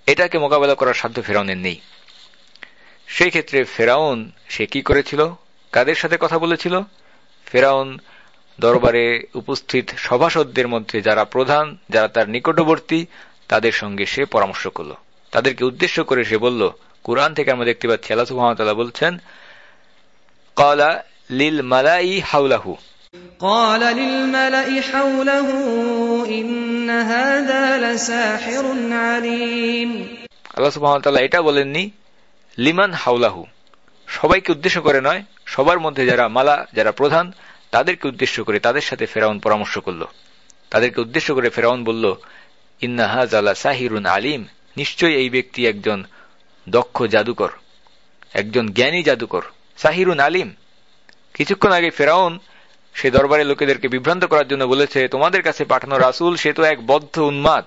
এটাকে মোকাবেলা করার সাধ্য ফেরাউনের নেই। সেই ক্ষেত্রে ফেরাউন সে কি করেছিল? কাদের সাথে কথা বলেছিল? ফেরাউন দরবারে উপস্থিত সভাসদদের মধ্যে যারা প্রধান, যারা তার নিকটবর্তী, তাদের সঙ্গে সে পরামর্শ করল। তাদেরকে উদ্দেশ্য করে সে বলল, কোরআন থেকে আমরা দেখতে পাচ্ছি, আল্লাহ সুহামতাল্লাহ বলছেন কলা লিল মালাই হাউলাহু قال للملأ حوله إن هذا لساحر عليم আল্লাহ সুবহানাহু এটা বলেননি লিমান হাউলাহু সবাইকে উদ্দেশ্য করে নয় সবার মধ্যে যারা মালা যারা প্রধান তাদেরকে উদ্দেশ্য করে তাদের সাথে ফেরাউন পরামর্শ করল তাদেরকে উদ্দেশ্য করে ফেরাউন বলল ইন্না হাজালা সাহিরুন আলিম নিশ্চয়ই এই ব্যক্তি একজন দক্ষ জাদুকর একজন জ্ঞানী জাদুকর সাহিরুন আলিম। কিছুক্ষণ আগে ফেরাউন সে দরবারে লোকেদেরকে বিভ্রান্ত করার জন্য বলেছে, তোমাদের কাছে পাঠানো রাসুল, সে তো এক বদ্ধ উন্মাদ।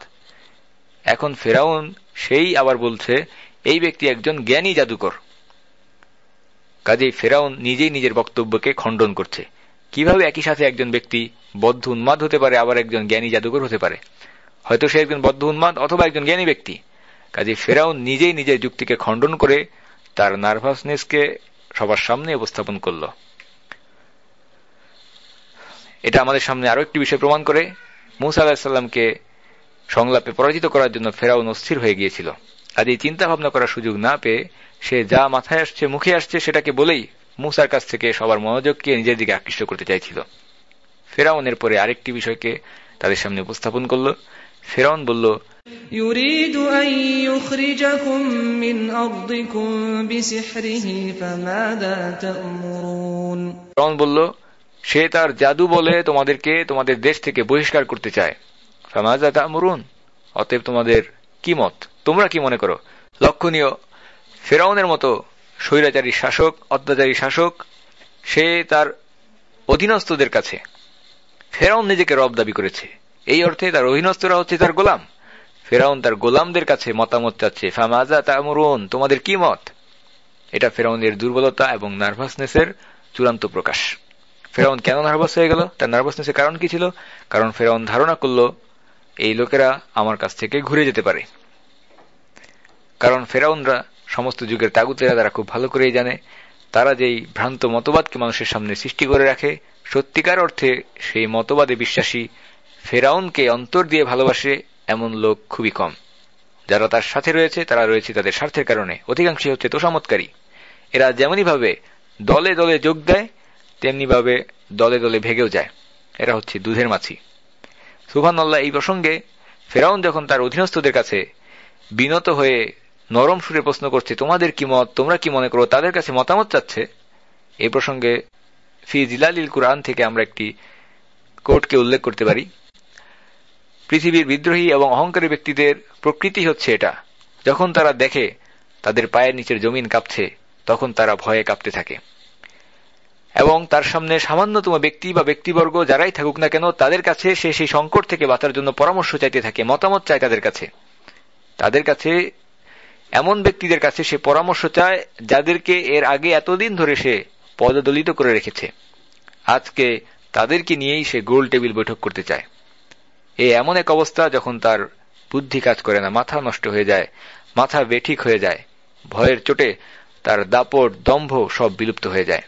এখন ফেরাউন সেই আবার বলছে, এই ব্যক্তি একজন জ্ঞানী জাদুকর। কাজেই ফেরাউন নিজেই নিজের বক্তব্যকে খণ্ডন করছে। কীভাবে একই সাথে একজন ব্যক্তি বদ্ধ উন্মাদ হতে পারে, আবার একজন জ্ঞানী জাদুকর হতে পারে? হয়তো সে একজন বদ্ধ উন্মাদ অথবা একজন জ্ঞানী ব্যক্তি। কাজে ফেরাউন নিজেই নিজের যুক্তিকে খণ্ডন করে তার নার্ভাসনেসকে সবার সামনে উপস্থাপন করল। এটা আমাদের সামনে আরও একটি বিষয় প্রমাণ করে, মুসা আলাহিসাল্লামকে সংলাপে পরাজিত করার জন্য ফেরাউন অস্থির হয়ে গিয়েছিল। আজ এই চিন্তা ভাবনা করার সুযোগ না পেয়ে সে যা মাথায় আসছে, মুখে আসছে সেটাকে বলেই মুসার কাছ থেকে সবার মনোযোগকে নিজের দিকে আকৃষ্ট করতে চাইছিল। ফেরাউনের পরে আরেকটি বিষয়কে তাদের সামনে উপস্থাপন করল। ফেরাউন বলল বলল সে তার জাদু বলে তোমাদেরকে তোমাদের দেশ থেকে বহিষ্কার করতে চায়। অতএব তোমাদের কি মত? তোমরা কি মনে করো? লক্ষণীয় ফেরাউনের মতো স্বৈরাচারী শাসক অত্যাচারী শাসক সে তার অধীনস্থদের কাছে। ফেরাউন নিজেকে রব দাবি করেছে। এই অর্থে তার অধীনস্থরা হচ্ছে তার গোলাম। ফেরাউন তার গোলামদের কাছে মতামত চাচ্ছে, ফামাজা তামরুন, তোমাদের কি মত? এটা ফেরাউনের দুর্বলতা এবং নার্ভাসনেসের চূড়ান্ত প্রকাশ। ফেরাউন কেন নার্ভাস হয়ে গেল? তার নার্ভাসনেসের কারণ কি ছিল? কারণ ফেরাউন ধারণা করল, এই লোকেরা আমার কাছ থেকে ঘুরে যেতে পারে। কারণ ফেরাউনরা সমস্ত যুগের তাগুতেরা তারা খুব ভালো করেই জানে, তারা যেই ভ্রান্ত মতবাদকে মানুষের সামনে সৃষ্টি করে রাখে, সত্যিকার অর্থে সেই মতবাদে বিশ্বাসী ফেরাউনকে অন্তর দিয়ে ভালোবাসে এমন লোক খুবই কম। যারা তার সাথে রয়েছে, তারা রয়েছে তাদের স্বার্থের কারণে। অধিকাংশই হচ্ছে তোষামতকারী এরা যেমনই ভাবে দলে দলে যোগ দেয়, তেমনিভাবে দলে দলে ভেগেও যায়। এরা হচ্ছে দুধের মাছি। সুবহানাল্লাহ, এই প্রসঙ্গে ফেরাউন যখন তার অধীনস্থদের কাছে বিনত হয়ে নরম সুরে প্রশ্ন করছে, তোমাদের কি মত? তোমরা কি মনে করো? তাদের কাছে মতামত চাচ্ছে? এই প্রসঙ্গে ফি জিলালিল কুরআন থেকে আমরা একটি কোর্টকে উল্লেখ করতে পারি। পৃথিবীর বিদ্রোহী এবং অহংকারী ব্যক্তিদের প্রকৃতি হচ্ছে এটা। যখন তারা দেখে তাদের পায়ের নিচের জমিন কাঁপছে, তখন তারা ভয়ে কাঁপতে থাকে। এবং তার সামনে সামান্যতম ব্যক্তি বা ব্যক্তিবর্গ যারাই থাকুক না কেন, তাদের কাছে সে সেই সংকট থেকে বাঁচার জন্য পরামর্শ চাইতে থাকে, মতামত চায় তাদের কাছে। তাদের কাছে, এমন ব্যক্তিদের কাছে সে পরামর্শ চায় যাদেরকে এর আগে এতদিন ধরে সে পদদলিত করে রেখেছে। আজকে তাদেরকে নিয়েই সে গোল টেবিল বৈঠক করতে চায়। এ এমন এক অবস্থা যখন তার বুদ্ধি কাজ করে না, মাথা নষ্ট হয়ে যায়, মাথা বেঠিক হয়ে যায়, ভয়ের চোটে তার দাপট, দম্ভ সব বিলুপ্ত হয়ে যায়।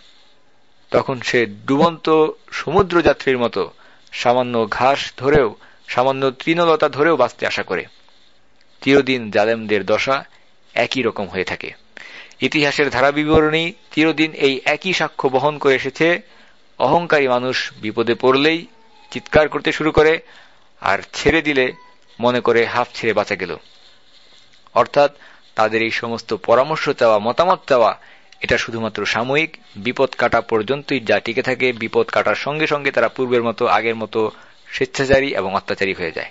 তখন সে ডুবন্ত সমুদ্র যাত্রীর মতো সামান্য ঘাস ধরেও, সামান্য তৃণলতা ধরেও বাঁচতে আশা করে। চিরদিন জালেমদের দশা একই রকম হয়ে থাকে। ইতিহাসের ধারা বিবরণী চিরদিন এই একই সাক্ষ্য বহন করে এসেছে। অহংকারী মানুষ বিপদে পড়লেই চিৎকার করতে শুরু করে আর ছেড়ে দিলে মনে করে হাফ ছেড়ে বাঁচা গেল। অর্থাৎ তাদের এই সমস্ত পরামর্শ চাওয়া মতামত চাওয়া এটা শুধুমাত্র সাময়িক বিপদ কাটা পর্যন্তই যা টিকে থাকে, বিপদ কাটার সঙ্গে সঙ্গে তারা পূর্বের মতো, আগের মতো স্বেচ্ছাচারী এবং অত্যাচারী হয়ে যায়।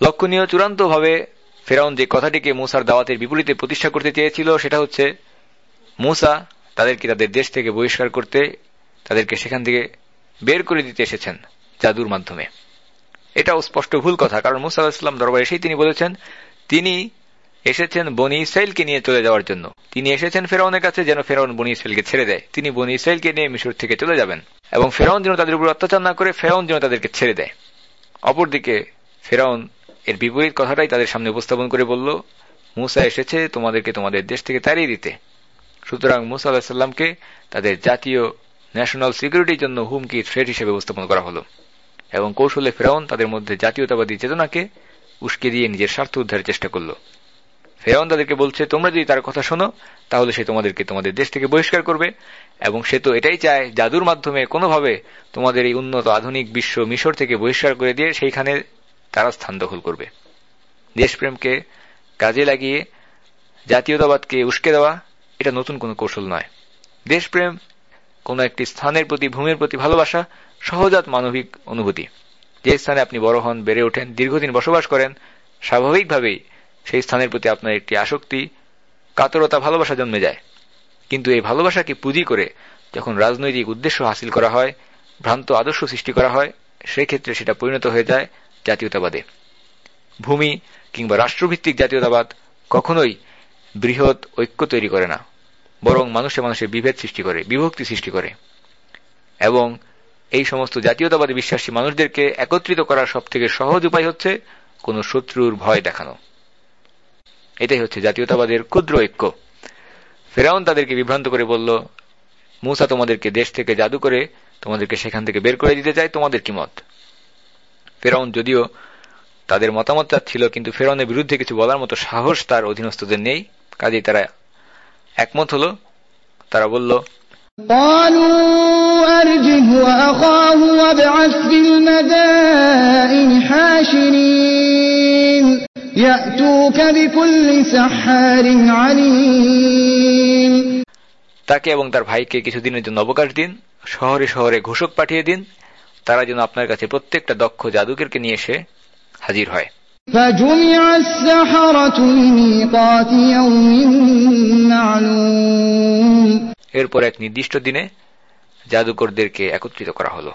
লক্ষণীয় চূড়ান্তভাবে ফেরাউন যে কথাটিকে মুসার দাওয়াতের বিপরীতে প্রতিষ্ঠা করতে চেয়েছিল, সেটা হচ্ছে, মুসা তাদেরকে তাদের দেশ থেকে বহিষ্কার করতে, তাদেরকে সেখান থেকে বের করে দিতে এসেছেন। জাদুর মাধ্যমে। এটাও স্পষ্ট ভুল কথা, কারণ মুসা ইসলাম দরবার এসেই তিনি বলেছেন, তিনি এসেছেন বনি ইসরায়েলকে নিয়ে চলে যাওয়ার জন্য। তিনি এসেছেন ফেরাউনের কাছে যেন ফেরাউন বনি ইসরায়েলকে ছেড়ে দেয়। তিনি বনি ইসরায়েলকে নিয়ে মিশর থেকে চলে যাবেন এবং ফেরাউন যেন তাদের উপর অত্যাচার না করে ফেরাউন যেন তাদেরকে ছেড়ে দেয়। অপরদিকে ফেরাউন এর বিপরীত কথাটাই তাদের সামনে উপস্থাপন করে বলল, মুসা এসেছে তোমাদেরকে তোমাদের দেশ থেকে তাড়িয়ে দিতে। সুতরাং মুসা আলাহিসাল্লামকে তাদের জাতীয় ন্যাশনাল সিকিউরিটির জন্য হুমকি থ্রেট হিসেবে উপস্থাপন করা হলো। এবং কৌশলে ফেরাউন তাদের মধ্যে জাতীয়তাবাদী চেতনাকে উস্কে দিয়ে নিজের স্বার্থ উদ্ধারের চেষ্টা করল। ফেরাউন তাদেরকে বলছে, তোমরা যদি তার কথা শোনো, তাহলে সে তোমাদেরকে তোমাদের দেশ থেকে বহিষ্কার করবে এবং সে তো এটাই চায়, জাদুর মাধ্যমে কোনোভাবে তোমাদের এই উন্নত আধুনিক বিশ্ব মিশর থেকে বহিষ্কার করে দিয়ে সেইখানে তারা স্থান দখল করবে। দেশপ্রেমকে কাজে লাগিয়ে জাতীয়তাবাদকে উস্কে দেওয়া, এটা নতুন কোনো কৌশল নয়। দেশপ্রেম কোন একটি স্থানের প্রতি, ভূমির প্রতি ভালোবাসা সহজাত মানবিক অনুভূতি। যে স্থানে আপনি বড় হন, বেড়ে ওঠেন, দীর্ঘদিন বসবাস করেন, স্বাভাবিকভাবেই সেই স্থানের প্রতি আপনার একটি আসক্তি, কাতরতা, ভালোবাসা জন্মে যায়। কিন্তু এই ভালোবাসাকে পুঁজি করে যখন রাজনৈতিক উদ্দেশ্য হাসিল করা হয়, ভ্রান্ত আদর্শ সৃষ্টি করা হয়, সেক্ষেত্রে সেটা পরিণত হয়ে যায় জাতীয়তাবাদে। ভূমি কিংবা রাষ্ট্রভিত্তিক জাতীয়তাবাদ কখনোই বৃহৎ ঐক্য তৈরি করে না, বরং মানুষে মানুষে বিভেদ সৃষ্টি করে, বিভক্তি সৃষ্টি করে। এবং এই সমস্ত জাতীয়তাবাদী বিশ্বাসী মানুষদেরকে একত্রিত করার সব থেকে সহজ উপায় হচ্ছে কোন শত্রুর ভয় দেখানো। এটাই হচ্ছে জাতীয়তাবাদের ক্ষুদ্র ঐক্য। ফেরাউন তাদেরকে বিভ্রান্ত করে বলল, মুসা তোমাদেরকে দেশ থেকে জাদু করে তোমাদেরকে সেখান থেকে বের করে দিতে চায়, তোমাদের কি মত? ফেরাউন যদিও তাদের মতামত ছিল কিন্তু ফেরাউনের বিরুদ্ধে কিছু বলার মতো সাহস তার অধীনস্থদের নেই। কাজেই তারা একমত হল। তারা বলল তাকে এবং তার ভাইকে কিছুদিনের জন্য অবকাশ দিন শহরে শহরে ঘোষক পাঠিয়ে দিন তারা যেন আপনার কাছে প্রত্যেকটা দক্ষ জাদুকেরকে নিয়ে এসে হাজির হয়। এরপর এক নির্দিষ্ট দিনে জাদুকরদেরকে একত্রিত করা হলো।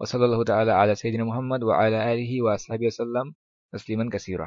ওসলাল্লাহ তালা আলা সঈদিন মোহাম্মদ ও আলা আলহি ওয়া সাহাবি ওসাল্লাম তসলিমান কাসিরা।